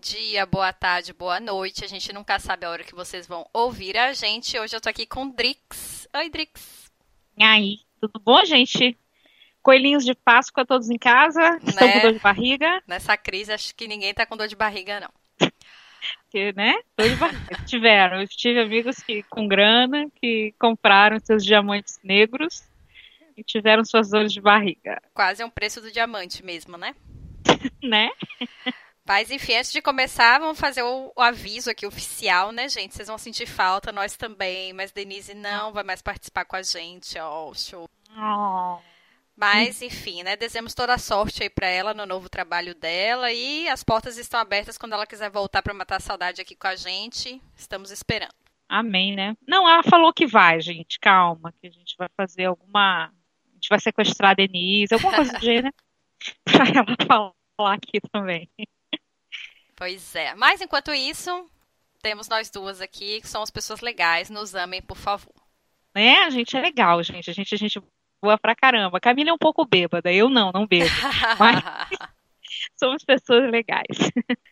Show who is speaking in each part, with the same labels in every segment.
Speaker 1: dia, boa tarde, boa noite. A gente nunca sabe a hora que vocês vão ouvir a gente. Hoje eu tô aqui com Drix. Oi, Drix.
Speaker 2: E aí, tudo bom, gente? Coelhinhos de Páscoa todos em casa, estão
Speaker 1: Né?
Speaker 2: com dor de barriga,
Speaker 1: Nessa crise, acho que ninguém tá com dor de barriga, não.
Speaker 2: que, né? Dor de barriga. Tiveram, eu tive amigos que com grana, que compraram seus diamantes negros e tiveram suas dores de barriga,
Speaker 1: Quase é um preço do diamante mesmo, né?
Speaker 2: né?
Speaker 1: Mas enfim, antes de começar, vamos fazer o, o aviso aqui oficial, né, gente? Vocês vão sentir falta, nós também, mas Denise não vai mais participar com a gente, ó, show.
Speaker 2: Oh.
Speaker 1: Mas, enfim, né? Desejamos toda a sorte aí pra ela no novo trabalho dela e as portas estão abertas quando ela quiser voltar pra matar a saudade aqui com a gente. Estamos esperando.
Speaker 2: Amém, né? Não, ela falou que vai, gente, calma, que a gente vai fazer alguma. A gente vai sequestrar a Denise, alguma coisa do gênero, pra ela falar aqui também.
Speaker 1: Pois é. Mas enquanto isso, temos nós duas aqui, que somos pessoas legais. Nos amem, por favor.
Speaker 2: Né? A gente é legal, gente. A gente, a gente boa pra caramba. Camila é um pouco bêbada, eu não, não bebo. Somos pessoas legais.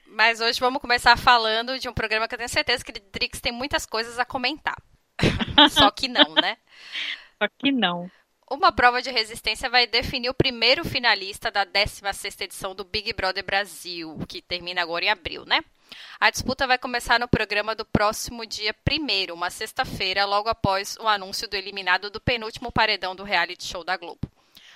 Speaker 1: Mas hoje vamos começar falando de um programa que eu tenho certeza que o Drix tem muitas coisas a comentar. Só que não, né?
Speaker 2: Só que não.
Speaker 1: Uma prova de resistência vai definir o primeiro finalista da 16ª edição do Big Brother Brasil, que termina agora em abril, né? A disputa vai começar no programa do próximo dia 1 uma sexta-feira, logo após o anúncio do eliminado do penúltimo paredão do reality show da Globo.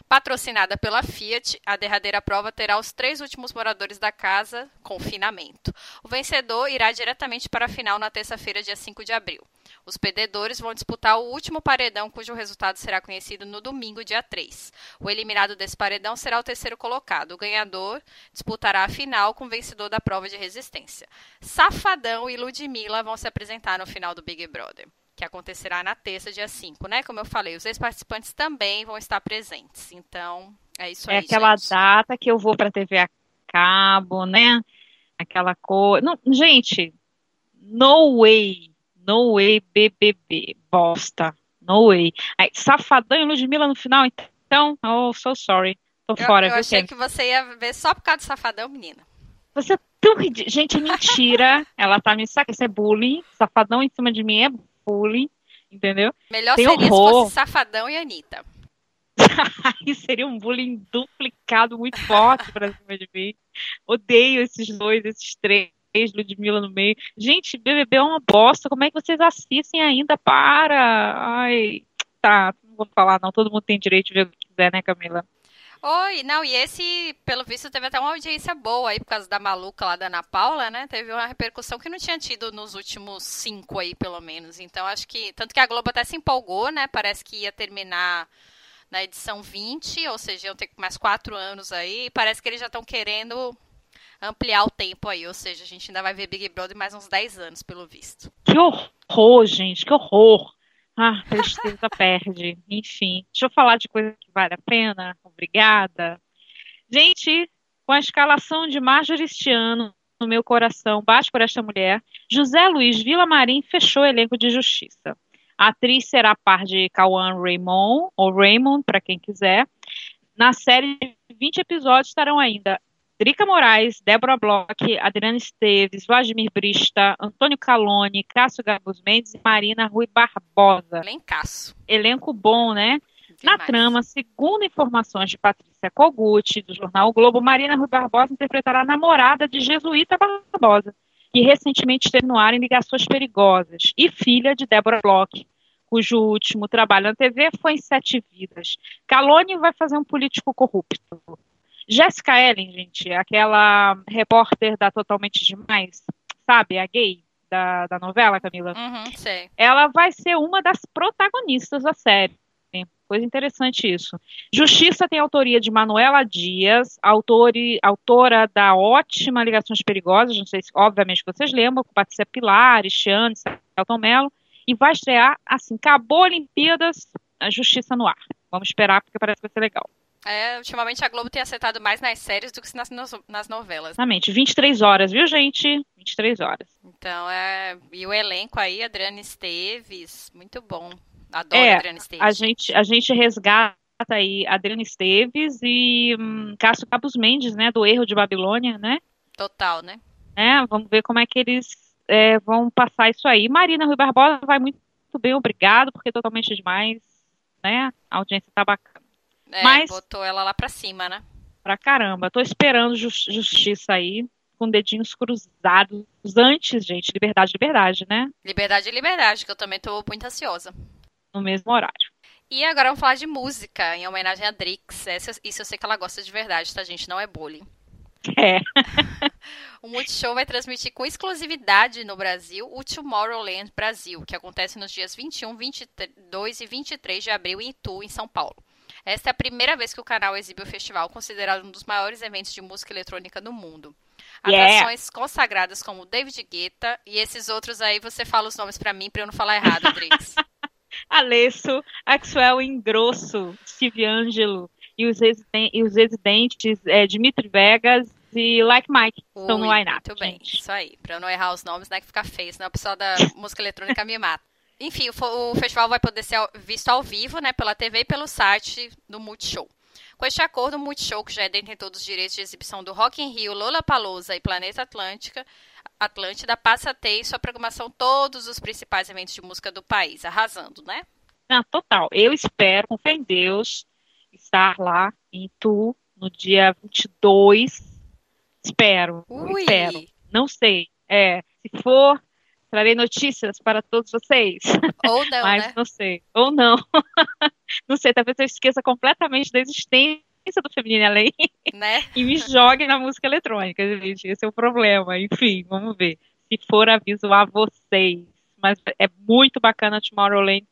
Speaker 1: Patrocinada pela Fiat, a derradeira prova terá os três últimos moradores da casa confinamento. O vencedor irá diretamente para a final na terça-feira, dia 5 de abril. Os perdedores vão disputar o último paredão, cujo resultado será conhecido no domingo, dia 3. O eliminado desse paredão será o terceiro colocado. O ganhador disputará a final com o vencedor da prova de resistência. Safadão e Ludmilla vão se apresentar no final do Big Brother que acontecerá na terça, dia 5, né? Como eu falei, os ex-participantes também vão estar presentes. Então, é isso
Speaker 2: É
Speaker 1: aí,
Speaker 2: aquela
Speaker 1: gente.
Speaker 2: data que eu vou pra TV a cabo, né? Aquela coisa. Não, gente, no way. No way, BBB. Bosta. No way. Aí, Safadão e Ludmilla no final, então. Oh, so sorry. Tô
Speaker 1: Eu,
Speaker 2: fora,
Speaker 1: eu
Speaker 2: viu,
Speaker 1: achei que você ia ver só por causa do Safadão, menina.
Speaker 2: Você é tão ridículo. Gente, é mentira. Ela tá me sacando. Isso é bullying. Safadão em cima de mim é bullying. Entendeu?
Speaker 1: Melhor
Speaker 2: Tem
Speaker 1: seria se
Speaker 2: horror.
Speaker 1: fosse Safadão e Anitta.
Speaker 2: Aí seria um bullying duplicado muito forte pra cima de mim. Odeio esses dois, esses três, Ludmilla no meio. Gente, BBB é uma bosta. Como é que vocês assistem ainda? Para! Ai, tá, não vou falar não. Todo mundo tem direito de ver o que quiser, né, Camila?
Speaker 1: Oi, não, e esse, pelo visto, teve até uma audiência boa aí por causa da maluca lá da Ana Paula, né? Teve uma repercussão que não tinha tido nos últimos cinco aí, pelo menos. Então, acho que. Tanto que a Globo até se empolgou, né? Parece que ia terminar na edição 20, ou seja, iam ter mais quatro anos aí. E parece que eles já estão querendo ampliar o tempo aí. Ou seja, a gente ainda vai ver Big Brother mais uns 10 anos, pelo visto.
Speaker 2: Que horror, gente, que horror. Ah, tristeza perde. Enfim, deixa eu falar de coisa que vale a pena. Obrigada. Gente, com a escalação de Marjorie este ano no meu coração, bate por esta mulher, José Luiz Villamarim fechou o elenco de Justiça. A atriz será a par de Cauã Raymond, ou Raymond, para quem quiser. Na série de 20 episódios estarão ainda Drica Moraes, Débora Bloch, Adriana Esteves, Vladimir Brista, Antônio Calone, Cássio Gabus Mendes e Marina Rui Barbosa.
Speaker 1: Lencaço.
Speaker 2: Elenco bom, né? Na
Speaker 1: Demais.
Speaker 2: trama, segundo informações de Patrícia Kogut, do jornal o Globo, Marina Rui Barbosa interpretará a namorada de Jesuíta Barbosa, que recentemente esteve no ar em Ligações Perigosas, e filha de Débora Bloch, cujo último trabalho na TV foi em Sete Vidas. Calone vai fazer um político corrupto. Jéssica Ellen, gente, aquela repórter da Totalmente Demais, sabe, a gay da, da novela, Camila?
Speaker 1: Uhum, sei.
Speaker 2: ela vai ser uma das protagonistas da série. Coisa interessante isso. Justiça tem autoria de Manuela Dias, autori, autora da ótima Ligações Perigosas, não sei se, obviamente, vocês lembram, com Patrícia Pilar, Cristiane, Celton Mello, e vai estrear, assim, acabou Olimpíadas, a Justiça no ar. Vamos esperar, porque parece que vai ser legal.
Speaker 1: É, ultimamente a Globo tem acertado mais nas séries do que nas, nas novelas.
Speaker 2: Exatamente, 23 horas, viu, gente? 23 horas.
Speaker 1: Então, é. E o elenco aí, Adriana Esteves, muito bom. Adoro
Speaker 2: É,
Speaker 1: Adriana Esteves.
Speaker 2: A gente, a gente resgata aí Adriana Esteves e hum, Cássio Cabos Mendes, né, do Erro de Babilônia, né?
Speaker 1: Total, né?
Speaker 2: né? Vamos ver como é que eles é, vão passar isso aí. Marina Rui Barbosa vai muito bem, obrigado, porque é totalmente demais, né? A audiência tá bacana.
Speaker 1: É, Mas, botou ela lá pra cima, né?
Speaker 2: Pra caramba. Tô esperando justiça aí, com dedinhos cruzados. Antes, gente, liberdade, liberdade, né?
Speaker 1: Liberdade, liberdade, que eu também tô muito ansiosa.
Speaker 2: No mesmo horário.
Speaker 1: E agora vamos falar de música, em homenagem a Drix. Essa, isso eu sei que ela gosta de verdade, tá, gente? Não é bullying.
Speaker 2: É.
Speaker 1: o Multishow vai transmitir com exclusividade no Brasil o Tomorrowland Brasil, que acontece nos dias 21, 22 e 23 de abril em Itu, em São Paulo. Esta é a primeira vez que o canal exibe o festival, considerado um dos maiores eventos de música eletrônica do mundo. Atrações yeah. consagradas como David Guetta e esses outros aí, você fala os nomes para mim para eu não falar errado, Drix.
Speaker 2: Alesso, Axwell Ingrosso, Steve Angelo e os, e os residentes é, Dimitri Vegas e Like Mike estão no line-up.
Speaker 1: Muito bem, isso aí. Pra eu não errar os nomes, né, que fica feio, senão o pessoal da música eletrônica me mata. Enfim, o, o, festival vai poder ser visto ao vivo, né, pela TV e pelo site do Multishow. Com este acordo, o Multishow, que já é detentor dos direitos de exibição do Rock in Rio, Lollapalooza e Planeta Atlântica, Atlântida passa a ter em sua programação todos os principais eventos de música do país, arrasando, né?
Speaker 2: Não, total. Eu espero, com fé em Deus, estar lá em Tu no dia 22. Espero. Ui. Espero. Não sei. É, se for, trarei notícias para todos vocês.
Speaker 1: Ou não,
Speaker 2: Mas
Speaker 1: né?
Speaker 2: não sei. Ou não. não sei, talvez eu esqueça completamente da existência do Feminine Além
Speaker 1: né?
Speaker 2: e me jogue na música eletrônica, gente. Esse é o problema. Enfim, vamos ver. Se for, aviso a vocês. Mas é muito bacana Tomorrowland.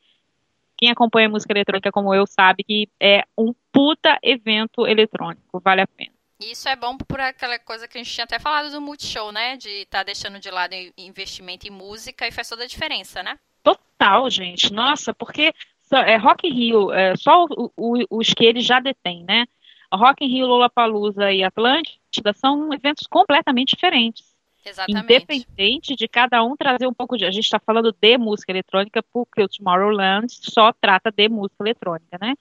Speaker 2: Quem acompanha música eletrônica como eu sabe que é um puta evento eletrônico. Vale a pena.
Speaker 1: Isso é bom por aquela coisa que a gente tinha até falado do Multishow, né? De estar tá deixando de lado investimento em música e faz toda a diferença, né?
Speaker 2: Total, gente. Nossa, porque é, Rock Rio, é, só o, o, os que ele já detém, né? Rock in Rio, Lollapalooza e Atlântida são eventos completamente diferentes.
Speaker 1: Exatamente.
Speaker 2: Independente de cada um trazer um pouco de. A gente está falando de música eletrônica, porque o Tomorrowland só trata de música eletrônica, né?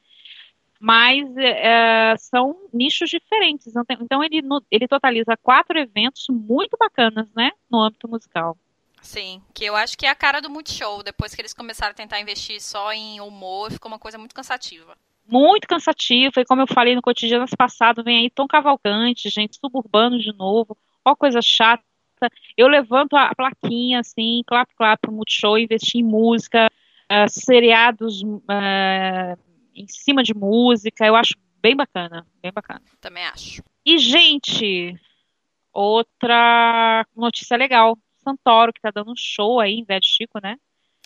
Speaker 2: Mas é, são nichos diferentes. Então, ele, ele totaliza quatro eventos muito bacanas, né? No âmbito musical.
Speaker 1: Sim, que eu acho que é a cara do Multishow. Depois que eles começaram a tentar investir só em humor, ficou uma coisa muito cansativa
Speaker 2: muito cansativo, e como eu falei no cotidiano passado, vem aí Tom Cavalcante, gente, suburbano de novo, ó coisa chata. Eu levanto a plaquinha, assim, clap, clap, Multishow, investir em música, uh, seriados uh, em cima de música, eu acho bem bacana, bem bacana.
Speaker 1: Também acho.
Speaker 2: E, gente, outra notícia legal, Santoro, que tá dando um show aí em Velho Chico, né?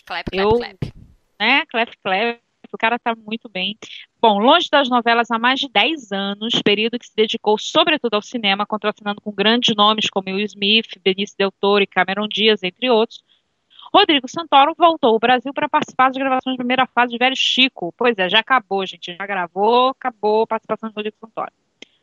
Speaker 1: Clap, clap, eu, clap.
Speaker 2: Né, clap, clap o cara está muito bem. Bom, longe das novelas há mais de 10 anos, período que se dedicou sobretudo ao cinema, contracenando com grandes nomes como Will Smith, Benício Del Toro e Cameron Diaz, entre outros. Rodrigo Santoro voltou ao Brasil para participar das gravações da primeira fase de Velho Chico. Pois é, já acabou, gente. Já gravou, acabou a participação de Rodrigo Santoro.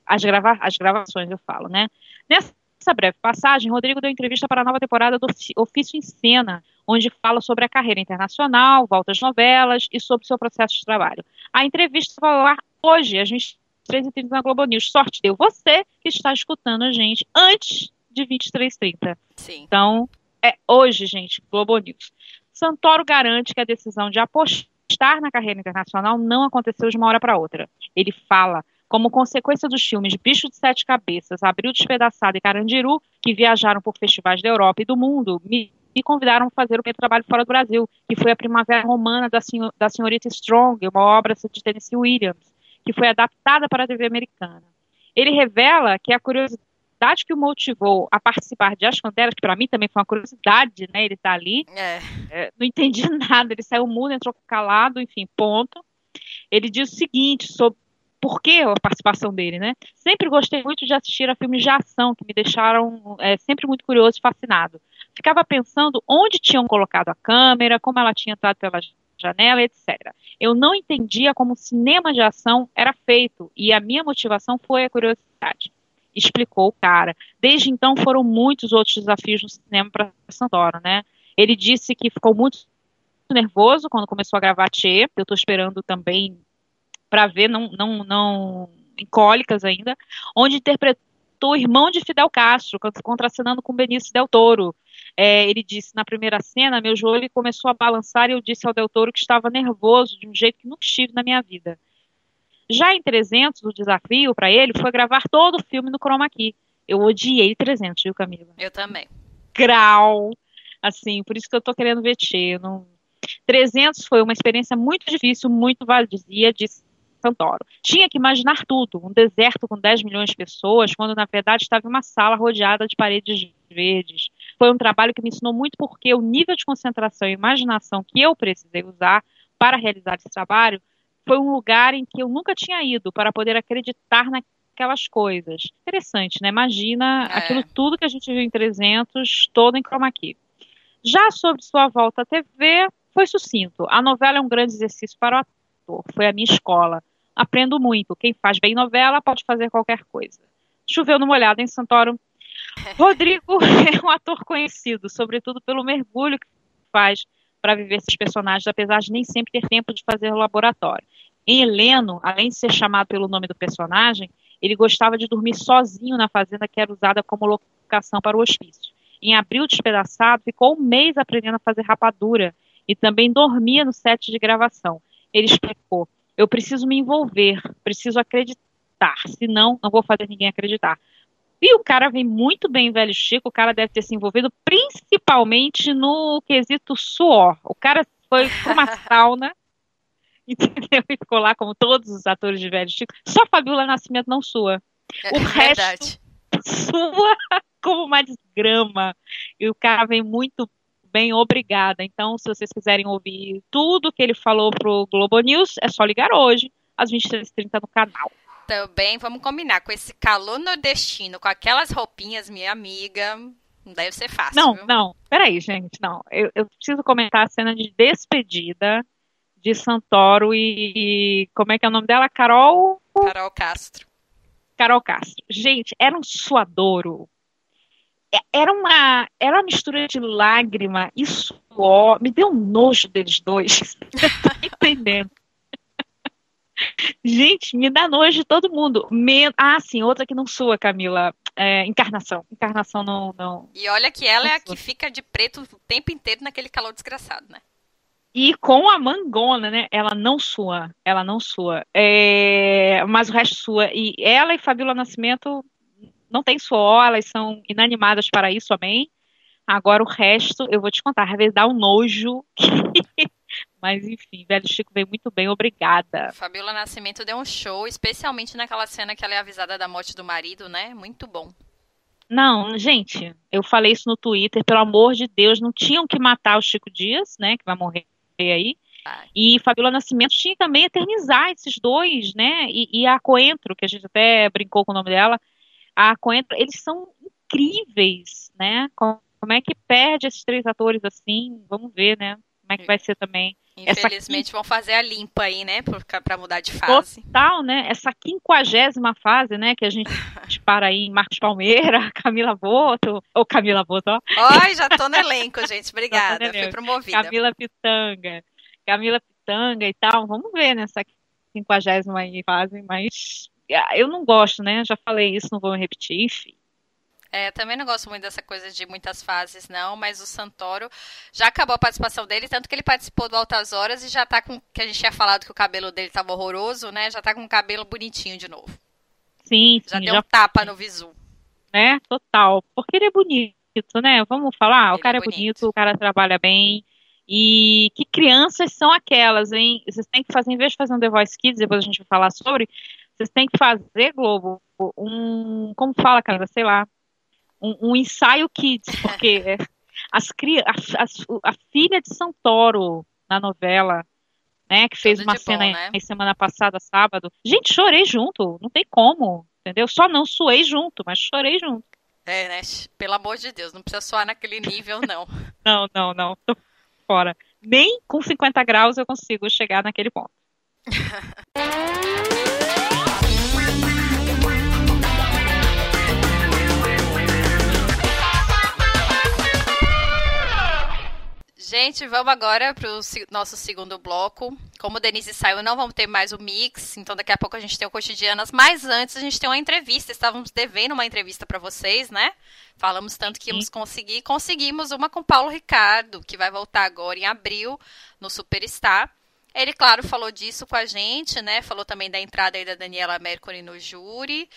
Speaker 2: As, grava as gravações, eu falo, né? Nessa Nessa breve passagem, Rodrigo deu entrevista para a nova temporada do Ofício em Cena, onde fala sobre a carreira internacional, volta às novelas e sobre seu processo de trabalho. A entrevista vai ao ar hoje, às 23h30 na Globo News. Sorte deu você que está escutando a gente antes de 23h30.
Speaker 1: Sim.
Speaker 2: Então, é hoje, gente, Globo News. Santoro garante que a decisão de apostar na carreira internacional não aconteceu de uma hora para outra. Ele fala como consequência dos filmes Bicho de Sete Cabeças, Abril Despedaçado e Carandiru, que viajaram por festivais da Europa e do mundo, me, me convidaram a fazer o meu trabalho fora do Brasil, que foi a Primavera Romana da, senhor, da Senhorita Strong, uma obra de Tennessee Williams, que foi adaptada para a TV americana. Ele revela que a curiosidade que o motivou a participar de As Panteras, que para mim também foi uma curiosidade, né? Ele está ali,
Speaker 1: é.
Speaker 2: É, não entendi nada, ele saiu mudo, entrou calado, enfim, ponto. Ele diz o seguinte sobre por que a participação dele, né? Sempre gostei muito de assistir a filmes de ação que me deixaram é, sempre muito curioso e fascinado. Ficava pensando onde tinham colocado a câmera, como ela tinha entrado pela janela, etc. Eu não entendia como o cinema de ação era feito e a minha motivação foi a curiosidade. Explicou o cara. Desde então foram muitos outros desafios no cinema para Santoro, né? Ele disse que ficou muito nervoso quando começou a gravar Tchê. Eu estou esperando também para ver, não, não, não em cólicas ainda, onde interpretou o irmão de Fidel Castro, contracenando com Benício Del Toro. É, ele disse na primeira cena, meu joelho começou a balançar e eu disse ao Del Toro que estava nervoso de um jeito que nunca estive na minha vida. Já em 300, o desafio para ele foi gravar todo o filme no chroma key. Eu odiei 300, viu, Camila?
Speaker 1: Eu também.
Speaker 2: Grau. Assim, por isso que eu tô querendo ver Tchê. Não... 300 foi uma experiência muito difícil, muito vazia de Santoro. Tinha que imaginar tudo, um deserto com 10 milhões de pessoas, quando na verdade estava em uma sala rodeada de paredes verdes. Foi um trabalho que me ensinou muito porque o nível de concentração e imaginação que eu precisei usar para realizar esse trabalho foi um lugar em que eu nunca tinha ido para poder acreditar naquelas coisas. Interessante, né? Imagina é. aquilo tudo que a gente viu em 300, todo em chroma key. Já sobre sua volta à TV, foi sucinto. A novela é um grande exercício para o ator. Foi a minha escola. Aprendo muito. Quem faz bem novela pode fazer qualquer coisa. Choveu numa olhada em Santoro. Rodrigo é um ator conhecido, sobretudo pelo mergulho que faz para viver esses personagens, apesar de nem sempre ter tempo de fazer o laboratório. Em Heleno, além de ser chamado pelo nome do personagem, ele gostava de dormir sozinho na fazenda que era usada como locação para o hospício. Em abril despedaçado, ficou um mês aprendendo a fazer rapadura e também dormia no set de gravação. Ele explicou: Eu preciso me envolver, preciso acreditar, senão não vou fazer ninguém acreditar. E o cara vem muito bem, velho Chico. O cara deve ter se envolvido principalmente no quesito suor. O cara foi para uma sauna, entendeu? E ficou lá como todos os atores de velho Chico. Só Fabiola Nascimento não sua. O é resto sua como uma desgrama. E o cara vem muito bem, obrigada. Então, se vocês quiserem ouvir tudo que ele falou pro Globo News, é só ligar hoje, às 23h30 no canal.
Speaker 1: Também vamos combinar com esse calor nordestino, com aquelas roupinhas, minha amiga. Não deve ser fácil.
Speaker 2: Não,
Speaker 1: viu?
Speaker 2: não. Peraí, gente. Não. Eu, eu, preciso comentar a cena de despedida de Santoro e, e. Como é que é o nome dela? Carol.
Speaker 1: Carol Castro.
Speaker 2: Carol Castro. Gente, era um suadouro. Era uma, era uma mistura de lágrima e suor. Me deu um nojo deles dois. tá entendendo? Gente, me dá nojo de todo mundo. Me... Ah, sim, outra que não sua, Camila. É, encarnação. Encarnação não, não.
Speaker 1: E olha que ela é a que fica de preto o tempo inteiro naquele calor desgraçado, né?
Speaker 2: E com a mangona, né? Ela não sua. Ela não sua. É... Mas o resto sua. E ela e Fabíola Nascimento não tem suor, elas são inanimadas para isso, amém? Agora o resto, eu vou te contar, às vezes dá um nojo. Mas enfim, velho Chico veio muito bem, obrigada.
Speaker 1: Fabiola Nascimento deu um show, especialmente naquela cena que ela é avisada da morte do marido, né? Muito bom.
Speaker 2: Não, gente, eu falei isso no Twitter, pelo amor de Deus, não tinham que matar o Chico Dias, né? Que vai morrer aí. Ai. E Fabiola Nascimento tinha também eternizar esses dois, né? E, e a Coentro, que a gente até brincou com o nome dela, a Coentro, eles são incríveis, né? Como, como é que perde esses três atores assim? Vamos ver, né? Como é que vai ser também.
Speaker 1: Infelizmente vão fazer a limpa aí, né? Para mudar de fase.
Speaker 2: Total, né? Essa quinquagésima fase, né? Que a gente para aí em Marcos Palmeira, Camila Boto. Ou Camila Boto, ó.
Speaker 1: Oi, já tô no elenco, gente. Obrigada. Fui promovida.
Speaker 2: Camila Pitanga. Camila Pitanga e tal. Vamos ver nessa quinquagésima fase, mas eu não gosto, né? Já falei isso, não vou repetir, enfim.
Speaker 1: É, também não gosto muito dessa coisa de muitas fases, não, mas o Santoro já acabou a participação dele, tanto que ele participou do Altas Horas e já tá com. que a gente tinha falado que o cabelo dele tava horroroso, né? Já tá com o cabelo bonitinho de novo.
Speaker 2: Sim,
Speaker 1: Já deu já... um tapa no visu.
Speaker 2: Né? Total. Porque ele é bonito, né? Vamos falar, ele o cara é bonito. é bonito, o cara trabalha bem. E que crianças são aquelas, hein? Vocês têm que fazer, em vez de fazer um The Voice Kids, depois a gente vai falar sobre, vocês têm que fazer, Globo, um. Como fala, cara? Sei lá um, um ensaio kids, porque as, a, a, a, filha de Santoro na novela, né, que fez Tudo uma cena bom, né? semana passada, sábado. Gente, chorei junto, não tem como, entendeu? Só não suei junto, mas chorei junto.
Speaker 1: É, né? Pelo amor de Deus, não precisa suar naquele nível, não.
Speaker 2: não, não, não, tô fora. Nem com 50 graus eu consigo chegar naquele ponto.
Speaker 1: Gente, vamos agora para o nosso segundo bloco. Como o Denise saiu, não vamos ter mais o mix, então daqui a pouco a gente tem o Cotidianas. Mas antes a gente tem uma entrevista. Estávamos devendo uma entrevista para vocês, né? Falamos tanto que íamos conseguir. Conseguimos uma com Paulo Ricardo, que vai voltar agora em abril no Superstar. Ele, claro, falou disso com a gente, né? Falou também da entrada aí da Daniela Mercury no júri.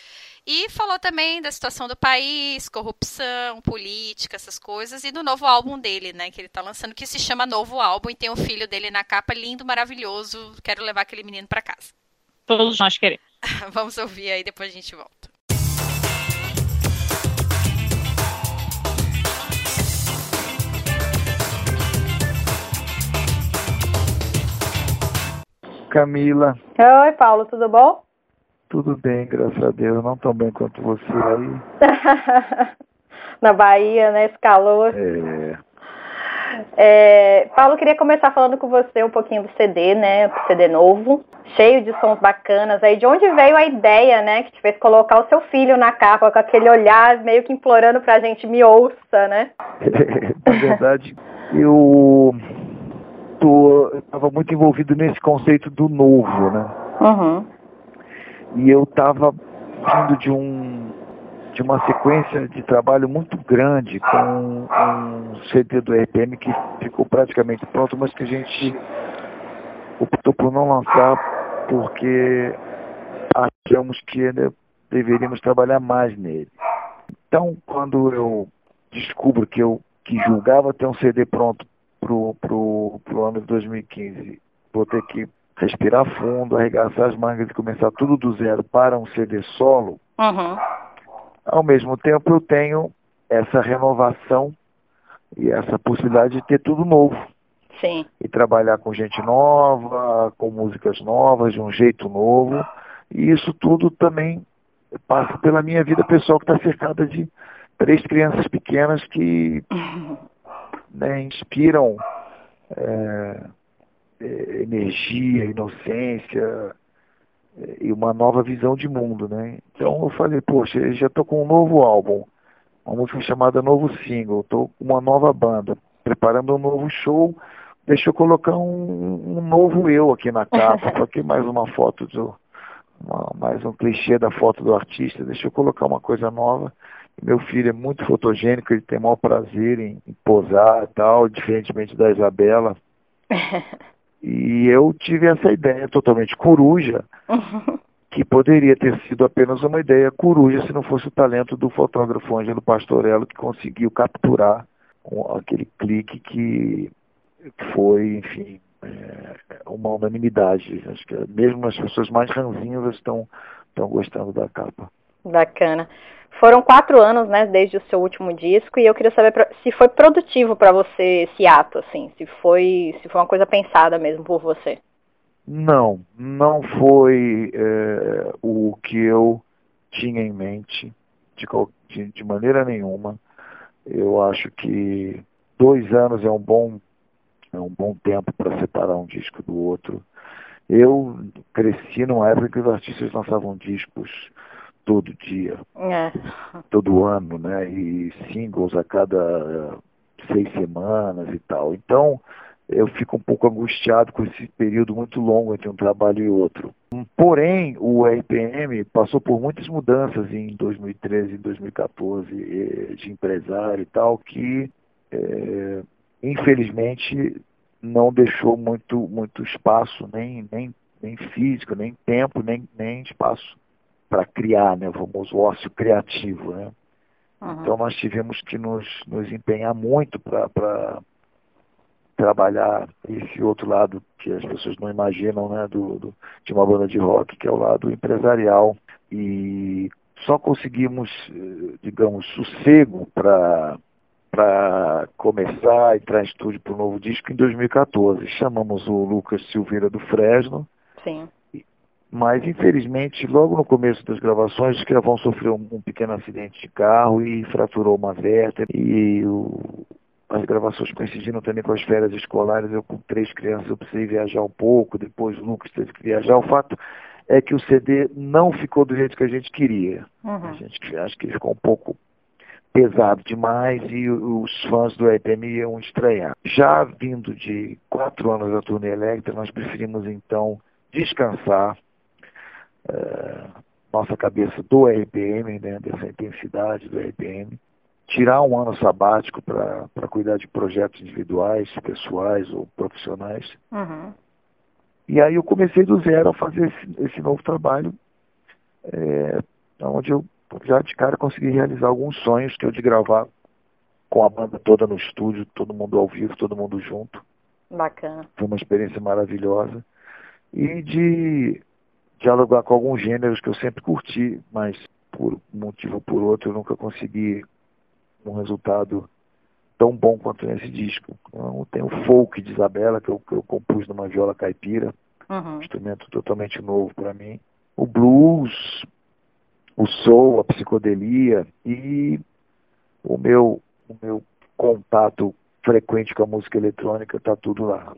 Speaker 1: E falou também da situação do país, corrupção, política, essas coisas. E do novo álbum dele, né? Que ele tá lançando, que se chama Novo Álbum. E tem o filho dele na capa, lindo, maravilhoso. Quero levar aquele menino para casa.
Speaker 2: Todos nós queremos.
Speaker 1: Vamos ouvir aí, depois a gente volta.
Speaker 3: Camila.
Speaker 4: Oi, Paulo, tudo bom?
Speaker 3: Tudo bem, graças a Deus. Não tão bem quanto você aí.
Speaker 4: Na Bahia, né? Esse calor.
Speaker 3: É.
Speaker 4: é. Paulo, queria começar falando com você um pouquinho do CD, né? CD novo, cheio de sons bacanas. Aí, de onde veio a ideia, né? Que te fez colocar o seu filho na capa com aquele olhar meio que implorando pra gente, me ouça, né?
Speaker 3: Na verdade, eu tô, estava muito envolvido nesse conceito do novo, né?
Speaker 4: Uhum.
Speaker 3: E eu estava vindo de um de uma sequência de trabalho muito grande com um CD do RPM que ficou praticamente pronto, mas que a gente optou por não lançar porque achamos que ainda deveríamos trabalhar mais nele. Então, quando eu descubro que eu que julgava ter um CD pronto pro, pro, pro ano de 2015. Vou ter que respirar fundo, arregaçar as mangas e começar tudo do zero para um CD solo.
Speaker 4: Uhum.
Speaker 3: Ao mesmo tempo, eu tenho essa renovação e essa possibilidade de ter tudo novo.
Speaker 4: Sim.
Speaker 3: E trabalhar com gente nova, com músicas novas, de um jeito novo. E isso tudo também passa pela minha vida pessoal, que está cercada de três crianças pequenas que né, inspiram é, é, energia, inocência é, e uma nova visão de mundo, né? Então eu falei, poxa, já estou com um novo álbum, uma música chamada Novo Single, estou com uma nova banda, preparando um novo show, deixa eu colocar um, um novo eu aqui na capa, aqui mais uma foto do uma, mais um clichê da foto do artista, deixa eu colocar uma coisa nova. Meu filho é muito fotogênico, ele tem maior prazer em, em posar e tal, diferentemente da Isabela. e eu tive essa ideia totalmente coruja, que poderia ter sido apenas uma ideia coruja se não fosse o talento do fotógrafo Ângelo Pastorello, que conseguiu capturar um, aquele clique que foi, enfim, é, uma unanimidade. Acho que mesmo as pessoas mais ranzinhas estão, estão gostando da capa.
Speaker 4: Bacana. Foram quatro anos, né, desde o seu último disco, e eu queria saber se foi produtivo para você esse ato, assim, se foi, se foi uma coisa pensada mesmo por você.
Speaker 3: Não, não foi é, o que eu tinha em mente de, de, de maneira nenhuma. Eu acho que dois anos é um bom é um bom tempo para separar um disco do outro. Eu cresci numa época que os artistas lançavam discos todo dia,
Speaker 4: é.
Speaker 3: todo ano, né? E singles a cada seis semanas e tal. Então, eu fico um pouco angustiado com esse período muito longo entre um trabalho e outro. Porém, o RPM passou por muitas mudanças em 2013 e 2014 de empresário e tal, que é, infelizmente não deixou muito, muito espaço, nem, nem, nem físico, nem tempo, nem, nem espaço para criar, né, o famoso ócio criativo. Né? Uhum. Então nós tivemos que nos, nos empenhar muito para trabalhar esse outro lado que as pessoas não imaginam né, do, do, de uma banda de rock, que é o lado empresarial. E só conseguimos, eh, digamos, sossego para para começar a entrar em estúdio para o novo disco em 2014. Chamamos o Lucas Silveira do Fresno.
Speaker 4: Sim
Speaker 3: mas infelizmente logo no começo das gravações o Escravão sofreu um pequeno acidente de carro e fraturou uma vértebra e o, as gravações coincidiram também com as férias escolares, eu com três crianças eu precisei viajar um pouco, depois o Lucas teve que viajar, o fato é que o CD não ficou do jeito que a gente queria.
Speaker 4: Uhum.
Speaker 3: A gente acha que ficou um pouco pesado demais e os fãs do EPM iam estranhar. Já vindo de quatro anos da turnê Electra, nós preferimos então descansar uh, nossa cabeça do RPM, né, dessa intensidade do RPM, tirar um ano sabático para cuidar de projetos individuais, pessoais ou profissionais.
Speaker 4: Uhum.
Speaker 3: E aí eu comecei do zero a fazer esse, esse novo trabalho, é, onde eu já de cara consegui realizar alguns sonhos que eu de gravar com a banda toda no estúdio, todo mundo ao vivo, todo mundo junto.
Speaker 4: Bacana.
Speaker 3: Foi uma experiência maravilhosa. E de dialogar com alguns gêneros que eu sempre curti, mas por um motivo ou por outro eu nunca consegui um resultado tão bom quanto nesse disco. Então, tem o folk de Isabela, que eu, que eu compus numa viola caipira,
Speaker 4: uhum.
Speaker 3: um instrumento totalmente novo para mim. O blues, o soul, a psicodelia e o meu, o meu contato frequente com a música eletrônica está tudo lá.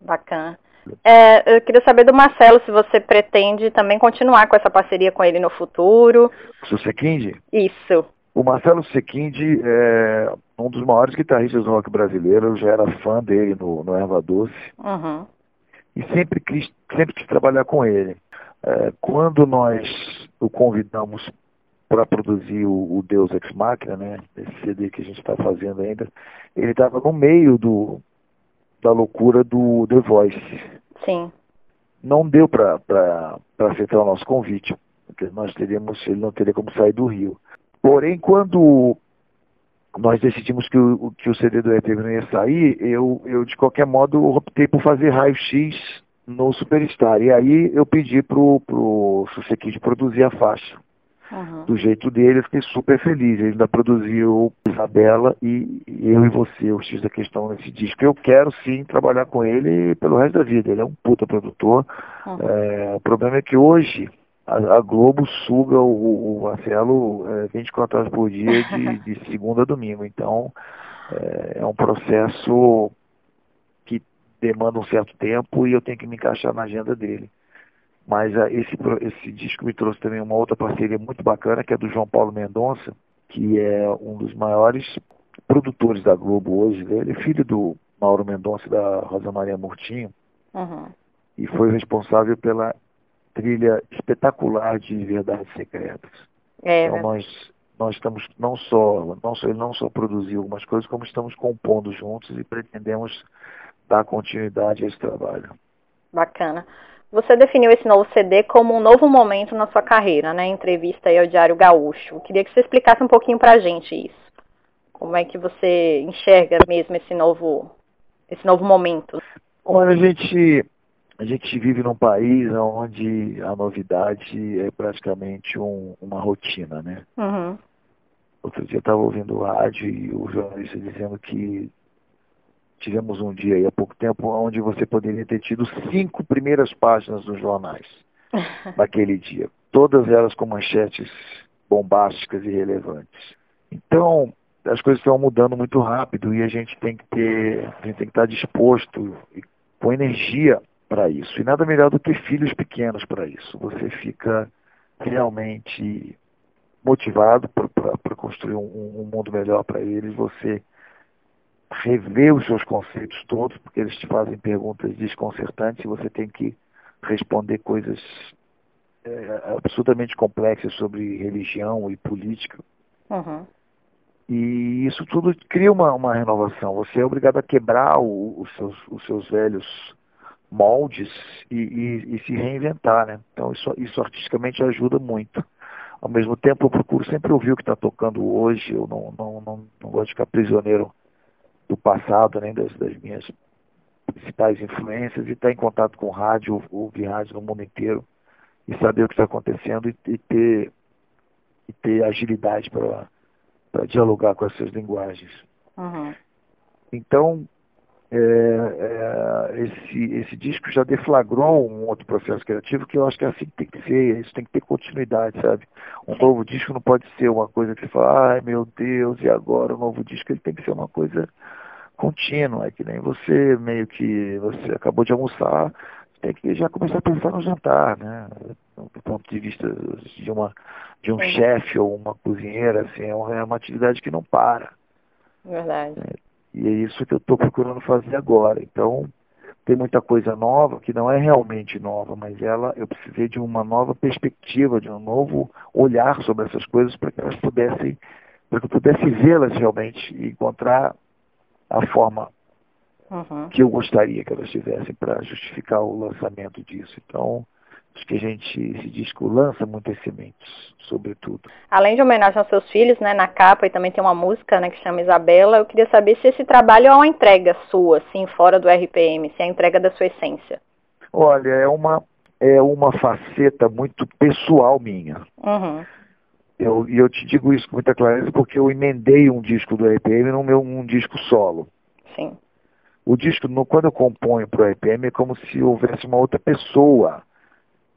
Speaker 4: Bacana. É, eu queria saber do Marcelo se você pretende também continuar com essa parceria com ele no futuro.
Speaker 3: O Sequinde?
Speaker 4: Isso.
Speaker 3: O Marcelo Sequinde é um dos maiores guitarristas do rock brasileiro. Eu já era fã dele no, no Erva Doce.
Speaker 4: Uhum.
Speaker 3: E sempre quis, sempre quis trabalhar com ele. É, quando nós o convidamos para produzir o, o, Deus Ex Machina, né, esse CD que a gente está fazendo ainda, ele estava no meio do, da loucura do The Voice.
Speaker 4: Sim.
Speaker 3: Não deu para aceitar o nosso convite, porque nós teríamos, ele não teria como sair do Rio. Porém, quando nós decidimos que o, que o CD do EP não ia sair, eu, eu de qualquer modo optei por fazer raio-x no Superstar. E aí eu pedi pro, pro Susequid produzir a faixa.
Speaker 4: Uhum.
Speaker 3: Do jeito dele, eu fiquei super feliz. Ele ainda produziu Isabela e Eu e Você, o X da questão nesse disco. Eu quero sim trabalhar com ele pelo resto da vida. Ele é um puta produtor.
Speaker 4: Uhum.
Speaker 3: É, o problema é que hoje a, Globo suga o, o Marcelo é, 24 horas por dia de, de segunda a domingo. Então é, é um processo que demanda um certo tempo e eu tenho que me encaixar na agenda dele. Mas uh, esse, esse disco me trouxe também uma outra parceria muito bacana, que é do João Paulo Mendonça, que é um dos maiores produtores da Globo hoje. Ele é filho do Mauro Mendonça e da Rosa Maria Murtinho.
Speaker 4: Uhum.
Speaker 3: E foi responsável pela trilha espetacular de Verdades Secretas.
Speaker 4: É,
Speaker 3: então nós nós estamos não só, não só ele não só produziu algumas coisas, como estamos compondo juntos e pretendemos dar continuidade a esse trabalho.
Speaker 4: Bacana. Você definiu esse novo CD como um novo momento na sua carreira, né? Entrevista aí ao Diário Gaúcho. Eu queria que você explicasse um pouquinho pra gente isso. Como é que você enxerga mesmo esse novo, esse novo momento?
Speaker 3: Olha, a gente, a gente vive num país onde a novidade é praticamente um, uma rotina, né?
Speaker 4: Uhum.
Speaker 3: Outro dia eu estava ouvindo o rádio e o jornalista dizendo que tivemos um dia aí há pouco tempo onde você poderia ter tido cinco primeiras páginas dos jornais naquele dia. Todas elas com manchetes bombásticas e relevantes. Então, as coisas estão mudando muito rápido e a gente tem que ter, a gente tem que estar disposto e com energia para isso. E nada melhor do que filhos pequenos para isso. Você fica realmente motivado para construir um, um mundo melhor para eles. Você rever os seus conceitos todos, porque eles te fazem perguntas desconcertantes e você tem que responder coisas é, absolutamente complexas sobre religião e política.
Speaker 4: Uhum.
Speaker 3: E isso tudo cria uma, uma renovação. Você é obrigado a quebrar o, os, seus, os seus velhos moldes e, e, e, se reinventar, né? Então isso, isso artisticamente ajuda muito. Ao mesmo tempo eu procuro sempre ouvir o que está tocando hoje, eu não, não, não, não gosto de ficar prisioneiro do passado, nem das, das minhas principais influências, e estar em contato com rádio, ouvir rádio no mundo inteiro, e saber o que está acontecendo e, e, ter, e ter agilidade para dialogar com essas linguagens.
Speaker 4: Uhum.
Speaker 3: Então, é, é, esse, esse disco já deflagrou um outro processo criativo que eu acho que é assim que tem que ser, isso tem que ter continuidade, sabe? Um novo disco não pode ser uma coisa que você fala, ai meu Deus, e agora o novo disco? Ele tem que ser uma coisa contínua, é que nem você meio que, você acabou de almoçar, tem que já começar a pensar no jantar, né? Do ponto de vista de uma de um chefe ou uma cozinheira, assim, é uma, é uma atividade que não para.
Speaker 4: Verdade.
Speaker 3: É, e é isso que eu estou procurando fazer agora. Então, tem muita coisa nova que não é realmente nova, mas ela eu precisei de uma nova perspectiva, de um novo olhar sobre essas coisas para que elas pudessem, para que eu pudesse vê-las realmente e encontrar a forma uhum. que eu gostaria que elas tivessem para justificar o lançamento disso. Então, que a gente, esse disco lança muitas sementes, sobretudo.
Speaker 4: Além de homenagem aos seus filhos, né, na capa e também tem uma música, né, que chama Isabela, eu queria saber se esse trabalho é uma entrega sua, assim, fora do RPM, se é a entrega da sua essência.
Speaker 3: Olha, é uma, é uma faceta muito pessoal minha.
Speaker 4: Uhum.
Speaker 3: Eu, e eu te digo isso com muita clareza porque eu emendei um disco do RPM no meu um disco solo.
Speaker 4: Sim.
Speaker 3: O disco, no, quando eu componho para o RPM, é como se houvesse uma outra pessoa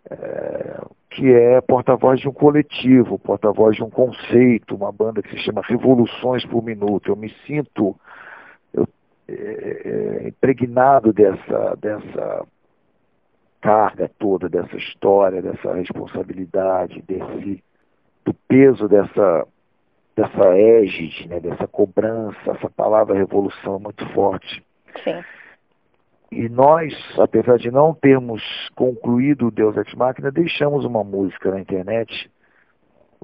Speaker 3: é, que é porta-voz de um coletivo, porta-voz de um conceito, uma banda que se chama Revoluções por Minuto. Eu me sinto eu, é, é, impregnado dessa, dessa carga toda, dessa história, dessa responsabilidade, desse, do peso dessa, dessa égide, né, dessa cobrança, essa palavra revolução é muito forte.
Speaker 4: Sim.
Speaker 3: E nós, apesar de não termos concluído o Deus Ex Machina, deixamos uma música na internet,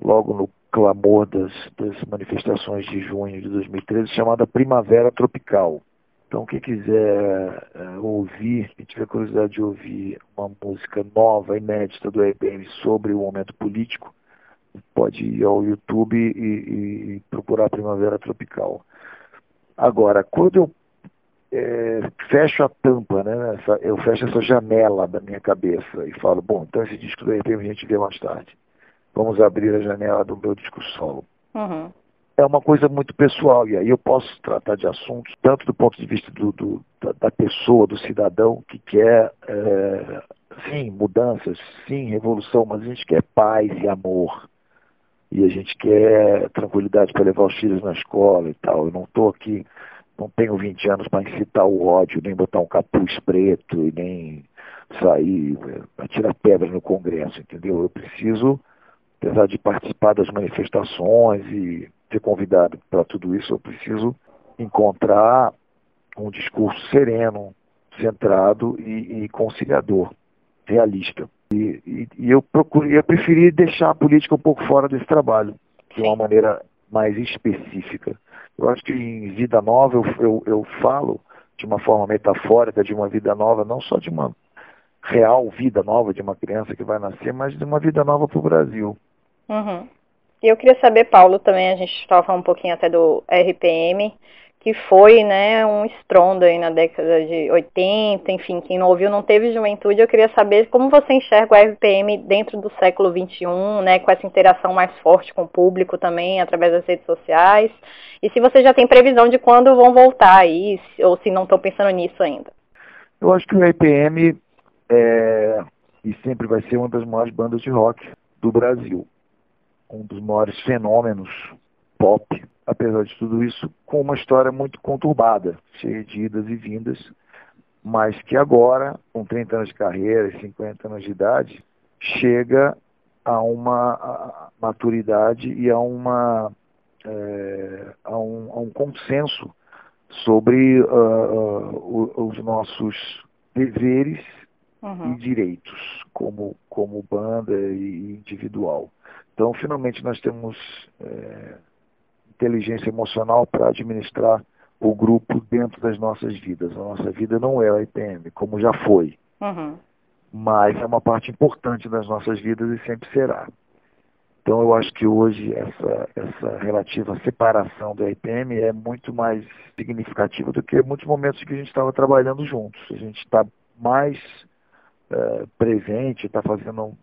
Speaker 3: logo no clamor das, das manifestações de junho de 2013, chamada Primavera Tropical. Então, quem quiser uh, ouvir, quem tiver curiosidade de ouvir uma música nova, inédita do EPM sobre o momento político, pode ir ao YouTube e, e procurar Primavera Tropical. Agora, quando eu é, fecho a tampa, né? Essa, eu fecho essa janela da minha cabeça e falo, bom, então esse disco do EP a gente vê mais tarde. Vamos abrir a janela do meu disco solo.
Speaker 4: Uhum.
Speaker 3: É uma coisa muito pessoal, e aí eu posso tratar de assuntos, tanto do ponto de vista do, do da, da, pessoa, do cidadão, que quer, é, sim, mudanças, sim, revolução, mas a gente quer paz e amor. E a gente quer tranquilidade para levar os filhos na escola e tal. Eu não estou aqui não tenho 20 anos para incitar o ódio, nem botar um capuz preto e nem sair, eh, atirar pedra no Congresso, entendeu? Eu preciso, apesar de participar das manifestações e ser convidado para tudo isso, eu preciso encontrar um discurso sereno, centrado e, e conciliador, realista. E, e, e, eu procurei, eu preferi deixar a política um pouco fora desse trabalho, de uma maneira mais específica. Eu acho que em vida nova eu, eu, eu falo de uma forma metafórica de uma vida nova, não só de uma real vida nova de uma criança que vai nascer, mas de uma vida nova para o Brasil.
Speaker 4: Uhum. E eu queria saber, Paulo, também a gente estava um pouquinho até do RPM, que foi né, um estrondo aí na década de 80, enfim, quem não ouviu não teve juventude, eu queria saber como você enxerga o RPM dentro do século XXI, né, com essa interação mais forte com o público também, através das redes sociais, e se você já tem previsão de quando vão voltar aí, ou se não estão pensando nisso ainda.
Speaker 3: Eu acho que o RPM é, e sempre vai ser uma das maiores bandas de rock do Brasil, um dos maiores fenômenos pop apesar de tudo isso, com uma história muito conturbada, cheia de idas e vindas, mas que agora, com 30 anos de carreira e 50 anos de idade, chega a uma maturidade e a, uma, é, a, um, a um consenso sobre uh, uh, os nossos deveres uhum. e direitos como, como banda e individual. Então, finalmente, nós temos é, inteligência emocional para administrar o grupo dentro das nossas vidas. A nossa vida não é a IPM, como já foi.
Speaker 4: Uhum.
Speaker 3: Mas é uma parte importante das nossas vidas e sempre será. Então eu acho que hoje essa, essa relativa separação do IPM é muito mais significativa do que muitos momentos que a gente estava trabalhando juntos. A gente está mais é, presente, está fazendo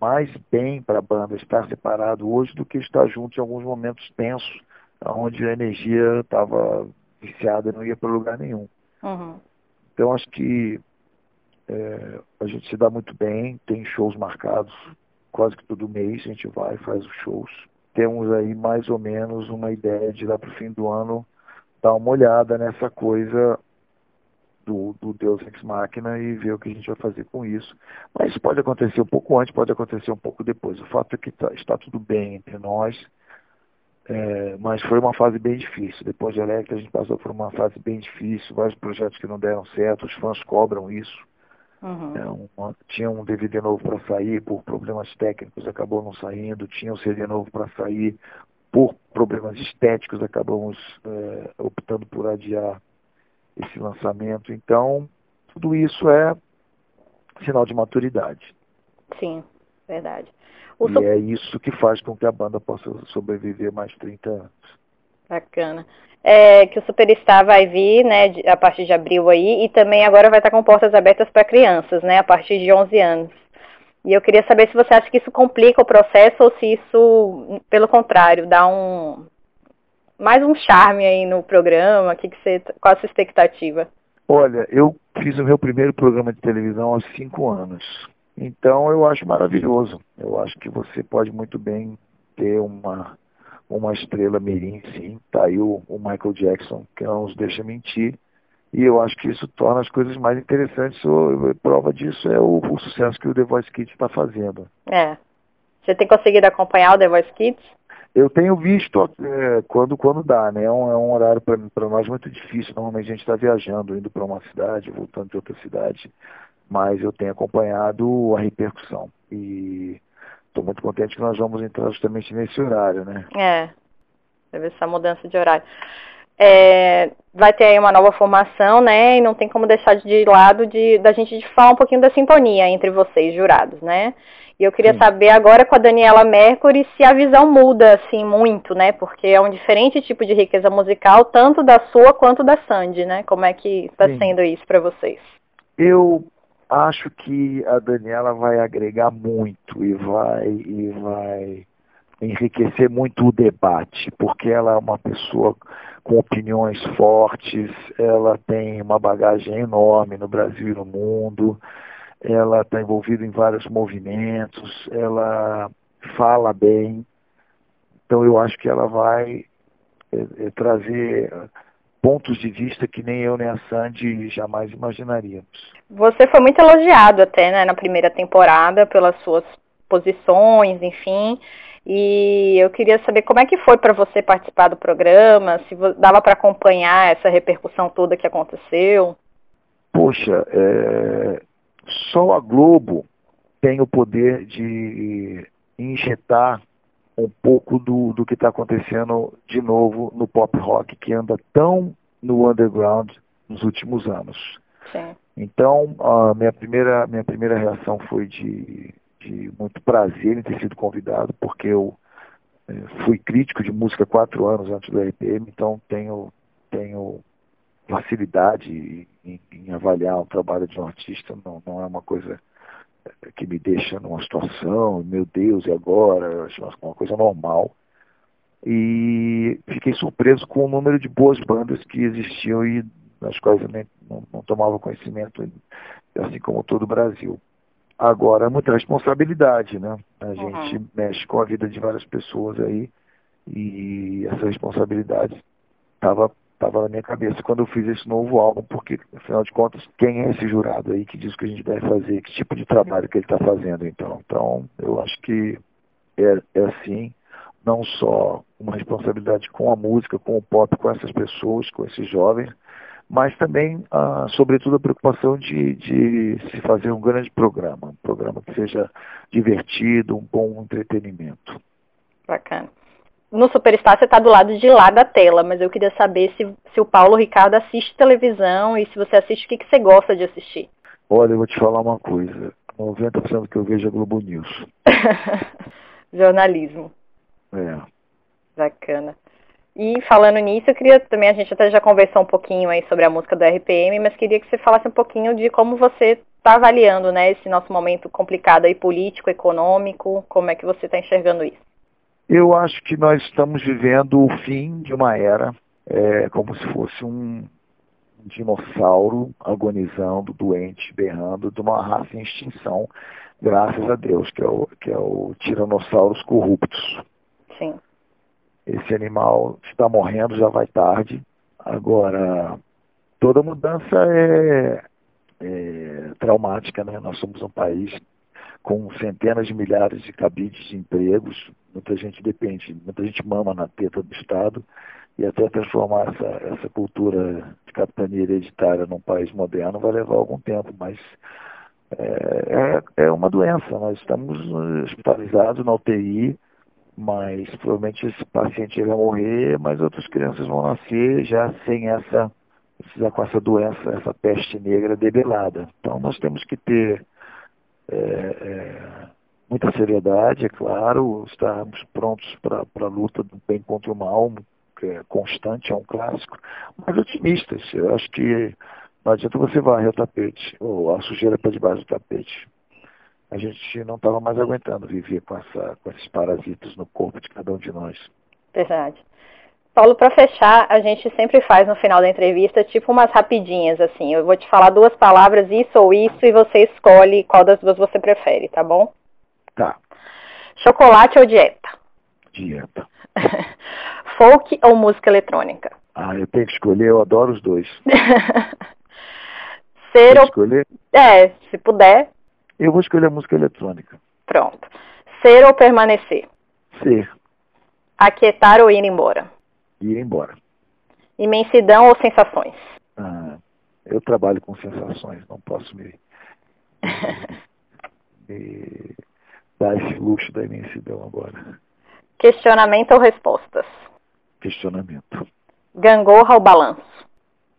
Speaker 3: mais bem para a banda estar separado hoje do que estar junto em alguns momentos tensos onde a energia estava viciada e não ia para lugar nenhum.
Speaker 4: Uhum.
Speaker 3: Então acho que é, a gente se dá muito bem, tem shows marcados quase que todo mês, a gente vai faz os shows. Temos aí mais ou menos uma ideia de lá para o fim do ano dar uma olhada nessa coisa do, do Deus Ex Machina e ver o que a gente vai fazer com isso. Mas isso pode acontecer um pouco antes, pode acontecer um pouco depois. O fato é que tá, está tudo bem entre nós, é, mas foi uma fase bem difícil. Depois de Electra, a gente passou por uma fase bem difícil, vários projetos que não deram certo, os fãs cobram isso. Uhum. É, uma, tinha um DVD novo para sair, por problemas técnicos acabou não saindo, tinha um CD novo para sair, por problemas estéticos acabamos é, optando por adiar esse lançamento. Então, tudo isso é sinal de maturidade.
Speaker 4: Sim, verdade.
Speaker 3: E so... é isso que faz com que a banda possa sobreviver mais 30 anos.
Speaker 4: Bacana. É, que o Superstar vai vir, né, a partir de abril aí, e também agora vai estar com portas abertas para crianças, né, a partir de 11 anos. E eu queria saber se você acha que isso complica o processo ou se isso, pelo contrário, dá um mais um charme aí no programa. Que que você, qual a sua expectativa?
Speaker 3: Olha, eu fiz o meu primeiro programa de televisão aos cinco anos. Então eu acho maravilhoso. Eu acho que você pode muito bem ter uma, uma estrela mirim, sim. Tá aí o, o Michael Jackson, que não nos deixa mentir. E eu acho que isso torna as coisas mais interessantes. Prova disso é o, o sucesso que o The Voice Kids está fazendo.
Speaker 4: É. Você tem conseguido acompanhar o The Voice Kids?
Speaker 3: Eu tenho visto é, quando, quando dá, né? É um, é um horário para nós muito difícil. Normalmente a gente está viajando, indo para uma cidade, voltando de outra cidade. Mas eu tenho acompanhado a repercussão. E estou muito contente que nós vamos entrar justamente nesse horário, né?
Speaker 4: É, teve essa mudança de horário. É, vai ter aí uma nova formação, né? E não tem como deixar de lado de, da gente de falar um pouquinho da sintonia entre vocês, jurados, né? E eu queria Sim. saber agora com a Daniela Mercury se a visão muda assim muito, né? Porque é um diferente tipo de riqueza musical, tanto da sua quanto da Sandy, né? Como é que está sendo isso para vocês?
Speaker 3: Eu acho que a Daniela vai agregar muito e vai e vai enriquecer muito o debate, porque ela é uma pessoa com opiniões fortes, ela tem uma bagagem enorme no Brasil e no mundo, ela está envolvida em vários movimentos, ela fala bem, então eu acho que ela vai é, é, trazer pontos de vista que nem eu nem a Sandy jamais imaginaríamos.
Speaker 4: Você foi muito elogiado até né, na primeira temporada pelas suas posições, enfim. E eu queria saber como é que foi para você participar do programa, se dava para acompanhar essa repercussão toda que aconteceu.
Speaker 3: Poxa, é... só a Globo tem o poder de injetar um pouco do, do que está acontecendo de novo no pop rock, que anda tão no underground nos últimos anos.
Speaker 4: Sim.
Speaker 3: Então, a minha primeira, minha primeira reação foi de de muito prazer em ter sido convidado, porque eu é, fui crítico de música quatro anos antes do RPM, então tenho, tenho facilidade em, em avaliar o trabalho de um artista, não, não é uma coisa que me deixa numa situação, meu Deus, e agora? Acho uma coisa normal. E fiquei surpreso com o número de boas bandas que existiam e nas quais eu nem, não, não tomava conhecimento, assim como todo o Brasil. Agora, é muita responsabilidade, né? A uhum. gente mexe com a vida de várias pessoas aí e essa responsabilidade estava tava na minha cabeça quando eu fiz esse novo álbum, porque, afinal de contas, quem é esse jurado aí que diz o que a gente deve fazer, que tipo de trabalho que ele está fazendo, então. Então, eu acho que é, é assim, não só uma responsabilidade com a música, com o pop, com essas pessoas, com esses jovens, mas também, ah, sobretudo, a preocupação de, de se fazer um grande programa, um programa que seja divertido, um bom entretenimento.
Speaker 4: Bacana. No Superstar você está do lado de lá da tela, mas eu queria saber se, se o Paulo Ricardo assiste televisão e se você assiste, o que, que você gosta de assistir?
Speaker 3: Olha, eu vou te falar uma coisa. 90% do que eu vejo é Globo News.
Speaker 4: Jornalismo.
Speaker 3: É.
Speaker 4: Bacana. E falando nisso, eu queria também, a gente até já conversou um pouquinho aí sobre a música do RPM, mas queria que você falasse um pouquinho de como você está avaliando né, esse nosso momento complicado aí, político, econômico, como é que você está enxergando isso?
Speaker 3: Eu acho que nós estamos vivendo o fim de uma era, é, como se fosse um dinossauro agonizando, doente, berrando, de uma raça em extinção, graças a Deus, que é o, que é o Tiranossauros corruptos.
Speaker 4: Sim.
Speaker 3: Esse animal está morrendo, já vai tarde. Agora, toda mudança é, é, traumática, né? Nós somos um país com centenas de milhares de cabides de empregos, muita gente depende, muita gente mama na teta do Estado, e até transformar essa, essa cultura de capitania hereditária num país moderno vai levar algum tempo, mas é, é, é uma doença. Nós estamos hospitalizados na UTI, mas provavelmente esse paciente vai morrer, mas outras crianças vão nascer já sem essa, com essa doença, essa peste negra debelada. Então nós temos que ter é, é, muita seriedade, é claro, estarmos prontos para a luta do bem contra o mal, que é constante, é um clássico, mas otimistas. Eu acho que não adianta você varrer o tapete, ou a sujeira para debaixo do tapete. A gente não estava mais aguentando viver com, essa, com esses parasitas no corpo de cada um de nós.
Speaker 4: Verdade. Paulo, para fechar, a gente sempre faz no final da entrevista tipo umas rapidinhas, assim. Eu vou te falar duas palavras, isso ou isso, e você escolhe qual das duas você prefere, tá bom?
Speaker 3: Tá.
Speaker 4: Chocolate ou dieta?
Speaker 3: Dieta.
Speaker 4: Folk ou música eletrônica?
Speaker 3: Ah, eu tenho que escolher, eu adoro os dois.
Speaker 4: Ser ou...
Speaker 3: escolher?
Speaker 4: É, se puder,
Speaker 3: Eu vou escolher a música eletrônica.
Speaker 4: pronto. Ser ou permanecer?
Speaker 3: Ser
Speaker 4: Aquietar ou ir embora?
Speaker 3: E ir embora.
Speaker 4: Imensidão ou sensações?
Speaker 3: Ah, eu trabalho com sensações, não posso me, me dar esse luxo da imensidão agora.
Speaker 4: Questionamento ou respostas?
Speaker 3: Questionamento.
Speaker 4: Gangorra ou balanço?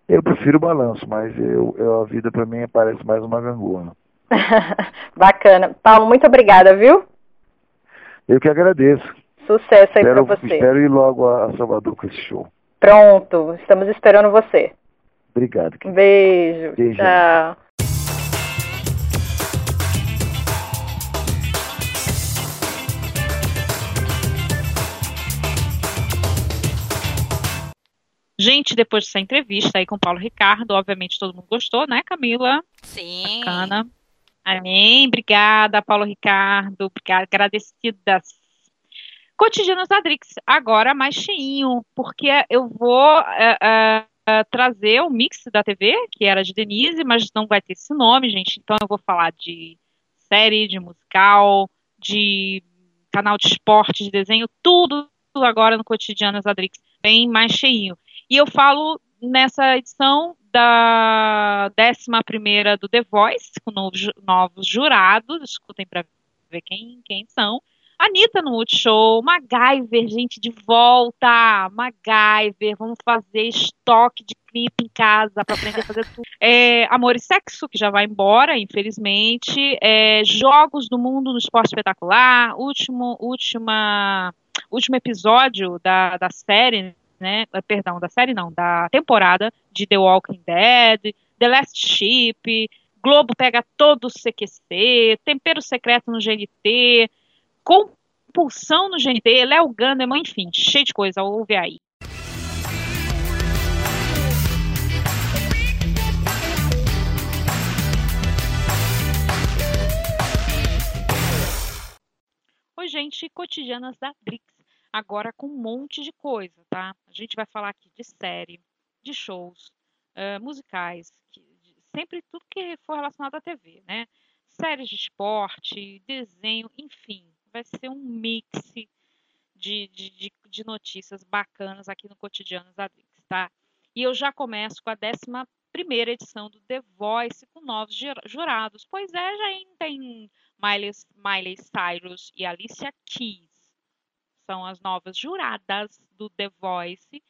Speaker 3: Eu prefiro balanço, mas eu, eu- a vida para mim parece mais uma gangorra.
Speaker 4: Bacana. Paulo, muito obrigada, viu?
Speaker 3: Eu que agradeço.
Speaker 4: Sucesso aí
Speaker 3: Espero,
Speaker 4: pra você.
Speaker 3: espero ir logo a Salvador com esse show.
Speaker 4: Pronto, estamos esperando você.
Speaker 3: Obrigado.
Speaker 4: Um beijo.
Speaker 3: Beijo.
Speaker 4: Tchau.
Speaker 2: Gente, depois dessa entrevista aí com o Paulo Ricardo, obviamente todo mundo gostou, né, Camila?
Speaker 1: Sim.
Speaker 2: Bacana. Amém. Obrigada, Paulo Ricardo. Obrigada, agradecidas. Cotidianos da Drix, agora mais cheinho, porque eu vou é, é, trazer o mix da TV, que era de Denise, mas não vai ter esse nome, gente. Então eu vou falar de série, de musical, de canal de esporte, de desenho, tudo, agora no Cotidianos da Drix, bem mais cheinho. E eu falo nessa edição da 11 do The Voice, com novos, novos jurados, escutem para ver quem, quem são. Anitta no Multishow, MacGyver, gente, de volta! MacGyver, vamos fazer estoque de clipe em casa para aprender a fazer tudo. É, Amor e Sexo, que já vai embora, infelizmente. É, Jogos do Mundo no Esporte Espetacular, último, última, último episódio da, da série, né? Perdão, da série não, da temporada de The Walking Dead, The Last Ship, Globo pega todo o CQC, Tempero Secreto no GNT, Compulsão no GNT, Léo Gandeman, enfim, cheio de coisa, ouve aí. Oi, gente, cotidianas da Drix. Agora com um monte de coisa, tá? A gente vai falar aqui de série, de shows, eh, musicais, que- de- sempre tudo que for relacionado à TV, né? Séries de esporte, desenho, enfim, vai ser um mix de, de, de, notícias bacanas aqui no Cotidianos da Drix, tá? E eu já começo com a 11 primeira edição do The Voice com novos jura- jurados. Pois é, já tem Miley, Miley Cyrus e Alicia Keys. São as novas juradas do The Voice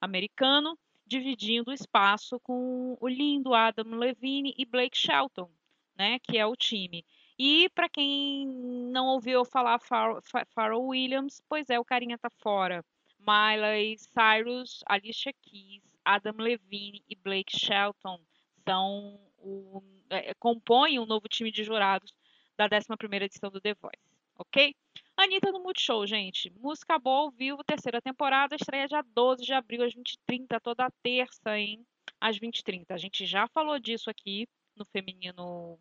Speaker 2: americano, dividindo o espaço com o lindo Adam Levine e Blake Shelton, né, que é o time. E para quem não ouviu falar Phar- Pha- Pharrell Williams, pois é, o carinha tá fora. Miley Cyrus, Alicia Keys, Adam Levine e Blake Shelton são o, é, compõem o novo time de jurados da 11ª edição do The Voice, ok? Anitta no Multishow, gente. Música boa ao vivo, terceira temporada, estreia dia 12 de abril às 20h30, toda terça, hein? Às 20h30. A gente já falou disso aqui no Feminino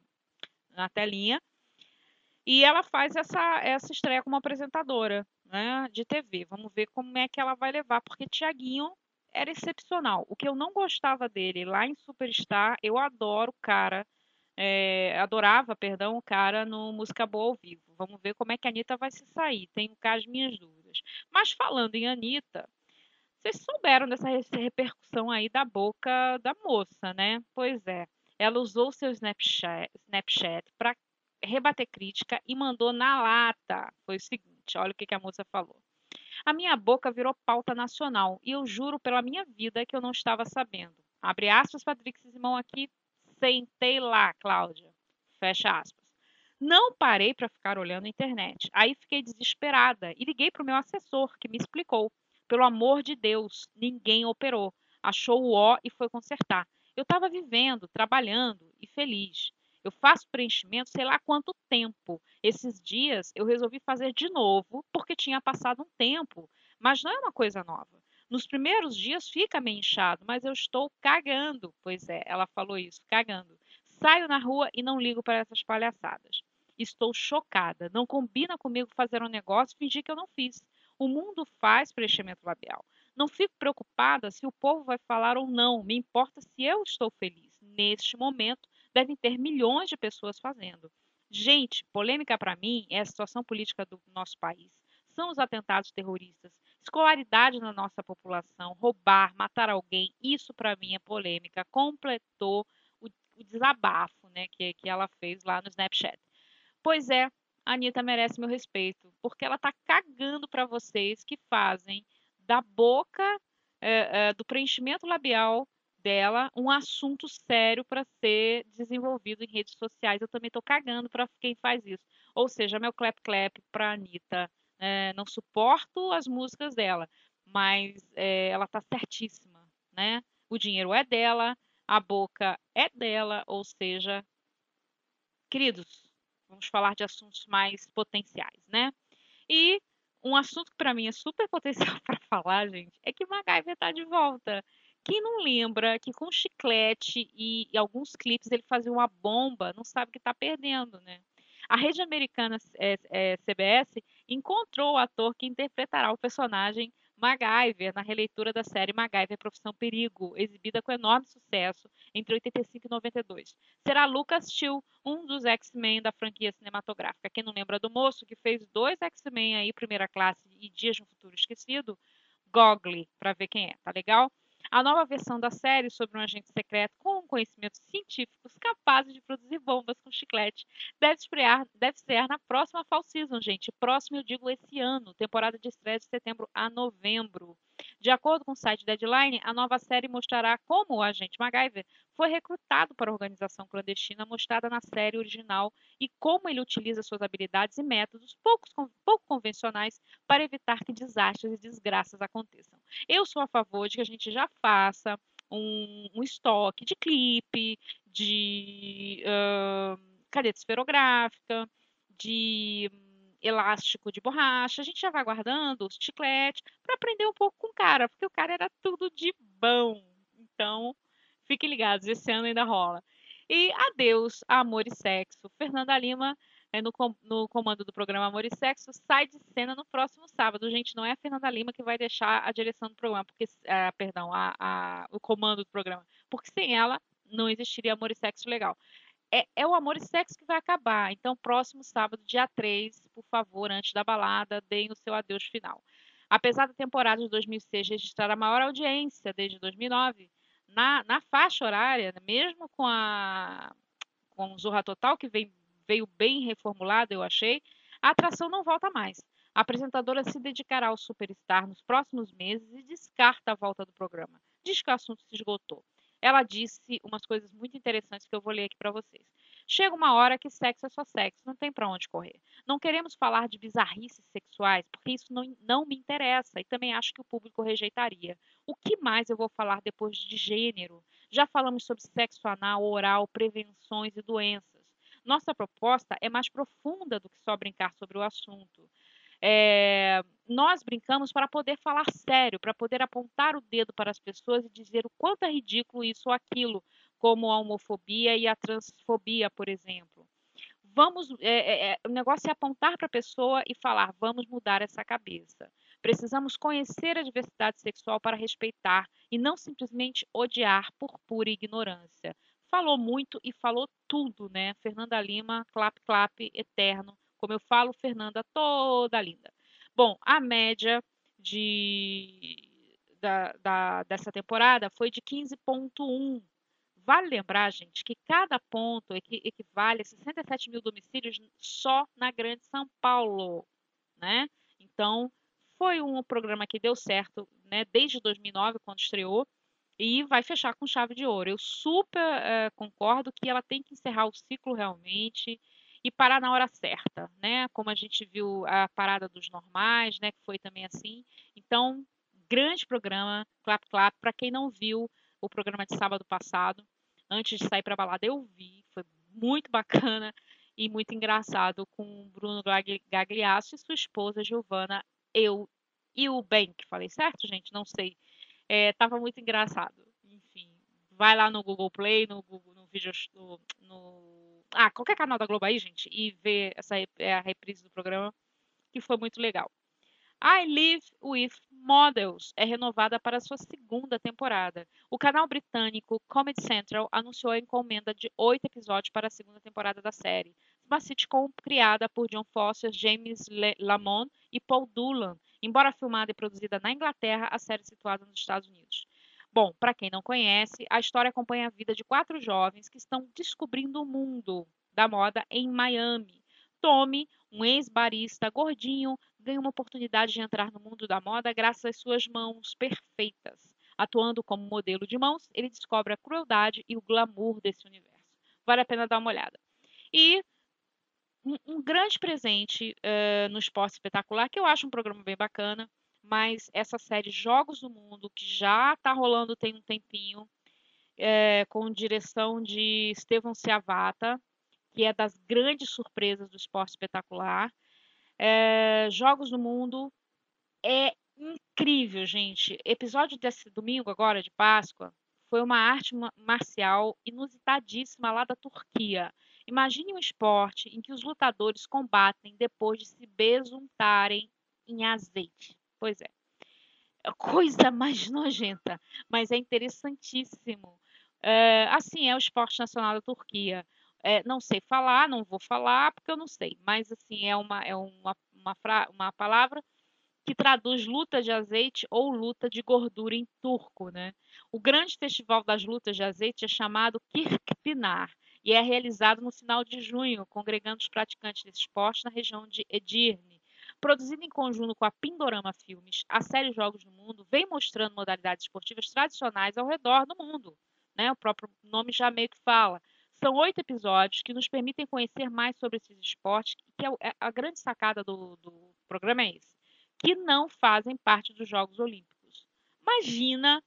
Speaker 2: na telinha. E ela faz essa, essa estreia como apresentadora né, de TV. Vamos ver como é que ela vai levar, porque Tiaguinho era excepcional. O que eu não gostava dele lá em Superstar, eu adoro o cara, é, adorava, perdão, o cara no Música Boa ao Vivo. Vamos ver como é que a Anitta vai se sair, tenho cá as minhas dúvidas. Mas falando em Anitta, vocês souberam dessa repercussão aí da boca da moça, né? Pois é, ela usou seu Snapchat, Snapchat para rebater crítica e mandou na lata. Foi o seguinte, olha o que, a moça falou. A minha boca virou pauta nacional e eu juro pela minha vida que eu não estava sabendo. Abre aspas, Patrick Simão aqui, sentei lá, Cláudia. Fecha aspas. Não parei para ficar olhando a internet. Aí fiquei desesperada e liguei para o meu assessor, que me explicou. Pelo amor de Deus, ninguém operou. Achou o ó e foi consertar. Eu estava vivendo, trabalhando e feliz. Eu faço preenchimento sei lá quanto tempo. Esses dias eu resolvi fazer de novo porque tinha passado um tempo, mas não é uma coisa nova. Nos primeiros dias fica meio inchado, mas eu estou cagando. Pois é, ela falou isso, cagando. Saio na rua e não ligo para essas palhaçadas. Estou chocada. Não combina comigo fazer um negócio e fingir que eu não fiz. O mundo faz preenchimento labial. Não fico preocupada se o povo vai falar ou não. Me importa se eu estou feliz. Neste momento, devem ter milhões de pessoas fazendo. Gente, polêmica para mim é a situação política do nosso país. São os atentados terroristas, escolaridade na nossa população, roubar, matar alguém. Isso para mim é polêmica. Completou o, o desabafo né, que, que ela fez lá no Snapchat. Pois é, a Anitta merece meu respeito, porque ela está cagando para vocês que fazem da boca, é, é, do preenchimento labial dela um assunto sério para ser desenvolvido em redes sociais. Eu também estou cagando para quem faz isso. Ou seja, meu clap clap para Anitta. É, não suporto as músicas dela, mas é, ela está certíssima, né? O dinheiro é dela, a boca é dela, ou seja, queridos, vamos falar de assuntos mais potenciais, né? E um assunto que para mim é super potencial para falar, gente, é que MacGyver está de volta. Quem não lembra que com chiclete e, e alguns clipes ele fazia uma bomba, não sabe que está perdendo, né? A rede americana é, é, CBS encontrou o ator que interpretará o personagem MacGyver na releitura da série MacGyver Profissão Perigo, exibida com enorme sucesso entre 85 e 92. Será Lucas Till, um dos X-Men da franquia cinematográfica. Quem não lembra do moço que fez dois X-Men aí, primeira classe e Dias de um Futuro Esquecido? Gogle, para ver quem é, tá legal? A nova versão da série sobre um agente secreto com conhecimentos científicos capazes de produzir bombas com chiclete deve estrear, deve na próxima Fall Season, gente. Próximo, eu digo, esse ano. Temporada de estreia de setembro a novembro. De acordo com o site Deadline, a nova série mostrará como o agente MacGyver foi recrutado para a organização clandestina mostrada na série original e como ele utiliza suas habilidades e métodos poucos, pouco convencionais para evitar que desastres e desgraças aconteçam. Eu sou a favor de que a gente já faça um, um estoque de clipe, de uh, caneta esferográfica, de elástico de borracha, a gente já vai guardando os chicletes para aprender um pouco com o cara, porque o cara era tudo de bom. Então, fiquem ligados, esse ano ainda rola. E adeus, amor e sexo. Fernanda Lima, é, no, no, comando do programa Amor e Sexo, sai de cena no próximo sábado. Gente, não é a Fernanda Lima que vai deixar a direção do programa, porque, é, perdão, a, a, o comando do programa, porque sem ela não existiria Amor e Sexo legal é, é, o amor e sexo que vai acabar. Então, próximo sábado, dia 3, por favor, antes da balada, deem o seu adeus final. Apesar da temporada de 2006 registrar a maior audiência desde 2009, na, na faixa horária, mesmo com a com Zorra Total, que veio bem reformulada, eu achei, a atração não volta mais. A apresentadora se dedicará ao Superstar nos próximos meses e descarta a volta do programa. Diz que o assunto se esgotou ela disse umas coisas muito interessantes que eu vou ler aqui para vocês. Chega uma hora que sexo é só sexo, não tem para onde correr. Não queremos falar de bizarrices sexuais, porque isso não, não me interessa e também acho que o público rejeitaria. O que mais eu vou falar depois de gênero? Já falamos sobre sexo anal, oral, prevenções e doenças. Nossa proposta é mais profunda do que só brincar sobre o assunto. É, nós brincamos para poder falar sério, para poder apontar o dedo para as pessoas e dizer o quanto é ridículo isso ou aquilo, como a homofobia e a transfobia, por exemplo. Vamos, é, é, o negócio é apontar para a pessoa e falar, vamos mudar essa cabeça. Precisamos conhecer a diversidade sexual para respeitar e não simplesmente odiar por pura ignorância. Falou muito e falou tudo, né? Fernanda Lima, clap clap eterno. Como eu falo, Fernanda toda linda. Bom, a média de da, da, dessa temporada foi de 15,1. Vale lembrar, gente, que cada ponto equivale a 67 mil domicílios só na Grande São Paulo, né? Então, foi um programa que deu certo, né, desde 2009, quando estreou, e vai fechar com chave de ouro. Eu super uh, concordo que ela tem que encerrar o ciclo realmente e parar na hora certa, né? Como a gente viu a parada dos normais, né? Que foi também assim. Então, grande programa, Clap Clap. Para quem não viu o programa de sábado passado, antes de sair para balada, eu vi. Foi muito bacana e muito engraçado com Bruno Gagliasso e sua esposa Giovana Eu e o Ben, que falei certo, gente? Não sei. É, tava muito engraçado. Enfim, vai lá no Google Play, no Google, no vídeo, no, no, ah, qualquer canal da Globo aí, gente, e ver essa é a reprise do programa, que foi muito legal. I Live with Models é renovada para sua segunda temporada. O canal britânico Comedy Central anunciou a encomenda de oito episódios para a segunda temporada da série. Uma sitcom criada por John Foster, James Lamont e Paul Doolan. Embora filmada e produzida na Inglaterra, a série é situada nos Estados Unidos. Bom, para quem não conhece, a história acompanha a vida de quatro jovens que estão descobrindo o mundo da moda em Miami. Tommy, um ex-barista gordinho, ganha uma oportunidade de entrar no mundo da moda graças às suas mãos perfeitas. Atuando como modelo de mãos, ele descobre a crueldade e o glamour desse universo. Vale a pena dar uma olhada. E um, um grande presente uh, no Esporte Espetacular, que eu acho um programa bem bacana, mas essa série Jogos do Mundo, que já está rolando tem um tempinho, é, com direção de Estevão Ciavata, que é das grandes surpresas do esporte espetacular. É, Jogos do Mundo é incrível, gente. Episódio desse domingo agora de Páscoa foi uma arte marcial inusitadíssima lá da Turquia. Imagine um esporte em que os lutadores combatem depois de se besuntarem em azeite. Pois é. é coisa mais nojenta, mas é interessantíssimo. É, assim, é o esporte nacional da Turquia. É, não sei falar, não vou falar porque eu não sei, mas assim, é uma, é uma, uma, fra, uma palavra que traduz luta de azeite ou luta de gordura em turco, né? O grande festival das lutas de azeite é chamado Kirkpinar e é realizado no final de junho, congregando os praticantes desse esporte na região de Edirne. Produzido em conjunto com a Pindorama Filmes, a série Jogos do Mundo vem mostrando modalidades esportivas tradicionais ao redor do mundo. Né? O próprio nome já meio que fala. São oito episódios que nos permitem conhecer mais sobre esses esportes, que é, é a grande sacada do, do programa é esse, que não fazem parte dos Jogos Olímpicos. Imagina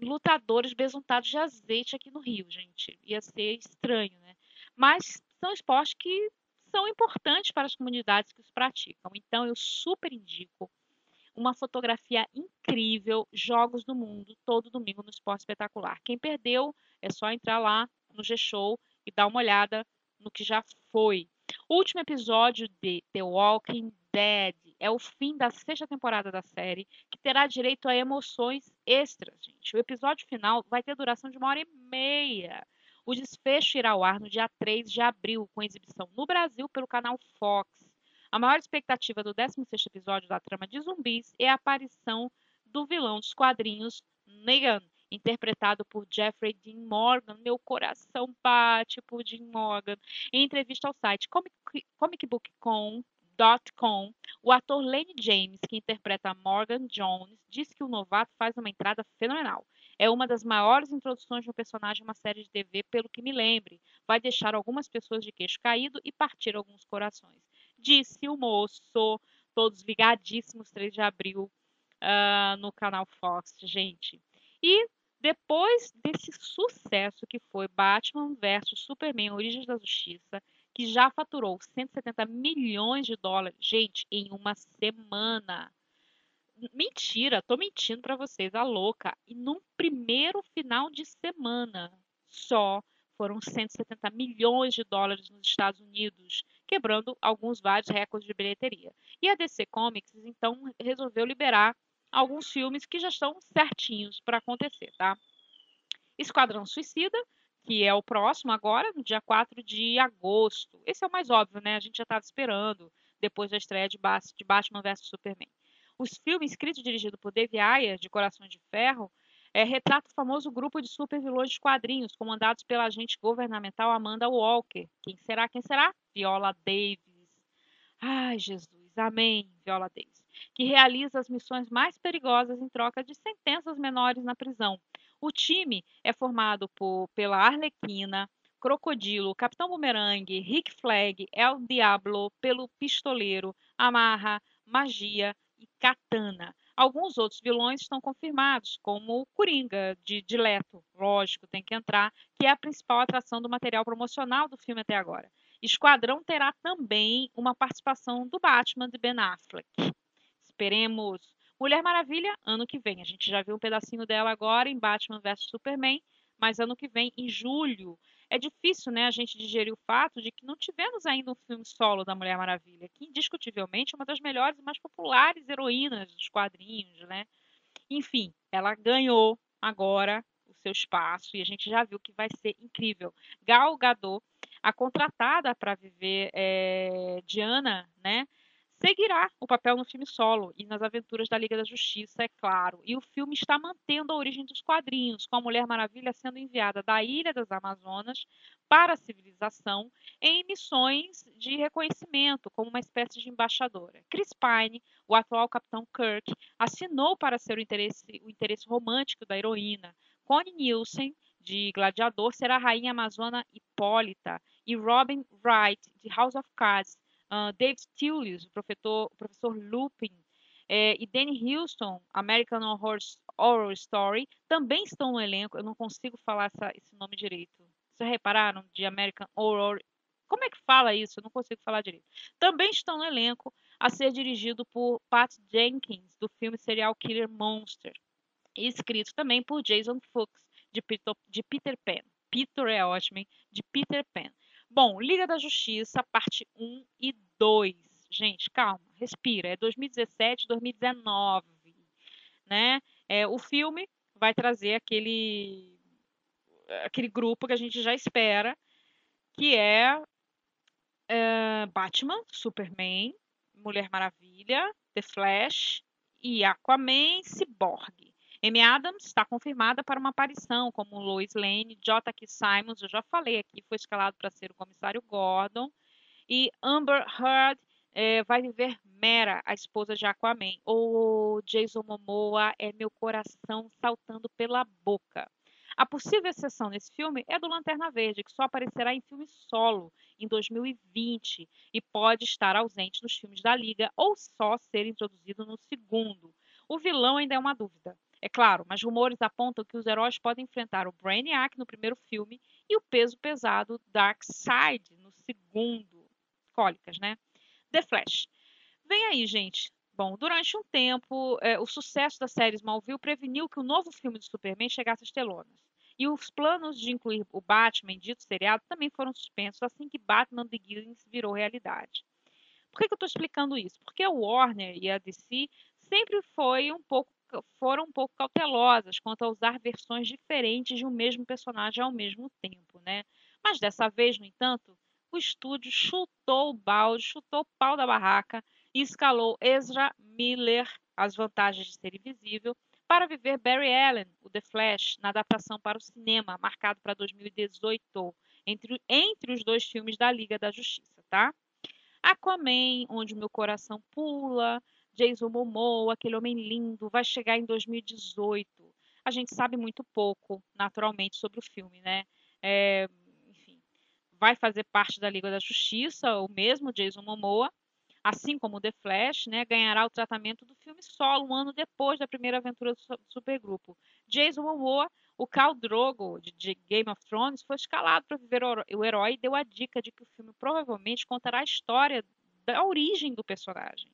Speaker 2: lutadores besuntados de azeite aqui no Rio, gente. Ia ser estranho, né? Mas são esportes que são importantes para as comunidades que os praticam. Então, eu super indico uma fotografia incrível, Jogos do Mundo, todo domingo no Esporte Espetacular. Quem perdeu, é só entrar lá no G-Show e dar uma olhada no que já foi. Último episódio de The Walking Dead é o fim da sexta temporada da série, que terá direito a emoções extras, gente. O episódio final vai ter duração de uma hora e meia. O desfecho irá ao ar no dia 3 de abril, com exibição no Brasil pelo canal Fox. A maior expectativa do 16º episódio da trama de zumbis é a aparição do vilão dos quadrinhos, Negan, interpretado por Jeffrey Dean Morgan. Meu coração bate por Dean Morgan. Em entrevista ao site Comic, comicbook.com, o ator Lenny James, que interpreta Morgan Jones, disse que o novato faz uma entrada fenomenal. É uma das maiores introduções de um personagem em uma série de TV, pelo que me lembre. Vai deixar algumas pessoas de queixo caído e partir alguns corações. Disse o moço, todos ligadíssimos, 3 de abril, uh, no canal Fox, gente. E depois desse sucesso que foi Batman vs Superman Origens da Justiça, que já faturou 170 milhões de dólares, gente, em uma semana. Mentira, tô mentindo para vocês, a louca. E num primeiro final de semana só foram 170 milhões de dólares nos Estados Unidos, quebrando alguns vários recordes de bilheteria. E a DC Comics então resolveu liberar alguns filmes que já estão certinhos para acontecer, tá? Esquadrão Suicida, que é o próximo agora, no dia 4 de agosto. Esse é o mais óbvio, né? A gente já estava esperando depois da estreia de, Batman vs Superman. Os filmes escritos e dirigidos por Dave Ayer, de Corações de Ferro, é, retrata o famoso grupo de supervilões de quadrinhos, comandados pela agente governamental Amanda Walker. Quem será? Quem será? Viola Davis. Ai, Jesus, amém, Viola Davis. Que realiza as missões mais perigosas em troca de sentenças menores na prisão. O time é formado por, pela Arlequina, Crocodilo, Capitão Boomerang, Rick Flag, El Diablo, pelo Pistoleiro, Amarra, Magia e Katana. Alguns outros vilões estão confirmados, como o Coringa, de Dileto, lógico, tem que entrar, que é a principal atração do material promocional do filme até agora. Esquadrão terá também uma participação do Batman de Ben Affleck. Esperemos. Mulher Maravilha, ano que vem. A gente já viu um pedacinho dela agora em Batman vs Superman, mas ano que vem, em julho, é difícil né, a gente digerir o fato de que não tivemos ainda um filme solo da Mulher Maravilha, que indiscutivelmente é uma das melhores e mais populares heroínas dos quadrinhos, né? Enfim, ela ganhou agora o seu espaço e a gente já viu que vai ser incrível. Gal Gadot, a contratada para viver é, Diana, né? Seguirá o papel no filme solo e nas aventuras da Liga da Justiça, é claro. E o filme está mantendo a origem dos quadrinhos, com a Mulher Maravilha sendo enviada da Ilha das Amazonas para a civilização em missões de reconhecimento, como uma espécie de embaixadora. Chris Pine, o atual Capitão Kirk, assinou para ser o interesse, o interesse romântico da heroína. Connie Nielsen, de Gladiador, será a rainha amazona Hipólita. E Robin Wright, de House of Cards, uh, Dave Stilius, o professor, o professor Lupin, é, e Danny Houston, American Horror, Horror Story, também estão no elenco. Eu não consigo falar essa, esse nome direito. Vocês repararam? De American Horror. Como é que fala isso? Eu não consigo falar direito. Também estão no elenco a ser dirigido por Pat Jenkins, do filme Serial Killer Monster. E escrito também por Jason Fuchs, de Peter, de Peter Pan. Peter é ótimo, hein? De Peter Pan. Bom, Liga da Justiça, parte 1 e 2. Gente, calma, respira. É 2017, 2019, né? É, o filme vai trazer aquele aquele grupo que a gente já espera, que é, é Batman, Superman, Mulher Maravilha, The Flash e Aquaman, Cyborg. Amy Adams está confirmada para uma aparição como Lois Lane, J.K. Simons, eu já falei aqui, foi escalado para ser o comissário Gordon, e Amber Heard é, vai viver Mera, a esposa de Aquaman. O Jason Momoa é meu coração saltando pela boca. A possível exceção nesse filme é do Lanterna Verde, que só aparecerá em filme solo em 2020 e pode estar ausente nos filmes da Liga ou só ser introduzido no segundo. O vilão ainda é uma dúvida. É claro, mas rumores apontam que os heróis podem enfrentar o Brainiac no primeiro filme e o peso pesado Darkseid no segundo. Cólicas, né? The Flash. Vem aí, gente. Bom, durante um tempo, é, o sucesso da série Smallville preveniu que o novo filme de Superman chegasse às telonas. E os planos de incluir o Batman dito seriado também foram suspensos assim que Batman Begins virou realidade. Por que, que eu estou explicando isso? Porque a Warner e a DC sempre foi um pouco foram um pouco cautelosas quanto a usar versões diferentes de um mesmo personagem ao mesmo tempo, né? Mas dessa vez, no entanto, o estúdio chutou o balde, chutou o pau da barraca e escalou Ezra Miller, as vantagens de ser invisível, para viver Barry Allen, o The Flash, na adaptação para o cinema, marcado para 2018, entre, entre os dois filmes da Liga da Justiça, tá? Aquaman, onde meu coração pula, Jason Momoa, aquele homem lindo, vai chegar em 2018. A gente sabe muito pouco, naturalmente, sobre o filme, né? É, enfim, vai fazer parte da Liga da Justiça, o mesmo Jason Momoa, assim como The Flash, né, ganhará o tratamento do filme solo um ano depois da primeira aventura do supergrupo. Jason Momoa, o Khal Drogo de Game of Thrones, foi escalado para viver o herói e deu a dica de que o filme provavelmente contará a história da origem do personagem.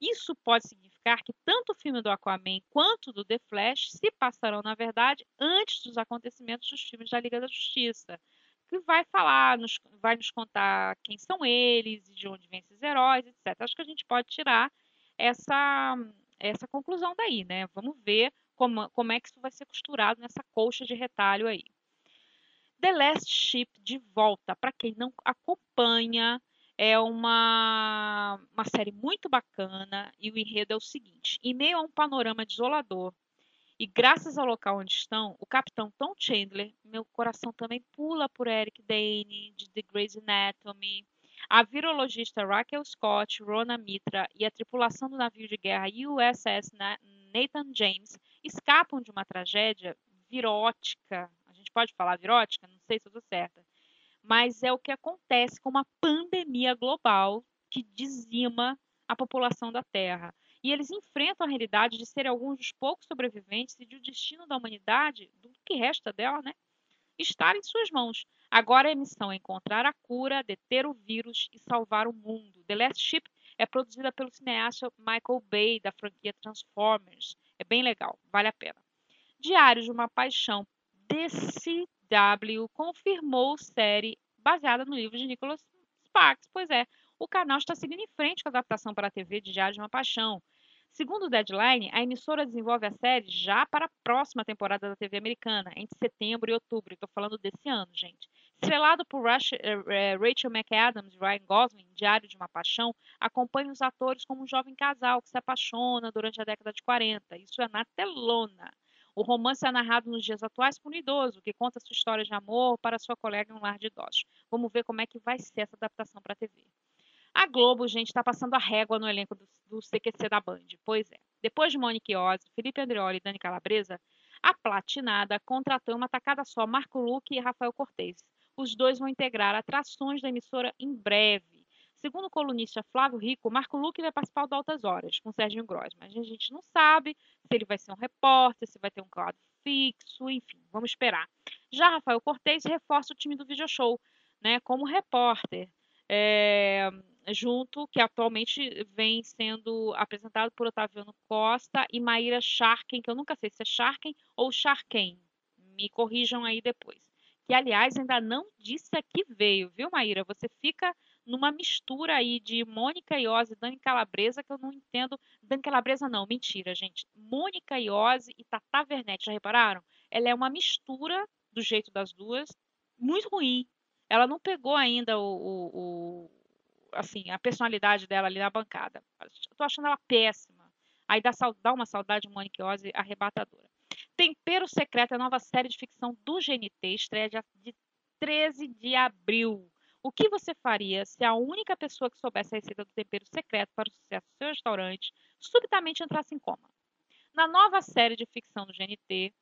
Speaker 2: Isso pode significar que tanto o filme do Aquaman quanto do The Flash se passarão, na verdade, antes dos acontecimentos dos filmes da Liga da Justiça. que vai falar, nos, vai nos contar quem são eles, de onde vêm esses heróis, etc. Acho que a gente pode tirar essa, essa conclusão daí, né? Vamos ver como, como é que isso vai ser costurado nessa colcha de retalho aí. The Last Ship de volta, para quem não acompanha, é uma, uma série muito bacana e o enredo é o seguinte: em meio a um panorama desolador e graças ao local onde estão, o capitão Tom Chandler, meu coração também pula por Eric Dane, de The Grey's Anatomy, a virologista Raquel Scott, Rona Mitra e a tripulação do navio de guerra USS Nathan James escapam de uma tragédia virótica. A gente pode falar virótica? Não sei se eu estou certa. Mas é o que acontece com uma pandemia global que dizima a população da Terra. E eles enfrentam a realidade de serem alguns dos poucos sobreviventes e de o destino da humanidade, do que resta dela, né, estar em suas mãos. Agora a missão é encontrar a cura, deter o vírus e salvar o mundo. The Last Ship é produzida pelo cineasta Michael Bay, da franquia Transformers. É bem legal, vale a pena. Diário de uma Paixão, DCW confirmou série baseada no livro de Nicholas Sparks. Pois é, o canal está seguindo em frente com a adaptação para a TV de Diário de uma Paixão. Segundo o Deadline, a emissora desenvolve a série já para a próxima temporada da TV americana, entre setembro e outubro. Estou falando desse ano, gente. Estrelado por eh, Rachel McAdams e Ryan Gosling, Diário de uma Paixão, acompanha os atores como um jovem casal que se apaixona durante a década de 40. Isso é na telona. O romance é narrado nos dias atuais por um idoso, que conta sua história de amor para sua colega em um lar de idosos. Vamos ver como é que vai ser essa adaptação para a TV. A Globo, gente, está passando a régua no elenco do, do, CQC da Band. Pois é. Depois de Monique Ozzy, Felipe Andreoli e Dani Calabresa, a Platinada contratou uma tacada só Marco Luque e Rafael Cortez. Os dois vão integrar atrações da emissora em breve. Segundo o colunista Flávio Rico, Marco Luque vai participar do Altas Horas com Serginho Gross, mas a gente não sabe se ele vai ser um repórter, se vai ter um quadro fixo, enfim, vamos esperar. Já Rafael Cortez reforça o time do Video Show, né, como repórter. É, junto, que atualmente vem sendo apresentado por Otaviano Costa e Maíra Sharken, que eu nunca sei se é Sharken ou Sharken. Me corrijam aí depois. Que, aliás, ainda não disse a que veio, viu, Maíra? Você fica numa mistura aí de Mônica Iose e Dani Calabresa, que eu não entendo. Dani Calabresa não, mentira, gente. Mônica Iose e Tata Werneck, já repararam? Ela é uma mistura do jeito das duas, muito ruim. Ela não pegou ainda o, o, assim, a personalidade dela ali na bancada. Eu tô achando ela péssima. Aí dá, dá uma saudade Ozzy arrebatadora. Tempero Secreto é a nova série de ficção do GNT, estreia de 13 de abril. O que você faria se a única pessoa que soubesse a receita do tempero secreto para o sucesso do seu restaurante subitamente entrasse em coma? Na nova série de ficção do GNT,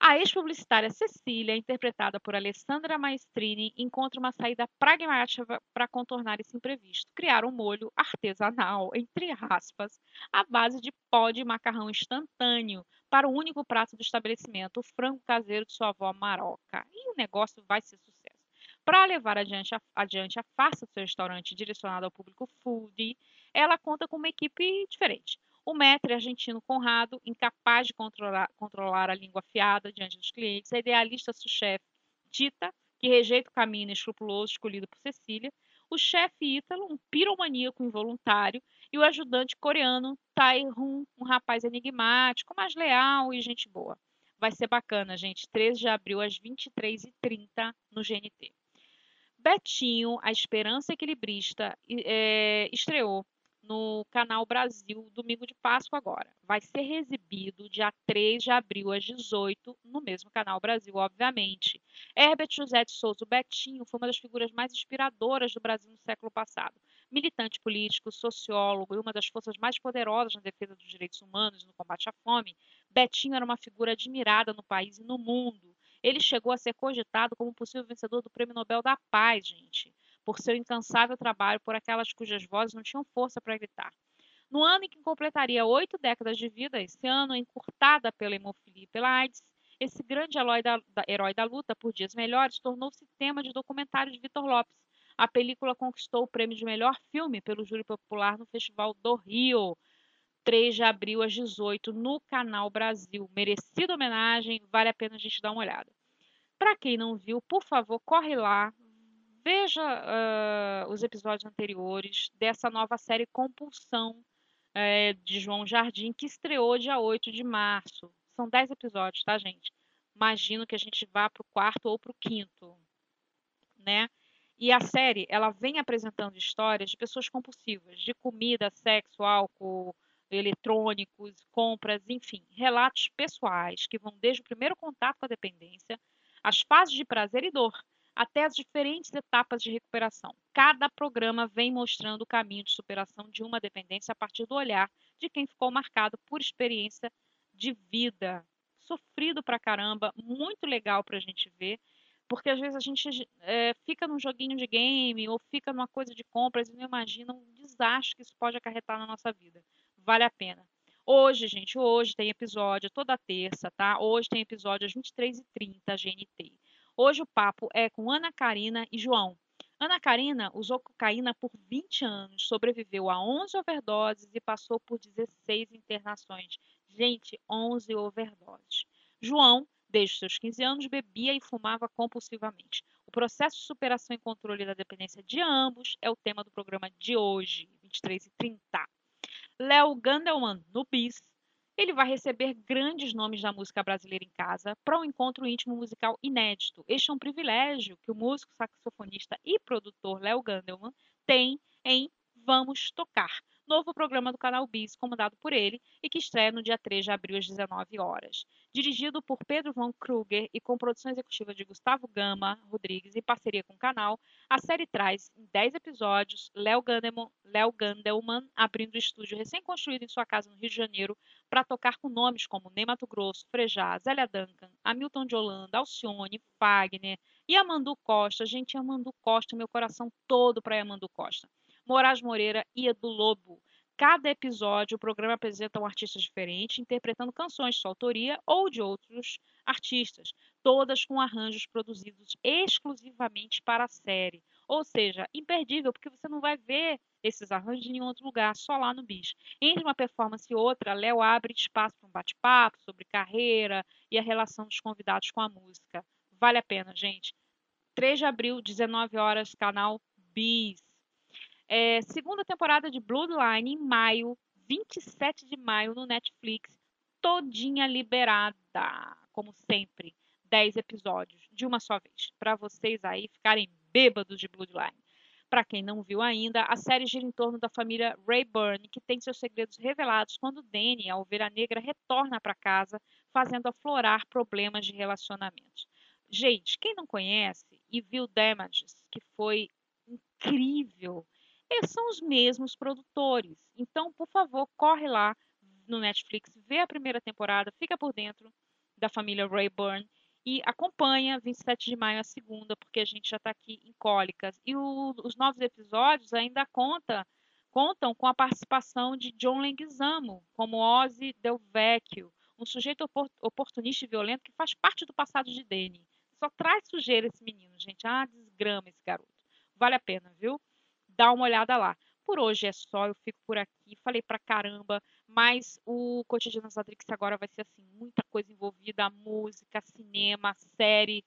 Speaker 2: a ex-publicitária Cecília, interpretada por Alessandra Maestrini, encontra uma saída pragmática para contornar esse imprevisto. Criar um molho artesanal, entre aspas, à base de pó de macarrão instantâneo para o único prato do estabelecimento, o frango caseiro de sua avó Maroca. E o negócio vai ser sucesso. Para levar adiante a, adiante a farsa do seu restaurante direcionado ao público foodie, ela conta com uma equipe diferente. O maître argentino Conrado, incapaz de controlar, controlar a língua afiada diante dos clientes, a idealista sous-chefe Tita, que rejeita o caminho escrupuloso escolhido por Cecília, o chefe ítalo, um piromaníaco involuntário, e o ajudante coreano Tai-hun, um rapaz enigmático, mas leal e gente boa. Vai ser bacana, gente. 13 de abril, às 23h30, no GNT. Betinho, a Esperança Equilibrista, é, estreou no Canal Brasil, domingo de Páscoa agora. Vai ser exibido dia 3 de abril às 18 no mesmo Canal Brasil, obviamente. Herbert José de Souza, Betinho, foi uma das figuras mais inspiradoras do Brasil no século passado. Militante político, sociólogo e uma das forças mais poderosas na defesa dos direitos humanos e no combate à fome, Betinho era uma figura admirada no país e no mundo. Ele chegou a ser cogitado como possível vencedor do Prêmio Nobel da Paz, gente por seu incansável trabalho por aquelas cujas vozes não tinham força para gritar. No ano em que completaria oito décadas de vida, esse ano encurtada pela hemofilia e pela AIDS, esse grande herói da, da, herói da luta por dias melhores tornou-se tema de documentário de Vitor Lopes. A película conquistou o prêmio de melhor filme pelo júri popular no Festival do Rio, 3 de abril às 18 no Canal Brasil. Merecida homenagem, vale a pena a gente dar uma olhada. Para quem não viu, por favor, corre lá, veja uh, os episódios anteriores dessa nova série Compulsão uh, de João Jardim, que estreou dia 8 de março. São 10 episódios, tá, gente? Imagino que a gente vá para o quarto ou para o quinto, né? E a série, ela vem apresentando histórias de pessoas compulsivas, de comida, sexo, álcool, eletrônicos, compras, enfim, relatos pessoais que vão desde o primeiro contato com a dependência, as fases de prazer e dor, até as diferentes etapas de recuperação. Cada programa vem mostrando o caminho de superação de uma dependência a partir do olhar de quem ficou marcado por experiência de vida. Sofrido pra caramba, muito legal pra gente ver, porque às vezes a gente é, fica num joguinho de game ou fica numa coisa de compras e não imagina um desastre que isso pode acarretar na nossa vida vale a pena. Hoje, gente, hoje tem episódio toda terça, tá? Hoje tem episódio às 23h30 GNT. Hoje o papo é com Ana Karina e João. Ana Karina usou cocaína por 20 anos, sobreviveu a 11 overdoses e passou por 16 internações. Gente, 11 overdoses. João, desde seus 15 anos, bebia e fumava compulsivamente. O processo de superação e controle da dependência de ambos é o tema do programa de hoje, 23h30. Léo Gandelman, no BIS. Ele vai receber grandes nomes da música brasileira em casa para um encontro íntimo musical inédito. Este é um privilégio que o músico, saxofonista e produtor Léo Gandelman tem em Vamos Tocar, novo programa do canal Bis, comandado por ele e que estreia no dia 3 de abril às 19 horas. Dirigido por Pedro Von Kruger e com produção executiva de Gustavo Gama Rodrigues em parceria com o canal, a série traz em 10 episódios Léo Gandelman, Léo Gandelman abrindo o estúdio recém-construído em sua casa no Rio de Janeiro para tocar com nomes como Ney Mato Grosso, Frejá, Zélia Duncan, Hamilton de Holanda, Alcione, Fagner e Amandu Costa. Gente, Amandu Costa, meu coração todo para Amandu Costa. Moraes Moreira e Edu Lobo. Cada episódio, o programa apresenta um artista diferente, interpretando canções de sua autoria ou de outros artistas, todas com arranjos produzidos exclusivamente para a série. Ou seja, imperdível, porque você não vai ver esses arranjos em nenhum outro lugar, só lá no Bis. Entre uma performance e outra, Léo abre espaço para um bate-papo sobre carreira e a relação dos convidados com a música. Vale a pena, gente. 3 de abril, 19 horas, canal Bis. É, segunda temporada de Bloodline em maio, 27 de maio no Netflix, todinha liberada, como sempre, 10 episódios de uma só vez, para vocês aí ficarem bêbados de Bloodline. Para quem não viu ainda, a série gira em torno da família Rayburn, que tem seus segredos revelados quando Danny, a ovelha negra, retorna para casa, fazendo aflorar problemas de relacionamento. Gente, quem não conhece e viu Damages, que foi incrível, eles são os mesmos produtores. Então, por favor, corre lá no Netflix, vê a primeira temporada, fica por dentro da família Rayburn e acompanha 27 de maio a segunda, porque a gente já está aqui em Cólicas. E o, os novos episódios ainda conta, contam com a participação de John Leguizamo, como Ozzy Del Vecchio, um sujeito oportunista e violento que faz parte do passado de Danny. Só traz sujeira esse menino, gente. Ah, desgrama esse garoto. Vale a pena, viu? Dá uma olhada lá. Por hoje é só, eu fico por aqui. Falei pra caramba, mas o Cotidiano Zadrix agora vai ser assim, muita coisa envolvida, música, cinema, série,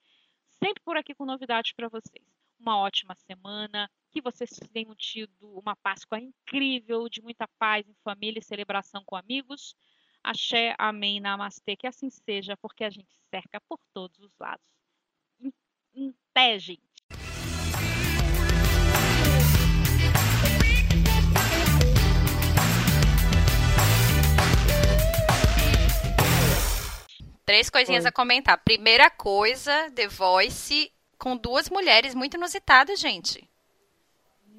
Speaker 2: sempre por aqui com novidades para vocês. Uma ótima semana, que vocês tenham tido uma Páscoa incrível, de muita paz em família e celebração com amigos. Axé, amém, namastê, que assim seja, porque a gente cerca por todos os lados. Até,
Speaker 1: Três coisinhas Foi. a comentar. Primeira coisa, The Voice com duas mulheres muito inusitadas, gente.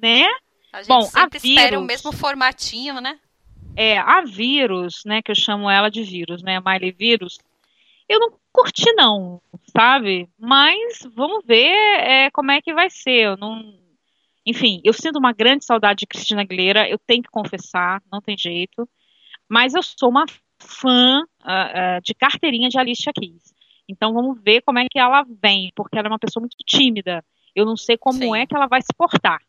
Speaker 2: Né?
Speaker 1: A gente Bom, sempre a espera vírus, o mesmo formatinho, né?
Speaker 2: É, a vírus, né, que eu chamo ela de vírus, né, Miley Vírus, eu não curti não, sabe? Mas vamos ver é, como é que vai ser. Eu não, enfim, eu sinto uma grande saudade de Cristina Aguilera, eu tenho que confessar, não tem jeito. Mas eu sou uma fã uh, uh, de carteirinha de Alicia Keys. Então vamos ver como é que ela vem, porque ela é uma pessoa muito tímida. Eu não sei como Sim. é que ela vai se portar.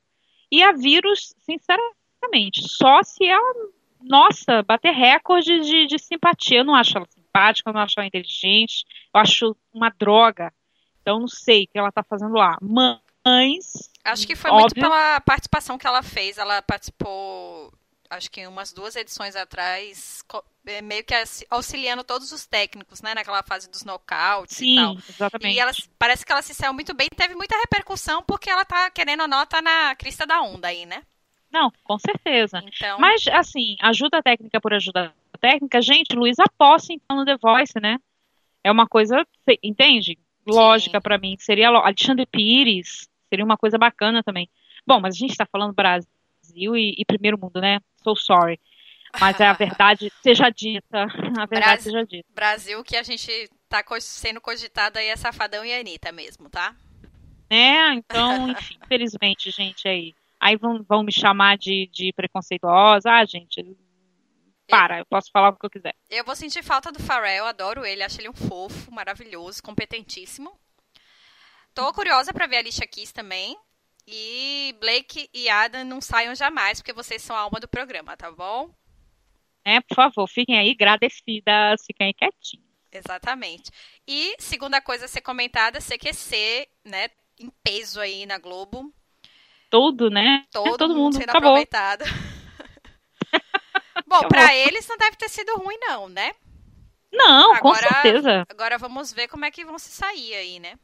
Speaker 2: E a Vírus, sinceramente, só se ela, nossa, bater recorde de, de simpatia. Eu não acho ela simpática, eu não acho ela inteligente, eu acho uma droga. Então não sei o que ela tá fazendo lá. Mas.
Speaker 1: Acho que foi
Speaker 2: óbvio,
Speaker 1: muito pela participação que ela fez. Ela participou, acho que umas duas edições atrás, é, meio que auxiliando todos os técnicos, né? Naquela fase dos knockouts
Speaker 2: Sim,
Speaker 1: e tal.
Speaker 2: exatamente.
Speaker 1: E ela, parece que ela se saiu muito bem. Teve muita repercussão porque ela tá, querendo ou não, tá na crista da onda aí, né?
Speaker 2: Não, com certeza.
Speaker 1: Então,
Speaker 2: Mas, assim, ajuda técnica por ajuda técnica, gente, Luísa Posse, então, no The Voice, né? É uma coisa, entende? Lógica pra mim. Seria Alexandre Pires, seria uma coisa bacana também. Bom, mas a gente tá falando Brasil e, e primeiro mundo, né? So sorry. Mas é a verdade seja dita. A verdade
Speaker 1: Brasil-
Speaker 2: seja dita.
Speaker 1: Brasil que a gente tá sendo cogitado aí é Safadão e Anitta mesmo, tá?
Speaker 2: Né? Então, enfim, infelizmente, gente, aí. Aí vão, vão me chamar de, de preconceituosa. Ah, gente, para, eu posso falar o que eu quiser.
Speaker 1: Eu vou sentir falta do Pharrell, adoro ele, acho ele um fofo, maravilhoso, competentíssimo. Tô curiosa pra ver a Alicia Keys também. E Blake e Adam não saiam jamais, porque vocês são a alma do programa, tá bom?
Speaker 2: Né? Por favor, fiquem aí agradecidas, fiquem aí quietinhos.
Speaker 1: Exatamente. E segunda coisa a ser comentada, CQC, né, em peso aí na Globo.
Speaker 2: Tudo, né?
Speaker 1: Todo,
Speaker 2: É, todo
Speaker 1: mundo,
Speaker 2: mundo
Speaker 1: sendo
Speaker 2: acabou.
Speaker 1: aproveitado. Bom, pra eles não deve ter sido ruim não, né?
Speaker 2: Não, com
Speaker 1: Agora-
Speaker 2: certeza.
Speaker 1: Agora vamos ver como é que vão se sair aí, né?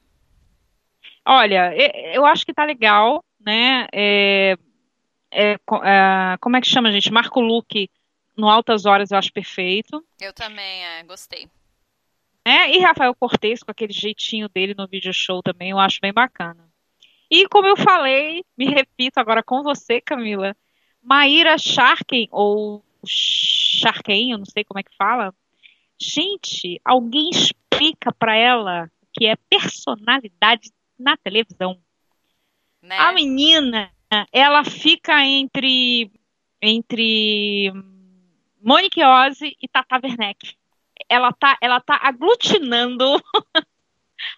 Speaker 2: Olha, eu acho que tá legal, né? É, é, é, como é que chama, gente? Marco Luque no Altas Horas eu acho perfeito.
Speaker 1: Eu também é, gostei.
Speaker 2: né? E Rafael Cortez com aquele jeitinho dele no video show também, eu acho bem bacana. E como eu falei, me repito agora com você, Camila, Maíra Sharken, ou Sharken, eu não sei como é que fala. Gente, alguém explica pra ela o que é personalidade na televisão.
Speaker 1: Né?
Speaker 2: A menina, ela fica entre entre Monique Ozzy e Tata Werneck. Ela tá, ela tá aglutinando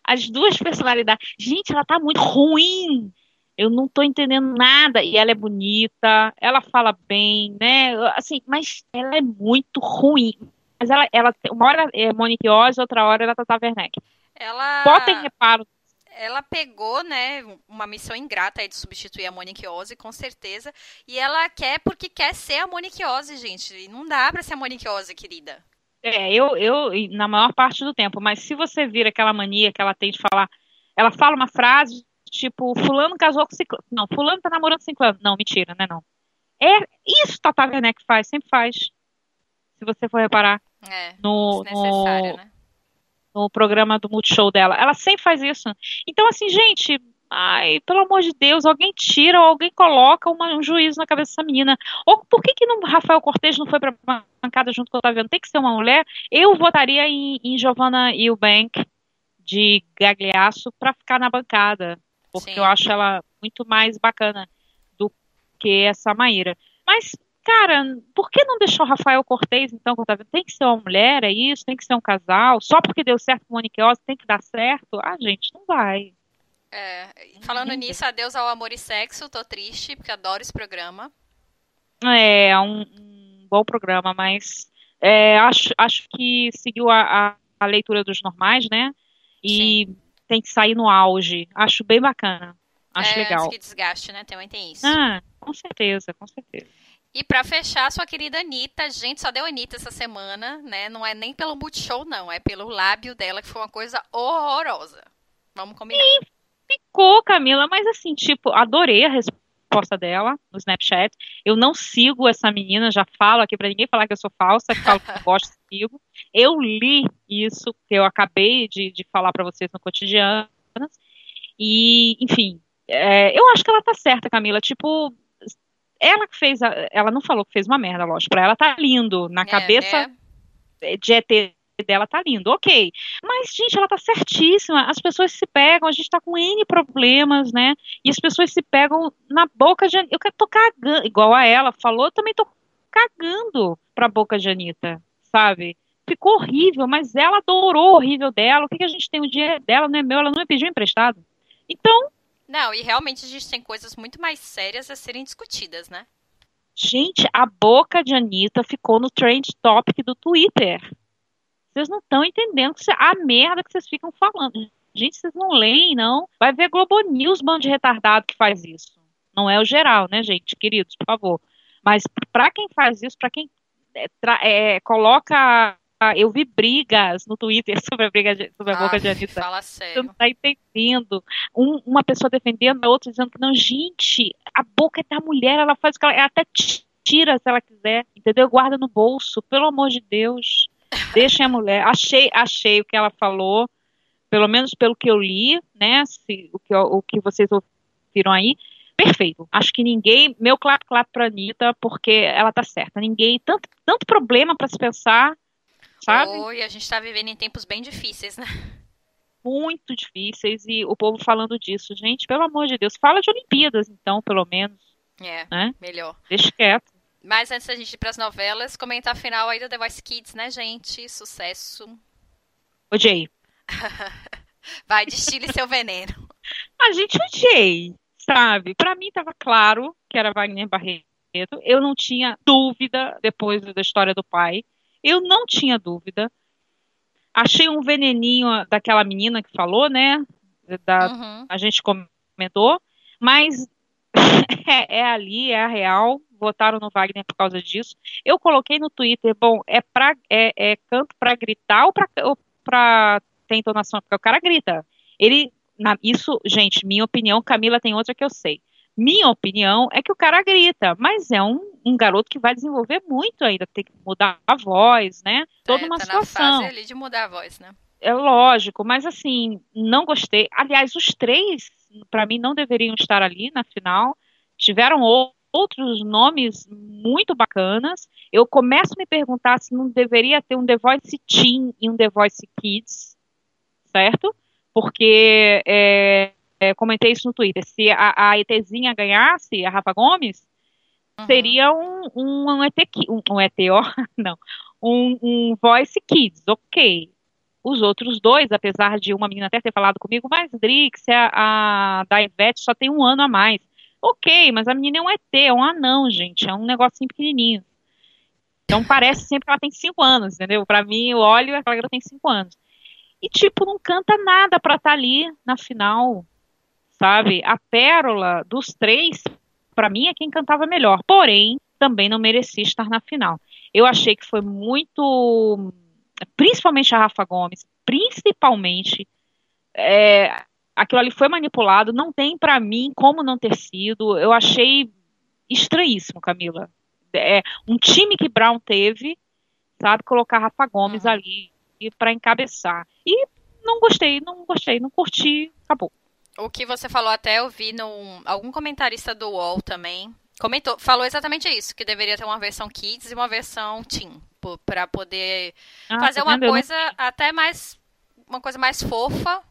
Speaker 2: as duas personalidades. Gente, ela tá muito ruim. Eu não tô entendendo nada. E ela é bonita, ela fala bem, né? Assim, mas ela é muito ruim. Mas ela, ela uma hora é Monique Ozzy, outra hora ela é Tata Werneck.
Speaker 1: Ela,
Speaker 2: Botem reparo.
Speaker 1: Ela pegou, né, uma missão ingrata aí de substituir a Monique Ozzy, com certeza. E ela quer porque quer ser a Monique Ozzy, gente. E não dá pra ser a Monique Ozzy, querida.
Speaker 2: É, eu, eu, na maior parte do tempo, mas se você vir aquela mania que ela tem de falar, ela fala uma frase tipo, fulano casou com ciclano. Não, fulano tá namorando ciclano. Não, mentira, né, não. É isso Tata Werneck faz, sempre faz. Se você for reparar
Speaker 1: É,
Speaker 2: no,
Speaker 1: desnecessário,
Speaker 2: no,
Speaker 1: né?
Speaker 2: No programa do Multishow dela. Ela sempre faz isso. Então, assim, gente, ai, pelo amor de Deus, alguém tira ou alguém coloca uma- um juízo na cabeça dessa menina. Ou por que que não, Rafael Cortez não foi pra bancada junto com o Otaviano? Tem que ser uma mulher? Eu votaria em, em Giovanna Eubank de Gagliasso pra ficar na bancada. Porque
Speaker 1: Sim.
Speaker 2: eu acho ela muito mais bacana do que essa Maíra. Mas, cara, por que não deixou o Rafael Cortez, então, Otaviano? Tem que ser uma mulher, é isso? Tem que ser um casal? Só porque deu certo com o Monique tem que dar certo? Ah, gente, não vai.
Speaker 1: É, falando nisso, adeus ao amor e sexo. Tô triste, porque adoro esse programa.
Speaker 2: É um, um bom programa, mas é, acho, acho que seguiu a, a, a leitura dos normais, né? E tem que sair no auge. Acho bem bacana. Acho
Speaker 1: é,
Speaker 2: legal.
Speaker 1: antes que desgaste, né? Também tem isso.
Speaker 2: Ah, com certeza, com certeza.
Speaker 1: E pra fechar, sua querida Anitta, gente, só deu Anitta essa semana, né? Não é nem pelo Multishow, não. É pelo lábio dela, que foi uma coisa horrorosa. Vamos combinar.
Speaker 2: Ficou, Camila, mas assim, tipo, adorei a resposta dela no Snapchat. Eu não sigo essa menina, já falo aqui pra ninguém falar que eu sou falsa, que falo que eu gosto sigo. Eu li isso, que eu acabei de, de falar pra vocês no cotidiano. E, enfim, é, eu acho que ela tá certa, Camila. Tipo, ela que fez, a- ela não falou que fez uma merda, lógico. Pra ela tá lindo. Na
Speaker 1: É,
Speaker 2: cabeça
Speaker 1: né?
Speaker 2: de ET dela tá lindo, ok. Mas, gente, ela tá certíssima. As pessoas se pegam, a gente tá com N problemas, né? E as pessoas se pegam na boca de. Eu quero tô cagando, igual a ela falou, eu também tô cagando pra boca de Anitta, sabe? Ficou horrível, mas ela adorou o horrível dela. O que, que a gente tem? O dinheiro dela não é meu, ela não me pediu emprestado. Então,
Speaker 1: Não, e realmente a gente tem coisas muito mais sérias a serem discutidas, né?
Speaker 2: gente, a boca de Anitta ficou no trend topic do Twitter. Vocês não estão entendendo a merda que vocês ficam falando. Gente, vocês não leem, não? Vai ver Globo News, bando de retardado que faz isso. Não é o geral, né, gente? Queridos, por favor. Mas para quem faz isso, para quem é, é, coloca. Eu vi brigas no Twitter sobre a briga de, sobre a boca de Anitta.
Speaker 1: Fala sério.
Speaker 2: Você não tá entendendo. Um, uma pessoa defendendo, a outra dizendo que não, gente, a boca é da mulher, ela faz o que ela. Ela até tira se ela quiser, entendeu? Guarda no bolso, pelo amor de Deus. Deixem a mulher. Achei, achei o que ela falou, pelo menos pelo que eu li, né? Se, o, que, o que vocês ouviram aí perfeito. Acho que ninguém, meu clap clap pra Anitta, porque ela tá certa. Ninguém, tanto, tanto problema para se pensar, sabe?
Speaker 1: Oi, a gente tá vivendo em tempos bem difíceis, né?
Speaker 2: Muito difíceis e o povo falando disso. Gente, pelo amor de Deus, fala de Olimpíadas então, pelo menos.
Speaker 1: É,
Speaker 2: né?
Speaker 1: melhor.
Speaker 2: Deixa quieto.
Speaker 1: Mas antes da gente ir pras novelas, comentar a final aí do The Voice Kids, né, gente? Sucesso.
Speaker 2: Odiei.
Speaker 1: Vai, destile seu veneno.
Speaker 2: A gente odiei sabe? Para mim estava claro que era Wagner Barreto. Eu não tinha dúvida depois da história do pai. Eu não tinha dúvida. Achei um veneninho daquela menina que falou, né? Da, uhum. A gente comentou, mas é, é, ali, é a real. Votaram no Wagner por causa disso. Eu coloquei no Twitter, bom, é, pra, é, é canto para gritar ou para ter entonação? Porque o cara grita. Ele na, isso, gente, minha opinião, Camila tem outra que eu sei. Minha opinião é que o cara grita, mas é um, um garoto que vai desenvolver muito ainda, tem que mudar a voz, né? Toda
Speaker 1: é,
Speaker 2: uma
Speaker 1: tá
Speaker 2: situação.
Speaker 1: Na fase ali de mudar a voz, né?
Speaker 2: É lógico, mas assim, não gostei. Aliás, os três, para mim, não deveriam estar ali na final. Tiveram outros nomes muito bacanas. Eu começo a me perguntar se não deveria ter um The Voice Teen e um The Voice Kids, certo? porque é, é, comentei isso no Twitter. Se a, a ETzinha ganhasse, a Rafa Gomes, uhum. seria um, um, um, ET, um, um ET, ó, não, um, um Voice Kids, ok. Os outros dois, apesar de uma menina até ter falado comigo, mas Drix, a, a da Ivete só tem um ano a mais. Ok, mas a menina é um ET, é um anão, gente, é um negocinho pequenininho. Então parece sempre que ela tem cinco anos, entendeu? Para mim, eu olho e aquela garota tem cinco anos. E, tipo, não canta nada para estar tá ali na final, sabe? A pérola dos três, para mim, é quem cantava melhor. Porém, também não merecia estar na final. Eu achei que foi muito. Principalmente a Rafa Gomes, principalmente. É, aquilo ali foi manipulado, não tem para mim como não ter sido. Eu achei estranhíssimo, Camila. É, um time que Brown teve, sabe, colocar Rafa Gomes uhum. ali para encabeçar. E não gostei, não gostei, não curti, acabou.
Speaker 1: O que você falou até eu vi num algum comentarista do UOL também comentou, falou exatamente isso, que deveria ter uma versão kids e uma versão teen, para poder ah, fazer uma coisa não... até mais uma coisa mais fofa,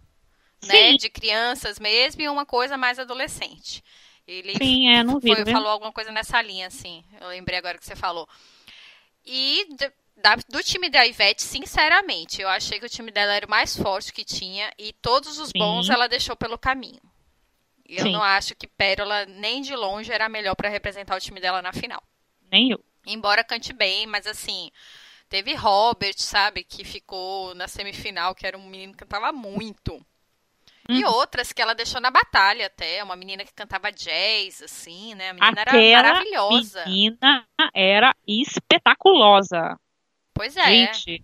Speaker 1: né, Sim. né, de crianças mesmo e uma coisa mais adolescente. Ele
Speaker 2: Sim, é, não vi,
Speaker 1: foi, falou alguma coisa nessa linha assim. Eu lembrei agora que você falou. E da, do time da Ivete, sinceramente, eu achei que o time dela era o mais forte que tinha e todos os Sim. bons ela deixou pelo caminho. Eu Sim. não acho que Pérola nem de longe era melhor para representar o time dela na final.
Speaker 2: Nem eu.
Speaker 1: Embora cante bem, mas assim, teve Robert, sabe, que ficou na semifinal, que era um menino que cantava muito. Hum. E outras que ela deixou na batalha até, uma menina que cantava jazz, assim, né? A menina
Speaker 2: Aquela
Speaker 1: era maravilhosa.
Speaker 2: menina era espetaculosa.
Speaker 1: Pois é.
Speaker 2: Gente,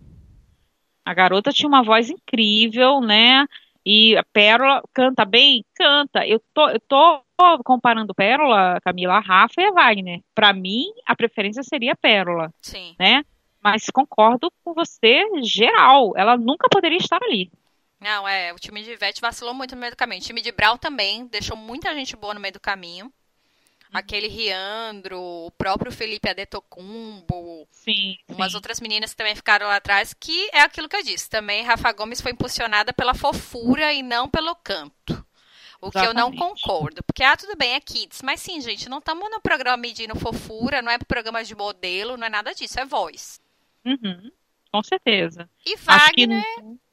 Speaker 2: a garota tinha uma voz incrível, né? E a Pérola canta bem? Canta. Eu tô, eu tô comparando Pérola, Camila, a Rafa e a Wagner. Para mim, a preferência seria a Pérola.
Speaker 1: Sim.
Speaker 2: Né? Mas concordo com você, geral. Ela nunca poderia estar ali.
Speaker 1: Não, é, o time de Ivete vacilou muito no meio do caminho. O time de Brau também deixou muita gente boa no meio do caminho aquele Riandro, o próprio Felipe Adetocumbo,
Speaker 2: sim,
Speaker 1: umas
Speaker 2: sim.
Speaker 1: outras meninas que também ficaram lá atrás, que é aquilo que eu disse. Também Rafa Gomes foi impulsionada pela fofura e não pelo canto. O Exatamente. que eu não concordo. Porque, ah, tudo bem, é kids. Mas sim, gente, não estamos no programa medindo fofura, não é programa de modelo, não é nada disso, é voz.
Speaker 2: Uhum, com certeza.
Speaker 1: E Wagner.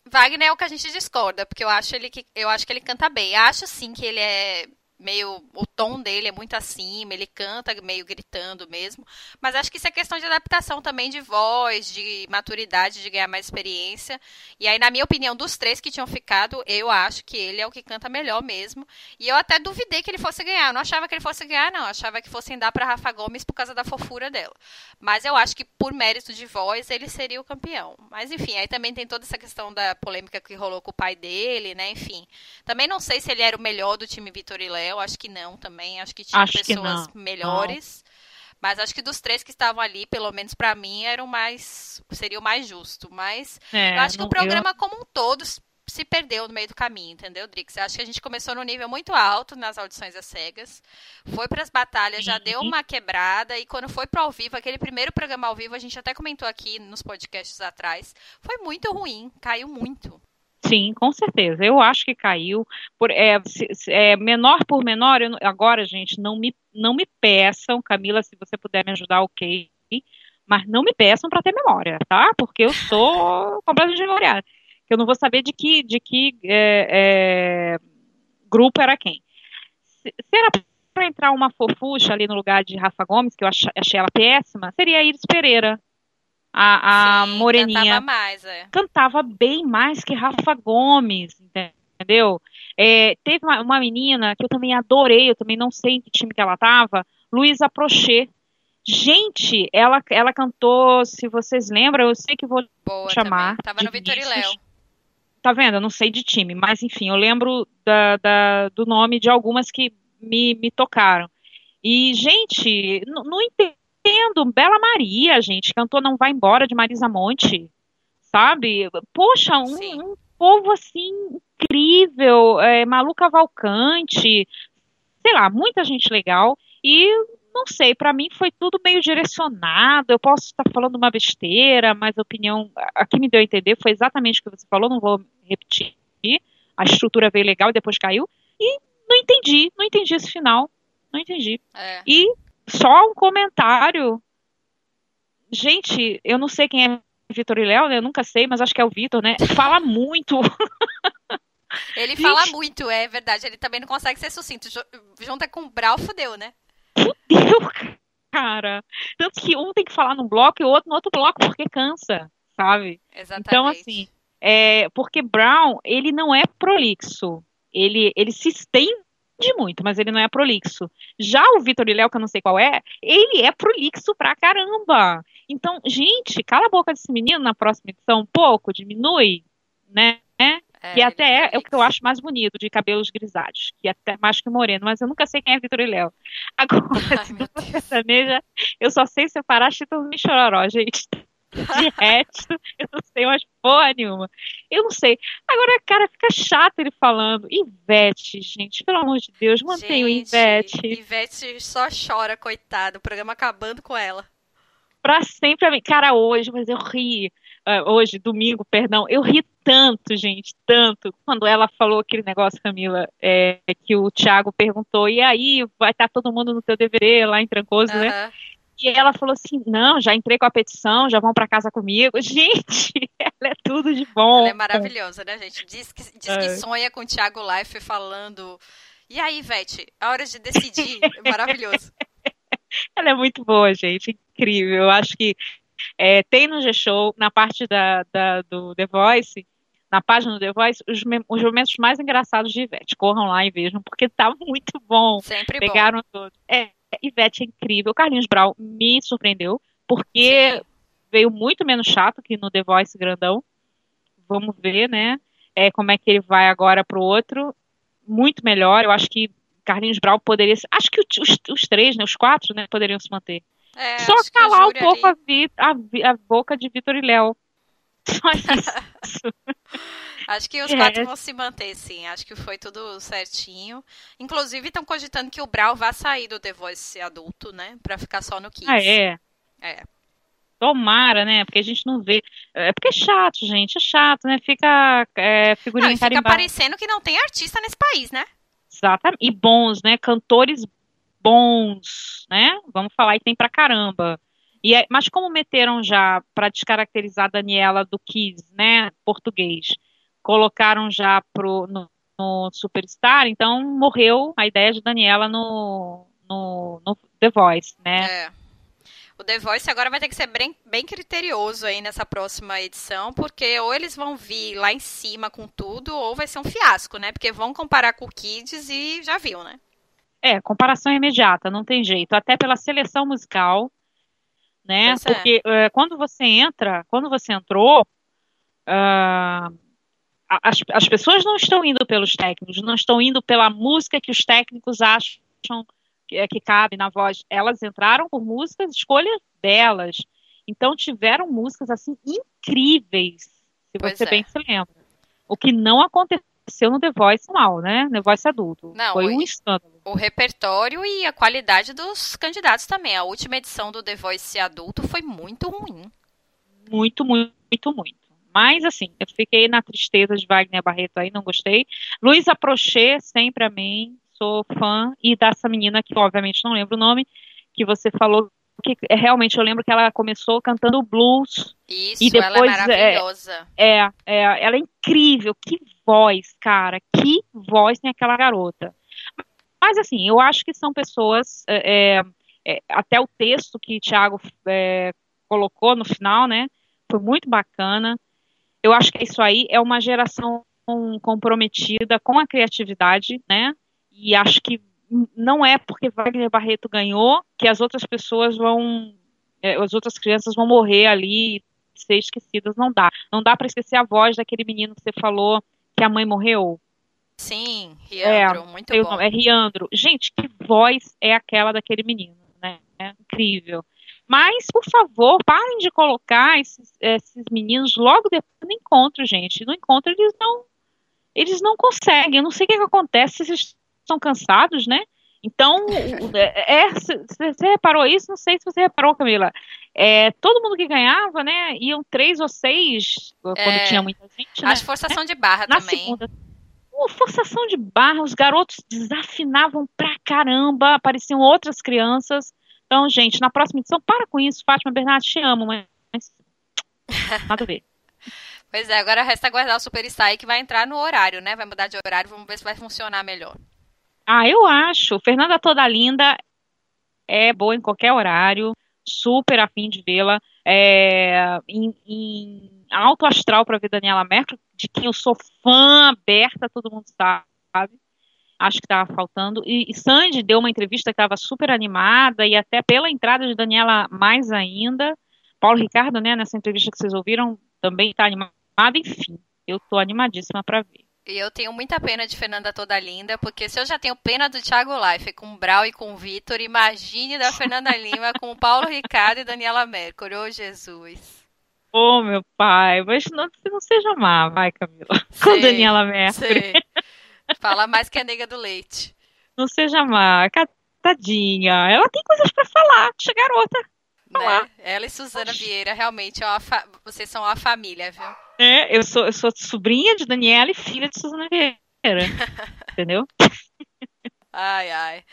Speaker 1: Wagner é o que a gente discorda, porque eu acho ele que eu acho que ele canta bem. Acho sim que ele é meio. O tom dele é muito acima, ele canta meio gritando mesmo. Mas acho que isso é questão de adaptação também de voz, de maturidade, de ganhar mais experiência. E aí, na minha opinião, dos três que tinham ficado, eu acho que ele é o que canta melhor mesmo. E eu até duvidei que ele fosse ganhar. Eu não achava que ele fosse ganhar, não. Eu achava que fossem dar para Rafa Gomes por causa da fofura dela. Mas eu acho que por mérito de voz, ele seria o campeão. Mas enfim, aí também tem toda essa questão da polêmica que rolou com o pai dele, né? Enfim. Também não sei se ele era o melhor do time Vitor e Léo. Acho que não também. Acho que tinha
Speaker 2: Acho que
Speaker 1: pessoas
Speaker 2: não.
Speaker 1: melhores. Mas acho que dos três que estavam ali, pelo menos pra mim, era o mais. seria o mais justo. Mas
Speaker 2: É,
Speaker 1: eu acho que
Speaker 2: não-
Speaker 1: o programa como um todo se perdeu no meio do caminho, entendeu, Drix? Eu acho que a gente começou num nível muito alto nas audições às cegas. Foi pras batalhas, já deu uma quebrada. E quando foi pro ao vivo, aquele primeiro programa ao vivo, a gente até comentou aqui nos podcasts atrás, foi muito ruim, caiu muito.
Speaker 2: Sim, com certeza. Eu acho que caiu. Por, é, se- se- é, menor por menor, eu agora, gente, não me, não me peçam, Camila, se você puder me ajudar, ok. Mas não me peçam para ter memória, tá? Porque eu sou completamente memoriada. Eu não vou saber de que, de que é, é, grupo era quem. Se, se era para entrar uma fofucha ali no lugar de Rafa Gomes, que eu ach- achei ela péssima, seria a Iris Pereira. A, a
Speaker 1: Sim,
Speaker 2: moreninha
Speaker 1: Cantava mais, é.
Speaker 2: cantava bem mais que Rafa Gomes, entendeu? É, teve uma, uma menina que eu também adorei, eu também não sei em que time que ela tava, Luísa Prochet. Gente, ela, ela cantou, se vocês lembram, eu sei que vou
Speaker 1: Boa
Speaker 2: chamar
Speaker 1: também. Tava no Vitor e Léo.
Speaker 2: Tá vendo? Eu não sei de time, mas enfim, eu lembro da, da- do nome de algumas que me, me tocaram. E, gente, não entendo. Bela Maria, gente, cantou Não Vai Embora de Marisa Monte, sabe? Poxa, um, um povo assim incrível, é, Malu Cavalcante, sei lá, muita gente legal. E não sei, pra mim foi tudo meio direcionado. Eu posso estar falando uma besteira, mas a opinião, a que me deu a entender foi exatamente o que você falou, não vou repetir. A estrutura veio legal e depois caiu. E não entendi, não entendi esse final. Não entendi.
Speaker 1: É.
Speaker 2: E só um comentário. Gente, eu não sei quem é Vitor e Léo, né? Eu nunca sei, mas acho que é o Vitor, né? Fala muito.
Speaker 1: Ele
Speaker 2: Gente.
Speaker 1: fala muito, é verdade. Ele também não consegue ser sucinto. Ju- Junta com o Brau, fudeu, né?
Speaker 2: Deu, cara. Tanto que um tem que falar num bloco e o outro no outro bloco porque cansa, sabe?
Speaker 1: Exatamente.
Speaker 2: Então, assim, é, porque Brown, ele não é prolixo. Ele, ele se estende muito, mas ele não é prolixo. Já o Vitor e Léo, que eu não sei qual é, ele é prolixo pra caramba. Então, gente, cala a boca desse menino na próxima edição um pouco, diminui, né?
Speaker 1: É,
Speaker 2: que até é, é o que eu acho mais bonito, de cabelos grisalhos, que é até mais que moreno, mas eu nunca sei quem é Vitor e Léo. Agora,
Speaker 1: Ai,
Speaker 2: se sertaneja, eu só sei separar Chitãozinho e Chororó, gente. De resto, eu não sei mais porra nenhuma. Eu não sei. Agora, cara, fica chato ele falando. Ivete, gente, pelo amor de Deus, mantenha o Ivete
Speaker 1: Ivete só chora, coitado. O programa acabando com ela.
Speaker 2: pra sempre. Cara, hoje, mas eu ri. ah, hoje, domingo, perdão, eu ri tanto, gente, tanto. Quando ela falou aquele negócio, Camila, é, que o Thiago perguntou, e aí, vai estar todo mundo no teu DVD lá em Trancoso, né? E ela falou assim: não, já entrei com a petição, já vão pra casa comigo. Gente, ela é tudo de bom.
Speaker 1: Ela é maravilhosa, né, gente? Diz que, diz que
Speaker 2: É.
Speaker 1: sonha com o Thiago Life falando. E aí, Ivete, a hora de decidir. Maravilhoso.
Speaker 2: Ela é muito boa, gente, incrível. Eu acho que é, tem no G-Show, na parte da, da- do The Voice, na página do The Voice, os, os momentos mais engraçados de Ivete. Corram lá e vejam, porque tá muito bom.
Speaker 1: Sempre bom.
Speaker 2: Pegaram todos. É, Ivete é incrível. Carlinhos Brau me surpreendeu, porque veio muito menos chato que no The Voice grandão. Vamos ver, né? É, como é que ele vai agora pro outro. Muito melhor. Eu acho que Carlinhos Brau poderia. Acho que os, os três, né? Os quatro, né? Poderiam se manter.
Speaker 1: É,
Speaker 2: Só calar um pouco a, vi- a a boca de Vitor e Léo. Só isso.
Speaker 1: Acho que os
Speaker 2: É.
Speaker 1: quatro vão se manter, sim. Acho que foi tudo certinho. Inclusive, estão cogitando que o Brau vá sair do The Voice adulto, né? Pra ficar só no Kids.
Speaker 2: ah, é.
Speaker 1: É.
Speaker 2: Tomara, né? Porque a gente não vê. É porque é chato, gente. É chato, né? Fica é,
Speaker 1: Não,
Speaker 2: figurinha
Speaker 1: e fica
Speaker 2: carimbada.
Speaker 1: parecendo que não tem artista nesse país, né?
Speaker 2: Exatamente. E bons, né? Cantores bons, né? Vamos falar que tem pra caramba. E é- mas como meteram já pra descaracterizar a Daniela do Kiss, né? Português, colocaram já pro, no, no Superstar, então morreu a ideia de Daniela no, no, no The Voice, né?
Speaker 1: É. O The Voice agora vai ter que ser bem, bem criterioso aí nessa próxima edição, porque ou eles vão vir lá em cima com tudo, ou vai ser um fiasco, né? Porque vão comparar com o Kids e já viu, né?
Speaker 2: É, comparação imediata, não tem jeito. Até pela seleção musical, né?
Speaker 1: Pois é.
Speaker 2: Porque é, quando você entra, quando você entrou, a- as, as pessoas não estão indo pelos técnicos, não estão indo pela música que os técnicos acham que, é, que cabe na voz. Elas entraram por músicas, escolhas delas. Então tiveram músicas assim incríveis, se
Speaker 1: Pois
Speaker 2: você
Speaker 1: é.
Speaker 2: bem se lembra. O que não aconteceu no The Voice mal, né? No The Voice adulto.
Speaker 1: Não,
Speaker 2: Foi um escândalo.
Speaker 1: O repertório e a qualidade dos candidatos também. A última edição do The Voice adulto foi muito ruim.
Speaker 2: Muito, muito, muito, muito. Mas, assim, eu fiquei na tristeza de Wagner Barreto aí, não gostei. Luísa Prochê, sempre amém, sou fã. E dessa menina, que obviamente não lembro o nome, que você falou, que é, realmente eu lembro que ela começou cantando blues.
Speaker 1: Isso,
Speaker 2: E
Speaker 1: ela é
Speaker 2: depois, é,
Speaker 1: maravilhosa.
Speaker 2: É, é, ela é incrível, que voz, cara, que voz tem aquela garota. Mas, assim, eu acho que são pessoas, é, é, até o texto que o Thiago é, colocou no final, né, foi muito bacana. Eu acho que isso aí é uma geração comprometida com a criatividade, né, e acho que não é porque Wagner Barreto ganhou que as outras pessoas vão, é, as outras crianças vão morrer ali ser esquecidas, não dá. Não dá para esquecer a voz daquele menino que você falou que a mãe morreu.
Speaker 1: Sim, Riandro, muito
Speaker 2: Sei o
Speaker 1: bom.
Speaker 2: nome, É Riandro. Gente, que voz é aquela daquele menino, né? É incrível. Mas, por favor, parem de colocar esses, esses meninos logo depois do encontro, gente. No encontro eles não eles não conseguem. Eu não sei o que, que acontece, se eles estão cansados, né? Então, é, é, você reparou isso? Não sei se você reparou, Camila. É, todo mundo que ganhava, né? Iam três ou seis, quando
Speaker 1: É,
Speaker 2: tinha muita gente, né?
Speaker 1: Acho forçação de barra
Speaker 2: Na
Speaker 1: também.
Speaker 2: segunda. Forçação de barra, os garotos desafinavam pra caramba, apareciam outras crianças. Então, gente, na próxima edição, para com isso, Fátima Bernardo, te amo, mas nada a ver.
Speaker 1: Pois é, agora resta aguardar o Superstar aí que vai entrar no horário, né? Vai mudar de horário, vamos ver se vai funcionar melhor.
Speaker 2: Ah, eu acho. Fernanda Toda Linda é boa em qualquer horário, super afim de vê-la. É, em, em alto astral para ver Daniela Mercury, de quem eu sou fã aberta, todo mundo sabe. Acho que estava faltando. E, e Sandy deu uma entrevista que estava super animada, e até pela entrada de Daniela mais ainda. Paulo Ricardo, né, nessa entrevista que vocês ouviram, também está animado. Enfim, eu estou animadíssima para ver.
Speaker 1: E eu tenho muita pena de Fernanda Toda Linda, porque se eu já tenho pena do Thiago Life com o Brau e com o Vitor, imagine da Fernanda Lima com o Paulo Ricardo e Daniela Mercury. Ô, Jesus.
Speaker 2: Ô, meu pai, mas não, não seja má, vai, Camila. Com Daniela Mercury.
Speaker 1: Sei. Fala mais que a nega do leite.
Speaker 2: Não seja má, tadinha. Ela tem coisas pra falar, tia garota.
Speaker 1: Né? Ela e Suzana Vieira, realmente, é fa- vocês são uma família, viu?
Speaker 2: É, eu sou, eu sou sobrinha de Daniela e filha de Suzana Vieira. Entendeu?
Speaker 1: Ai, ai.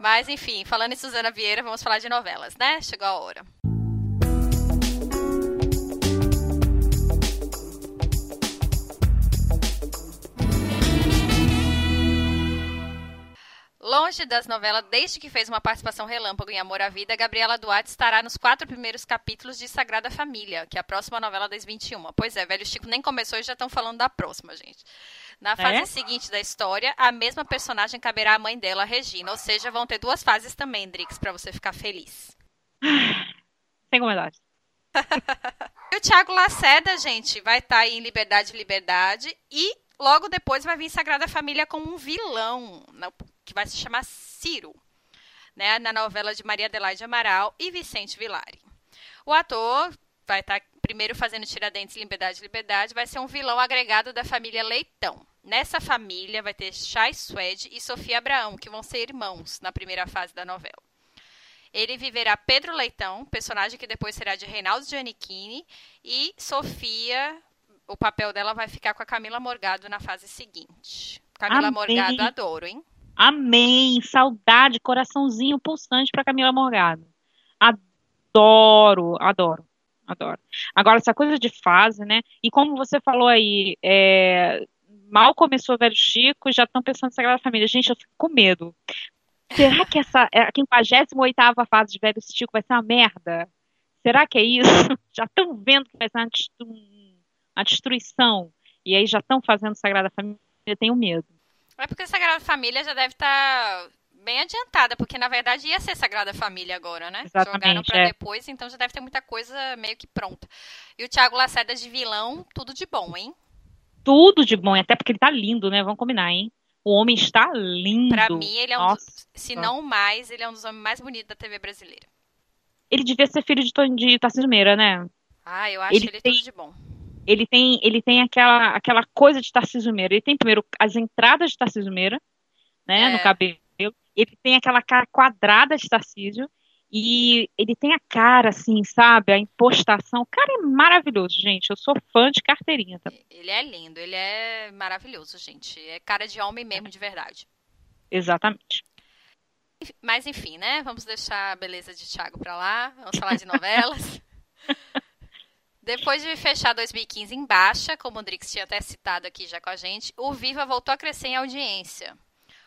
Speaker 1: Mas, enfim, falando em Suzana Vieira, vamos falar de novelas, né? Chegou a hora. Longe das novelas, desde que fez uma participação relâmpago em Amor à Vida, Gabriela Duarte estará nos quatro primeiros capítulos de Sagrada Família, que é a próxima novela das 21. Pois é, Velho Chico nem começou e já estão falando da próxima, gente. Na fase
Speaker 2: É?
Speaker 1: seguinte da história, a mesma personagem caberá à mãe dela, a Regina. Ou seja, vão ter duas fases também, Drix, pra você ficar feliz.
Speaker 2: Sem comentários.
Speaker 1: E o Thiago Lacerda, gente, vai estar aí em Liberdade, Liberdade. E logo depois vai vir Sagrada Família como um vilão, que vai se chamar Ciro, né, na novela de Maria Adelaide Amaral e Vicente Villari. O ator vai estar primeiro fazendo Tiradentes, Liberdade, Liberdade, vai ser um vilão agregado da família Leitão. Nessa família vai ter Chay Suede e Sofia Abraão, que vão ser irmãos na primeira fase da novela. Ele viverá Pedro Leitão, personagem que depois será de Reinaldo Giannichini, e Sofia, o papel dela vai ficar com a Camila Morgado na fase seguinte. Camila
Speaker 2: Amei.
Speaker 1: Morgado, adoro, hein?
Speaker 2: Amém. Saudade, coraçãozinho pulsante pra Camila Morgado. Adoro, adoro, adoro. Agora, essa coisa de fase, né? E como você falou aí, é, mal começou o Velho Chico já estão pensando em Sagrada Família. Gente, eu fico com medo. Será que essa é, a 58 fase de Velho Chico vai ser uma merda? Será que é isso? Já estão vendo que vai ser uma destruição. E aí já estão fazendo Sagrada Família, eu tenho medo.
Speaker 1: É porque Sagrada Família já deve estar tá bem adiantada, porque na verdade ia ser Sagrada Família agora, né?
Speaker 2: Exatamente,
Speaker 1: Jogaram pra
Speaker 2: é.
Speaker 1: depois, então já deve ter muita coisa meio que pronta. E o Thiago Lacerda de vilão, tudo de bom, hein?
Speaker 2: Tudo de bom, até porque ele tá lindo, né? Vamos combinar, hein? O homem está lindo.
Speaker 1: Pra mim, ele é um
Speaker 2: Nossa.
Speaker 1: dos, se não mais, ele é um dos homens mais bonitos da TV brasileira.
Speaker 2: Ele devia ser filho de, de Tarcísio Meira, né?
Speaker 1: Ah, eu acho
Speaker 2: Ele
Speaker 1: ele,
Speaker 2: tem-
Speaker 1: tudo de bom.
Speaker 2: Ele tem, ele tem aquela, aquela coisa de Tarcísio Meira. Ele tem primeiro as entradas de Tarcísio Meira, né?
Speaker 1: É.
Speaker 2: No cabelo. Ele tem aquela cara quadrada de Tarcísio. E ele tem a cara, assim, sabe? A impostação. O cara é maravilhoso, gente. Eu sou fã de carteirinha também.
Speaker 1: Ele é lindo, ele é maravilhoso, gente. É cara de homem mesmo, de verdade.
Speaker 2: Exatamente.
Speaker 1: Mas enfim, né? Vamos deixar a beleza de Thiago pra lá. Vamos falar de novelas. Depois de fechar 2015 em baixa, como o Drix tinha até citado aqui já com a gente, o Viva voltou a crescer em audiência.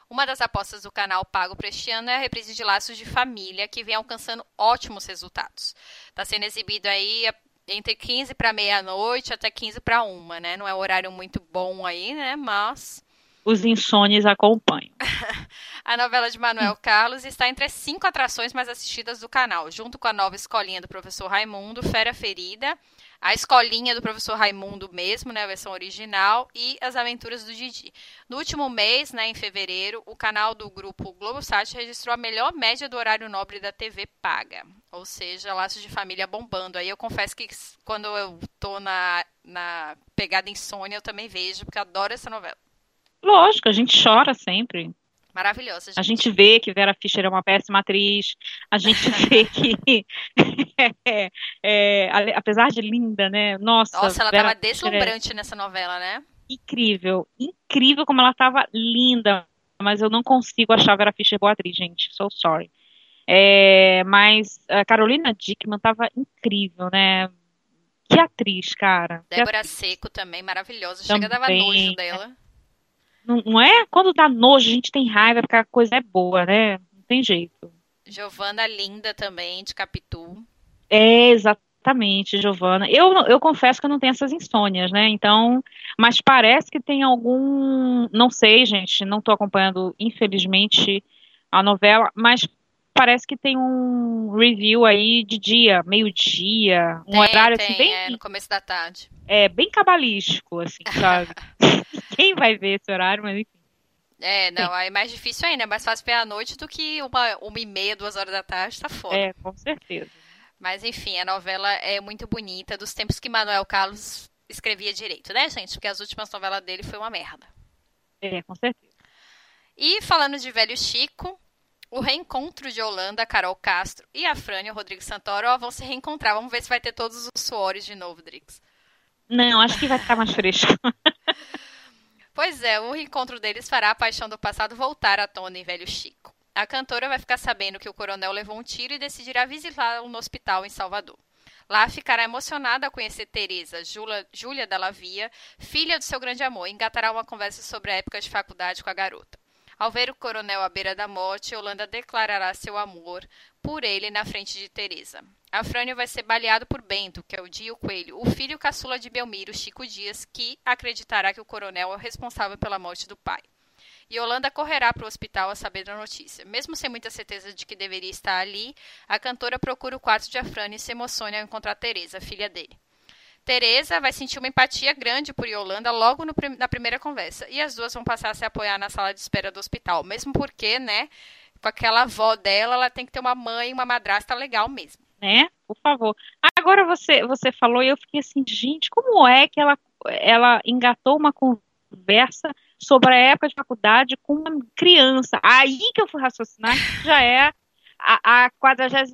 Speaker 1: Uma das apostas do canal pago para este ano é a reprise de Laços de Família, que vem alcançando ótimos resultados. Está sendo exibido aí entre 15 para meia-noite até 15 para uma, né? Não é um horário muito bom aí, né? Mas
Speaker 2: Os insones acompanham.
Speaker 1: a novela de Manuel Carlos está entre as cinco atrações mais assistidas do canal, junto com a nova escolinha do professor Raimundo, Fera Ferida, a escolinha do professor Raimundo mesmo, né, a versão original, e as aventuras do Didi. No último mês, né, em fevereiro, o canal do grupo Globosat registrou a melhor média do horário nobre da TV paga. Ou seja, laços de família bombando. Aí eu confesso que quando eu tô na, na pegada insônia, eu também vejo, porque eu adoro essa novela.
Speaker 2: Lógico, a gente chora sempre.
Speaker 1: Maravilhosa, gente.
Speaker 2: A gente vê que Vera Fischer é uma péssima atriz. A gente vê que, é, é, apesar de linda, né? Nossa,
Speaker 1: Nossa, ela
Speaker 2: Vera
Speaker 1: tava
Speaker 2: Fischer é
Speaker 1: deslumbrante nessa novela, né?
Speaker 2: incrível, incrível como ela tava linda. Mas eu não consigo achar Vera Fischer boa atriz, gente. So sorry. É, mas a Carolina Dickman tava incrível, né? Que atriz, cara.
Speaker 1: Débora
Speaker 2: atriz.
Speaker 1: Seco também, maravilhosa. Chega, dava nojo dela.
Speaker 2: Não, não é? Quando dá nojo, a gente tem raiva porque a coisa é boa, né? Não tem jeito.
Speaker 1: Giovana Linda também, de Capitu.
Speaker 2: É, exatamente, Giovana. Eu, eu confesso que eu não tenho essas insônias, né? Então, mas parece que tem algum. Não sei, gente, não estou acompanhando, infelizmente, a novela, mas parece que tem um review aí de dia, meio-dia, um
Speaker 1: Tem,
Speaker 2: horário
Speaker 1: tem,
Speaker 2: assim, bem,
Speaker 1: é, no começo da tarde.
Speaker 2: é, bem cabalístico, assim, sabe? Quem vai ver esse horário, mas enfim.
Speaker 1: É, não, aí é mais difícil ainda, é mais fácil ver à noite do que uma, uma e meia, duas horas da tarde, tá foda.
Speaker 2: É, com certeza.
Speaker 1: Mas enfim, a novela é muito bonita, dos tempos que Manuel Carlos escrevia direito, né, gente? Porque as últimas novelas dele foi uma merda.
Speaker 2: É, com certeza.
Speaker 1: E falando de Velho Chico, o reencontro de Holanda, Carol Castro e a Frânia Rodrigues Santoro ó, vão se reencontrar. Vamos ver se vai ter todos os suores de novo, Drix.
Speaker 2: Não, acho que vai ficar mais fresco.
Speaker 1: Pois é, o reencontro deles fará a paixão do passado voltar à tona em Velho Chico. A cantora vai ficar sabendo que o coronel levou um tiro e decidirá visitá-lo no hospital em Salvador. Lá ficará emocionada ao conhecer Teresa, Júlia, Júlia da Lavia, filha do seu grande amor, e engatará uma conversa sobre a época de faculdade com a garota. Ao ver o coronel à beira da morte, Holanda declarará seu amor por ele na frente de Teresa. Afrânio vai ser baleado por Bento, que é o Dio Coelho, o filho caçula de Belmiro, Chico Dias, que acreditará que o coronel é o responsável pela morte do pai. E Holanda correrá para o hospital a saber da notícia. Mesmo sem muita certeza de que deveria estar ali, a cantora procura o quarto de Afrânio e se emociona ao encontrar Teresa, filha dele. Teresa vai sentir uma empatia grande por Yolanda logo no na primeira conversa. E as duas vão passar a se apoiar na sala de espera do hospital. Mesmo porque, né, com aquela avó dela, ela tem que ter uma mãe e uma madrasta legal mesmo.
Speaker 2: Né? Por favor. Agora você, você falou e eu fiquei assim, gente, como é que ela, ela engatou uma conversa sobre a época de faculdade com uma criança? Aí que eu fui raciocinar que já é a, a 43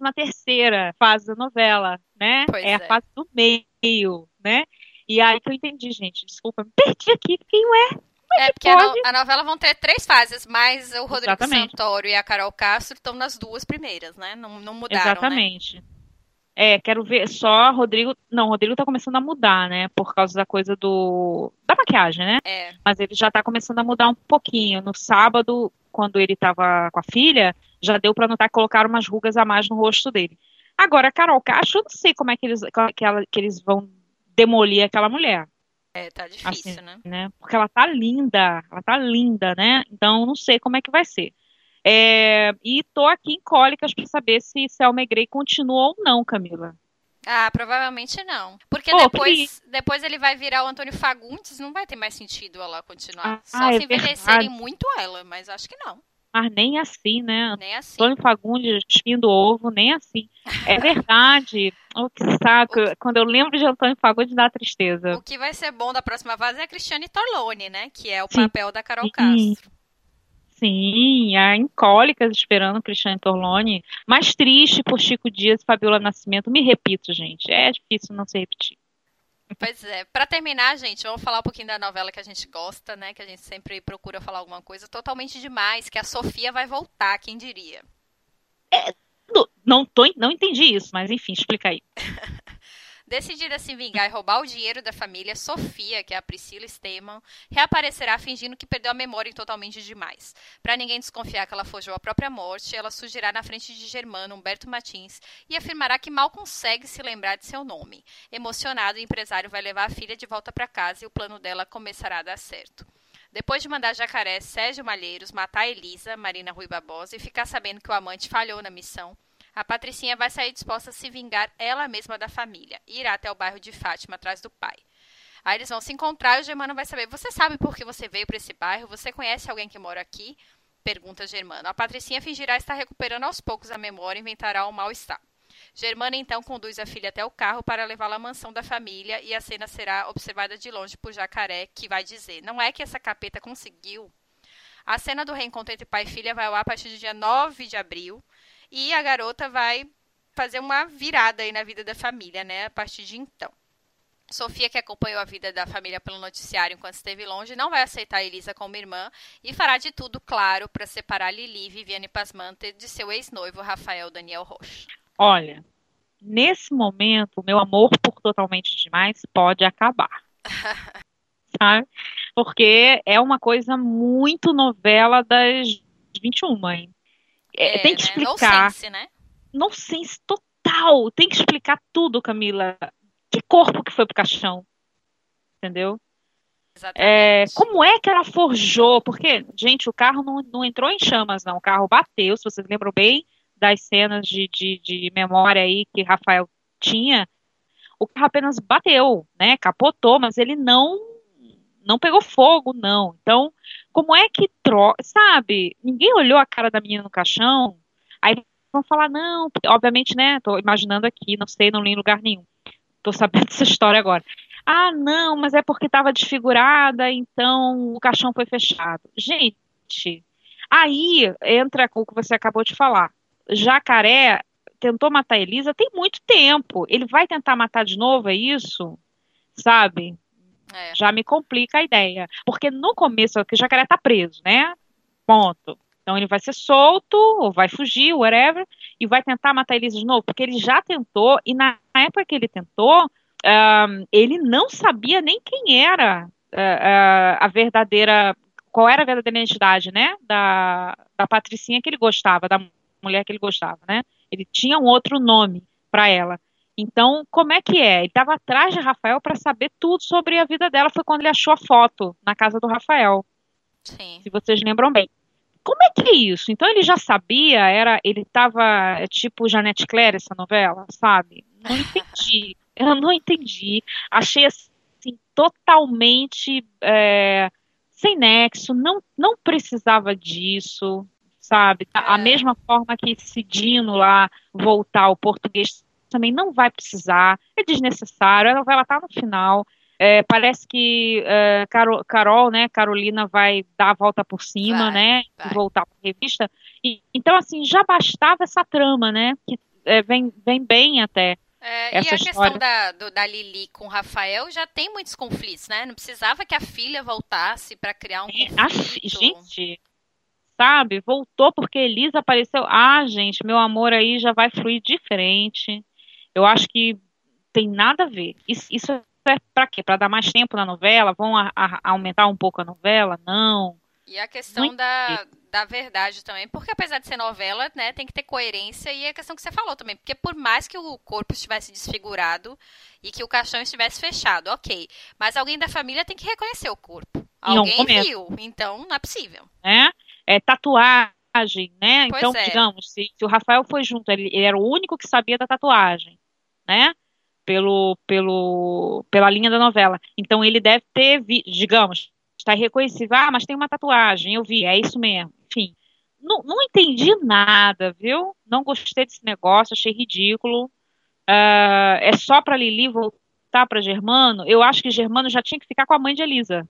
Speaker 2: fase da novela, né?
Speaker 1: Pois
Speaker 2: é a
Speaker 1: é.
Speaker 2: fase do meio, né? E aí que eu entendi, gente. Desculpa, me perdi aqui. Fiquei, ué,
Speaker 1: É, porque a, no- a novela vão ter três fases, mas o Rodrigo
Speaker 2: Exatamente.
Speaker 1: Santoro e a Carol Castro estão nas duas primeiras, né? Não, não mudaram, né?
Speaker 2: É, quero ver só Rodrigo. Não, Rodrigo tá começando a mudar, né? Por causa da coisa do. da maquiagem, né?
Speaker 1: É.
Speaker 2: Mas ele já tá começando a mudar um pouquinho. No sábado, quando ele tava com a filha, já deu pra notar que colocaram umas rugas a mais no rosto dele. Agora, Carol Cacho, eu não sei como é que eles, que, ela, que eles vão demolir aquela mulher.
Speaker 1: É, tá difícil,
Speaker 2: assim,
Speaker 1: né?
Speaker 2: né? Porque ela tá linda, ela tá linda, né? Então, não sei como é que vai ser. É, e tô aqui em cólicas para saber se Selma Grey continua ou não, Camila.
Speaker 1: Ah, provavelmente não. Porque
Speaker 2: Pô,
Speaker 1: depois, depois ele vai virar o Antônio Fagundes, não vai ter mais sentido ela continuar.
Speaker 2: Ah,
Speaker 1: Só
Speaker 2: é
Speaker 1: se envelhecerem
Speaker 2: verdade.
Speaker 1: muito ela, mas acho que não.
Speaker 2: Mas nem assim, né?
Speaker 1: Nem assim.
Speaker 2: Antônio Fagundes despindo ovo, nem assim. É verdade. oh, que saco. Quando eu lembro de Antônio Fagundes, dá tristeza.
Speaker 1: O que vai ser bom da próxima fase é a Cristiane Torlone, né? Que é o
Speaker 2: Sim.
Speaker 1: papel da Carol
Speaker 2: Sim.
Speaker 1: Castro.
Speaker 2: Sim, a em cólicas esperando Cristiane Torlone. Mais triste por Chico Dias e Fabiola Nascimento. Me repito, gente. É difícil não se repetir.
Speaker 1: Pois é. Pra terminar, gente, vamos falar um pouquinho da novela que a gente gosta, né? Que a gente sempre procura falar alguma coisa totalmente demais, que a Sofia vai voltar, quem diria?
Speaker 2: Não, não, tô, não entendi isso, mas enfim, explica aí.
Speaker 1: Decidida a se vingar e roubar o dinheiro da família, Sofia, que é a Priscila Stemann, reaparecerá fingindo que perdeu a memória em totalmente demais. Para ninguém desconfiar que ela forjou a própria morte, ela surgirá na frente de Germano, Humberto Martins, e afirmará que mal consegue se lembrar de seu nome. Emocionado, o empresário vai levar a filha de volta para casa e o plano dela começará a dar certo. Depois de mandar Jacaré Sérgio Malheiros matar Elisa, Marina Rui Barbosa, e ficar sabendo que o amante falhou na missão, a Patricinha vai sair disposta a se vingar ela mesma da família e irá até o bairro de Fátima atrás do pai. Aí eles vão se encontrar e o Germano vai saber: Você sabe por que você veio para esse bairro? Você conhece alguém que mora aqui? Pergunta Germano. A Patricinha fingirá estar recuperando aos poucos a memória e inventará um mal-estar. Germana então conduz a filha até o carro para levá-la à mansão da família e a cena será observada de longe por Jacaré, que vai dizer: Não é que essa capeta conseguiu? A cena do reencontro entre pai e filha vai ao ar a partir do dia 9 de abril e a garota vai fazer uma virada aí na vida da família, né, a partir de então. Sofia, que acompanhou a vida da família pelo noticiário enquanto esteve longe, não vai aceitar a Elisa como irmã e fará de tudo, claro, para separar Lili, Viviane Pasmante, de seu ex-noivo Rafael Daniel Rocha.
Speaker 2: Olha, nesse momento, o meu amor por Totalmente Demais pode acabar. Sabe? Porque é uma coisa muito novela das 21, hein? É, tem que
Speaker 1: né?
Speaker 2: explicar.
Speaker 1: Nonsense, né?
Speaker 2: Nonsense total. Tem que explicar tudo, Camila. Que corpo que foi pro caixão? Entendeu? É, como é que ela forjou? Porque, gente, o carro não, não entrou em chamas, não. O carro bateu, se vocês lembram bem das cenas de, de, de memória aí que Rafael tinha, o carro apenas bateu, né? Capotou, mas ele não não pegou fogo, não. Então, como é que troca, sabe? Ninguém olhou a cara da menina no caixão, aí vão falar, não, obviamente, né? Tô imaginando aqui, não sei, não li em lugar nenhum. Tô sabendo dessa história agora. Ah, não, mas é porque estava desfigurada, então o caixão foi fechado. Gente, aí entra o que você acabou de falar. Jacaré tentou matar Elisa tem muito tempo. Ele vai tentar matar de novo, é isso? Sabe?
Speaker 1: É.
Speaker 2: Já me complica a ideia. Porque no começo, o jacaré tá preso, né? Ponto. Então ele vai ser solto, ou vai fugir, whatever, e vai tentar matar Elisa de novo, porque ele já tentou, e na época que ele tentou, um, ele não sabia nem quem era uh, uh, a verdadeira, qual era a verdadeira identidade, né, da, da Patricinha que ele gostava, da mulher que ele gostava, né, ele tinha um outro nome para ela. Então, como é que é? Ele estava atrás de Rafael para saber tudo sobre a vida dela, foi quando ele achou a foto na casa do Rafael,
Speaker 1: Sim.
Speaker 2: se vocês lembram bem. Como é que é isso? Então ele já sabia, era, ele estava é tipo Janete Claire essa novela, sabe? Não entendi. Eu não entendi. Achei assim totalmente é, sem nexo. Não, não precisava disso, sabe? A
Speaker 1: É.
Speaker 2: mesma forma que Cidino lá voltar ao português também não vai precisar. É desnecessário. A novela tá no final. É, parece que é, Carol, Carol, né, Carolina vai dar a volta por cima,
Speaker 1: Vai,
Speaker 2: né,
Speaker 1: vai.
Speaker 2: e voltar para a revista. E, então, assim, já bastava essa trama, né, que é, vem, vem bem até.
Speaker 1: É, e a questão
Speaker 2: história.
Speaker 1: da, do- da Lili com o Rafael já tem muitos conflitos, né? Não precisava que a filha voltasse para criar um
Speaker 2: Ah,
Speaker 1: conflito.
Speaker 2: gente, sabe, voltou porque Elisa apareceu. Ah, gente, meu amor aí já vai fluir diferente. Eu acho que tem nada a ver. Isso, isso é para quê? Para dar mais tempo na novela? Vão a, a, aumentar um pouco a novela? Não.
Speaker 1: E a questão da, da verdade também, porque apesar de ser novela, né, tem que ter coerência e a questão que você falou também, porque por mais que o corpo estivesse desfigurado e que o caixão estivesse fechado, ok, mas alguém da família tem que reconhecer o corpo. Alguém viu, então não é possível.
Speaker 2: É, é tatuagem, né? Pois então, é. digamos, se, se, o Rafael foi junto, ele, ele era o único que sabia da tatuagem, né? Pelo, pelo, pela linha da novela. Então ele deve ter, vi, digamos, está irreconhecível. Ah, mas tem uma tatuagem, eu vi, é isso mesmo. Enfim, não, não entendi nada, viu? Não gostei desse negócio, achei ridículo. Uh, é só para Lili voltar para Germano? Eu acho que Germano já tinha que ficar com a mãe de Elisa.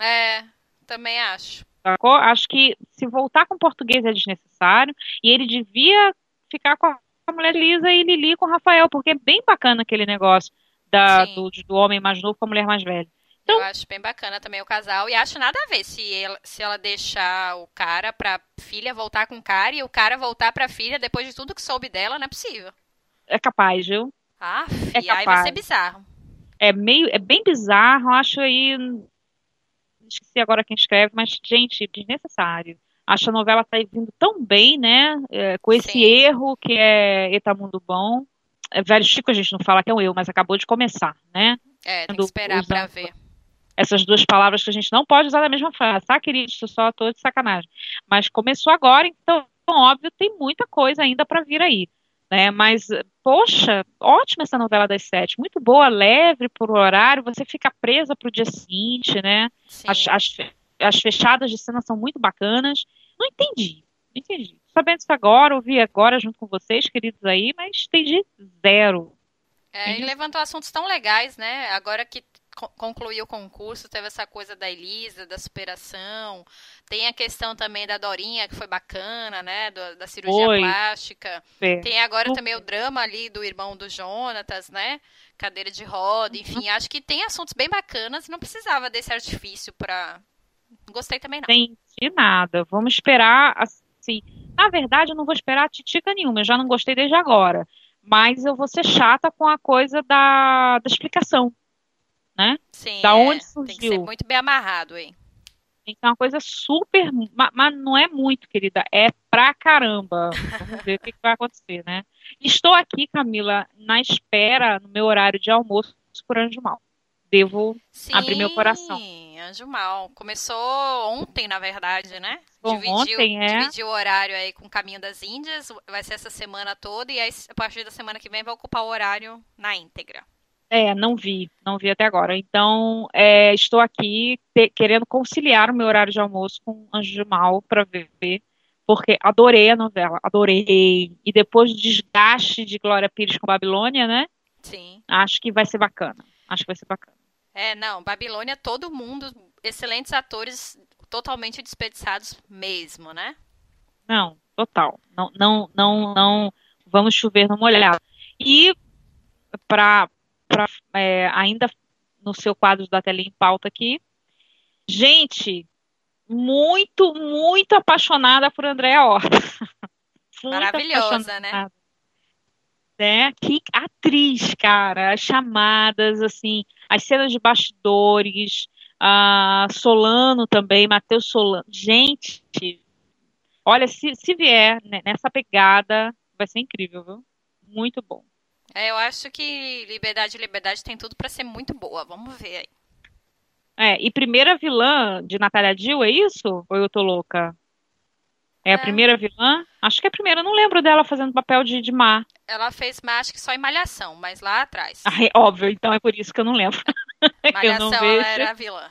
Speaker 1: É, também acho.
Speaker 2: Sacou? Acho que se voltar com português é desnecessário e ele devia ficar com a mulher Elisa e Lili com o Rafael, porque é bem bacana aquele negócio da, do, do homem mais novo com a mulher mais velha.
Speaker 1: Então, eu acho bem bacana também o casal. E acho nada a ver se ela, se ela deixar o cara pra filha voltar com o cara e o cara voltar pra filha depois de tudo que soube dela, não é possível.
Speaker 2: É capaz, viu?
Speaker 1: Ah, é capaz. aí vai ser bizarro.
Speaker 2: É meio, é bem bizarro, acho aí. Esqueci agora quem escreve, mas, gente, desnecessário. Acho a novela tá vindo tão bem, né? É, com esse Sim. erro que é Etamundo Bom. É, velho Chico a gente não fala que é um erro, mas acabou de começar, né?
Speaker 1: É, tem que esperar para ver
Speaker 2: essas duas palavras que a gente não pode usar na mesma frase, tá, querido? Isso só tô de sacanagem. Mas começou agora, então, óbvio, tem muita coisa ainda para vir aí. Né? Mas, poxa, ótima essa novela das sete. Muito boa, leve por horário, você fica presa pro dia seguinte, né? As, as, as, fechadas de cena são muito bacanas. Entendi, entendi. Sabendo isso agora, ouvi agora junto com vocês, queridos aí, mas entendi zero.
Speaker 1: É, e levantou assuntos tão legais, né? Agora que concluiu o concurso, teve essa coisa da Elisa, da superação. Tem a questão também da Dorinha, que foi bacana, né? Do, da cirurgia Oi. plástica. É. Tem agora também o drama ali do irmão do Jonatas, né? Cadeira de roda, enfim. Uhum. Acho que tem assuntos bem bacanas. Não precisava desse artifício para. Gostei também não.
Speaker 2: Tem de nada. Vamos esperar, assim. Na verdade, eu não vou esperar titica nenhuma. Eu já não gostei desde agora. Mas eu vou ser chata com a coisa da, da explicação né?
Speaker 1: Sim. Da onde é, surgiu? Tem que ser muito bem amarrado, hein?
Speaker 2: Tem que ser uma coisa super. Mas não é muito, querida. É pra caramba. Vamos ver o que, que vai acontecer, né? Estou aqui, Camila, na espera, no meu horário de almoço, por Anjo Mal. Devo Sim, abrir meu coração.
Speaker 1: Anjo Mal. Começou ontem, na verdade, né?
Speaker 2: Bom, dividiu, ontem, é.
Speaker 1: dividiu o horário aí com o Caminho das Índias. Vai ser essa semana toda. E aí, a partir da semana que vem, vai ocupar o horário na íntegra.
Speaker 2: É, não vi, não vi até agora. Então, é, estou aqui te, querendo conciliar o meu horário de almoço com Anjo de Mal para ver, porque adorei a novela, adorei. E depois do desgaste de Glória Pires com Babilônia, né?
Speaker 1: Sim.
Speaker 2: Acho que vai ser bacana. Acho que vai ser bacana.
Speaker 1: É, não, Babilônia, todo mundo, excelentes atores, totalmente desperdiçados mesmo, né?
Speaker 2: Não, total. Não, não, não, não vamos chover no molhado. E para é, ainda no seu quadro da tela em pauta aqui. Gente, muito, muito apaixonada por Andréa Horta.
Speaker 1: Maravilhosa, né?
Speaker 2: Né? Que atriz, cara. As chamadas, assim, as cenas de bastidores, a Solano também, Matheus Solano. Gente, olha, se, se vier nessa pegada, vai ser incrível, viu? Muito bom.
Speaker 1: É, eu acho que Liberdade Liberdade tem tudo para ser muito boa. Vamos ver aí.
Speaker 2: É, e primeira vilã de Natália Dill, é isso? Ou eu tô louca? É, é, a primeira vilã? Acho que é a primeira. Eu não lembro dela fazendo papel de, de má.
Speaker 1: Ela fez má, acho que só em Malhação, mas lá atrás.
Speaker 2: Ah, é óbvio, então é por isso que eu não lembro.
Speaker 1: Malhação, não vejo. ela era a vilã.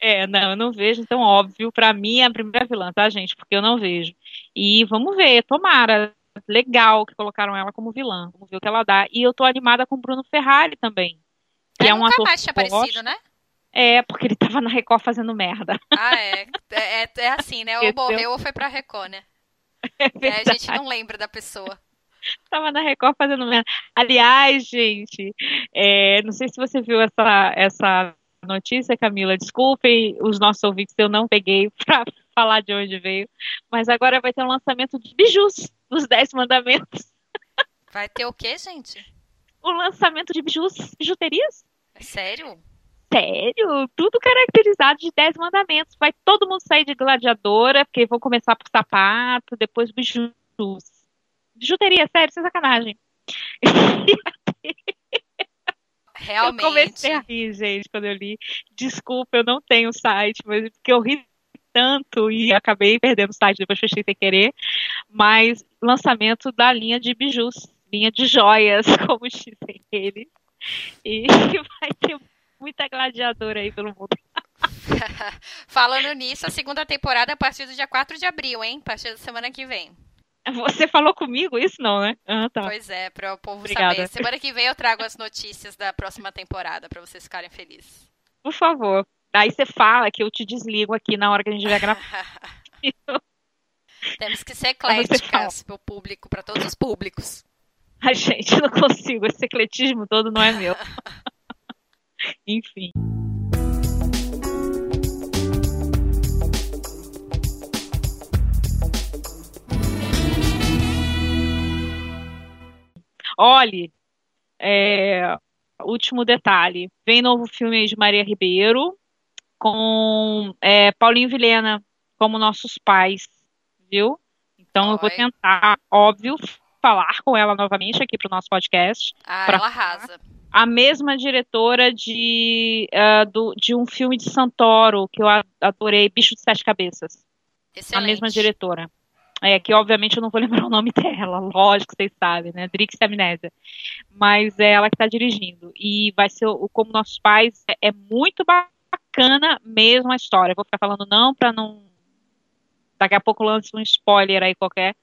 Speaker 2: É, não, eu não vejo, então óbvio, pra mim é a primeira vilã, tá, gente? Porque eu não vejo. E vamos ver, tomara legal que colocaram ela como vilã. Vamos ver o que ela dá. E eu tô animada com o Bruno Ferrari também. Que é, é um ator
Speaker 1: mais tinha aparecido, né?
Speaker 2: É, porque ele tava na Record fazendo merda.
Speaker 1: Ah, é. É, é, é assim, né? Ou morreu ou foi pra Record, né? É, é a gente não lembra da pessoa.
Speaker 2: Tava na Record fazendo merda. Aliás, gente, é, não sei se você viu essa, essa notícia, Camila. Desculpem os nossos ouvintes, eu não peguei pra falar de onde veio. Mas agora vai ter um lançamento de bijus dos Dez Mandamentos.
Speaker 1: Vai ter o quê, gente?
Speaker 2: o lançamento de bijus, bijuterias.
Speaker 1: É sério?
Speaker 2: Sério? Tudo caracterizado de 10 mandamentos. Vai todo mundo sair de gladiadora, porque vão começar por sapato, depois bijus. Bijuteria, sério, sem sacanagem.
Speaker 1: Realmente.
Speaker 2: Eu comecei a rir, gente, quando eu li. Desculpa, eu não tenho site, mas porque eu ri tanto e acabei perdendo o site, depois fechei sem querer. Mas lançamento da linha de bijus, linha de joias, como dizem eles. E vai ter muita gladiadora aí pelo mundo.
Speaker 1: Falando nisso, a segunda temporada é a partir do dia 4 de abril, hein? A partir da semana que vem.
Speaker 2: Você falou comigo isso, não, né? Ah, tá.
Speaker 1: Pois é, para o povo
Speaker 2: Obrigada.
Speaker 1: saber. Semana que vem eu trago as notícias da próxima temporada para vocês ficarem felizes.
Speaker 2: Por favor. Aí você fala que eu te desligo aqui na hora que a gente vai gravar.
Speaker 1: Temos que ser ecléticas pro público, para todos os públicos.
Speaker 2: Ai, gente, não consigo. Esse ecletismo todo não é meu. Enfim. Olhe, é, último detalhe. Vem novo filme de Maria Ribeiro, com é, Paulinho Vilhena como nossos pais, viu? Então eu vou
Speaker 1: Oi.
Speaker 2: tentar, óbvio, falar com ela novamente aqui para o nosso podcast.
Speaker 1: Ah,
Speaker 2: Pra-
Speaker 1: ela arrasa.
Speaker 2: A mesma diretora de, ah, do- de um filme de Santoro, que eu adorei, Bicho de Sete Cabeças.
Speaker 1: Excelente.
Speaker 2: A mesma diretora. É, que obviamente eu não vou lembrar o nome dela, lógico, vocês sabem, né? Drix Amnésia. Mas é ela que está dirigindo. E vai ser o Como Nossos Pais. É, é muito bacana mesmo a história. Eu vou ficar falando não para não. Daqui a pouco lance um spoiler aí qualquer,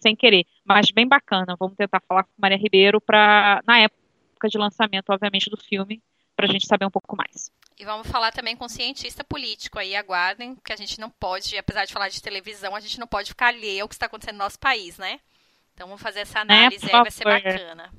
Speaker 2: sem querer. Mas bem bacana. Vamos tentar falar com Maria Ribeiro para na época de lançamento, obviamente, do filme, para a gente saber um pouco mais.
Speaker 1: E vamos falar também com um cientista político aí, aguardem, que a gente não pode, apesar de falar de televisão, a gente não pode ficar alheio ao que está acontecendo no nosso país, né? Então vamos fazer essa análise
Speaker 2: por
Speaker 1: aí, vai ser bacana.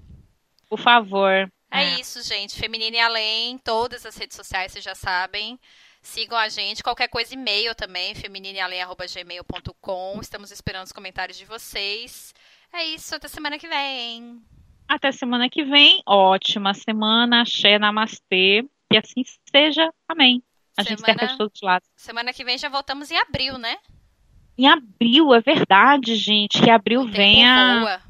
Speaker 2: Por favor.
Speaker 1: É isso, gente. Feminina e Além, todas as redes sociais, vocês já sabem. Sigam a gente. Qualquer coisa, e-mail também, femininealém.gmail.com. Estamos esperando os comentários de vocês. É isso, até semana que vem.
Speaker 2: Até semana que vem. Ótima semana. Axé, namastê. E assim seja. Amém. A gente
Speaker 1: Semana-
Speaker 2: cerca de todos os lados.
Speaker 1: Semana que vem já voltamos em abril, né?
Speaker 2: Em abril, é verdade, gente. Que abril venha,
Speaker 1: voa.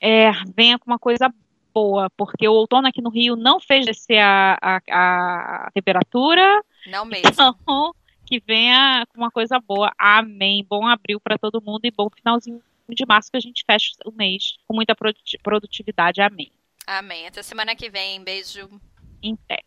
Speaker 2: é, venha com uma coisa boa. Porque o outono aqui no Rio não fez descer a, a, a temperatura.
Speaker 1: Não mesmo.
Speaker 2: Então, que venha com uma coisa boa. Amém. Bom abril para todo mundo e bom finalzinho de março que a gente fecha o mês com muita produti- produtividade. Amém.
Speaker 1: Amém. Até semana que vem. Beijo.
Speaker 2: Em pé.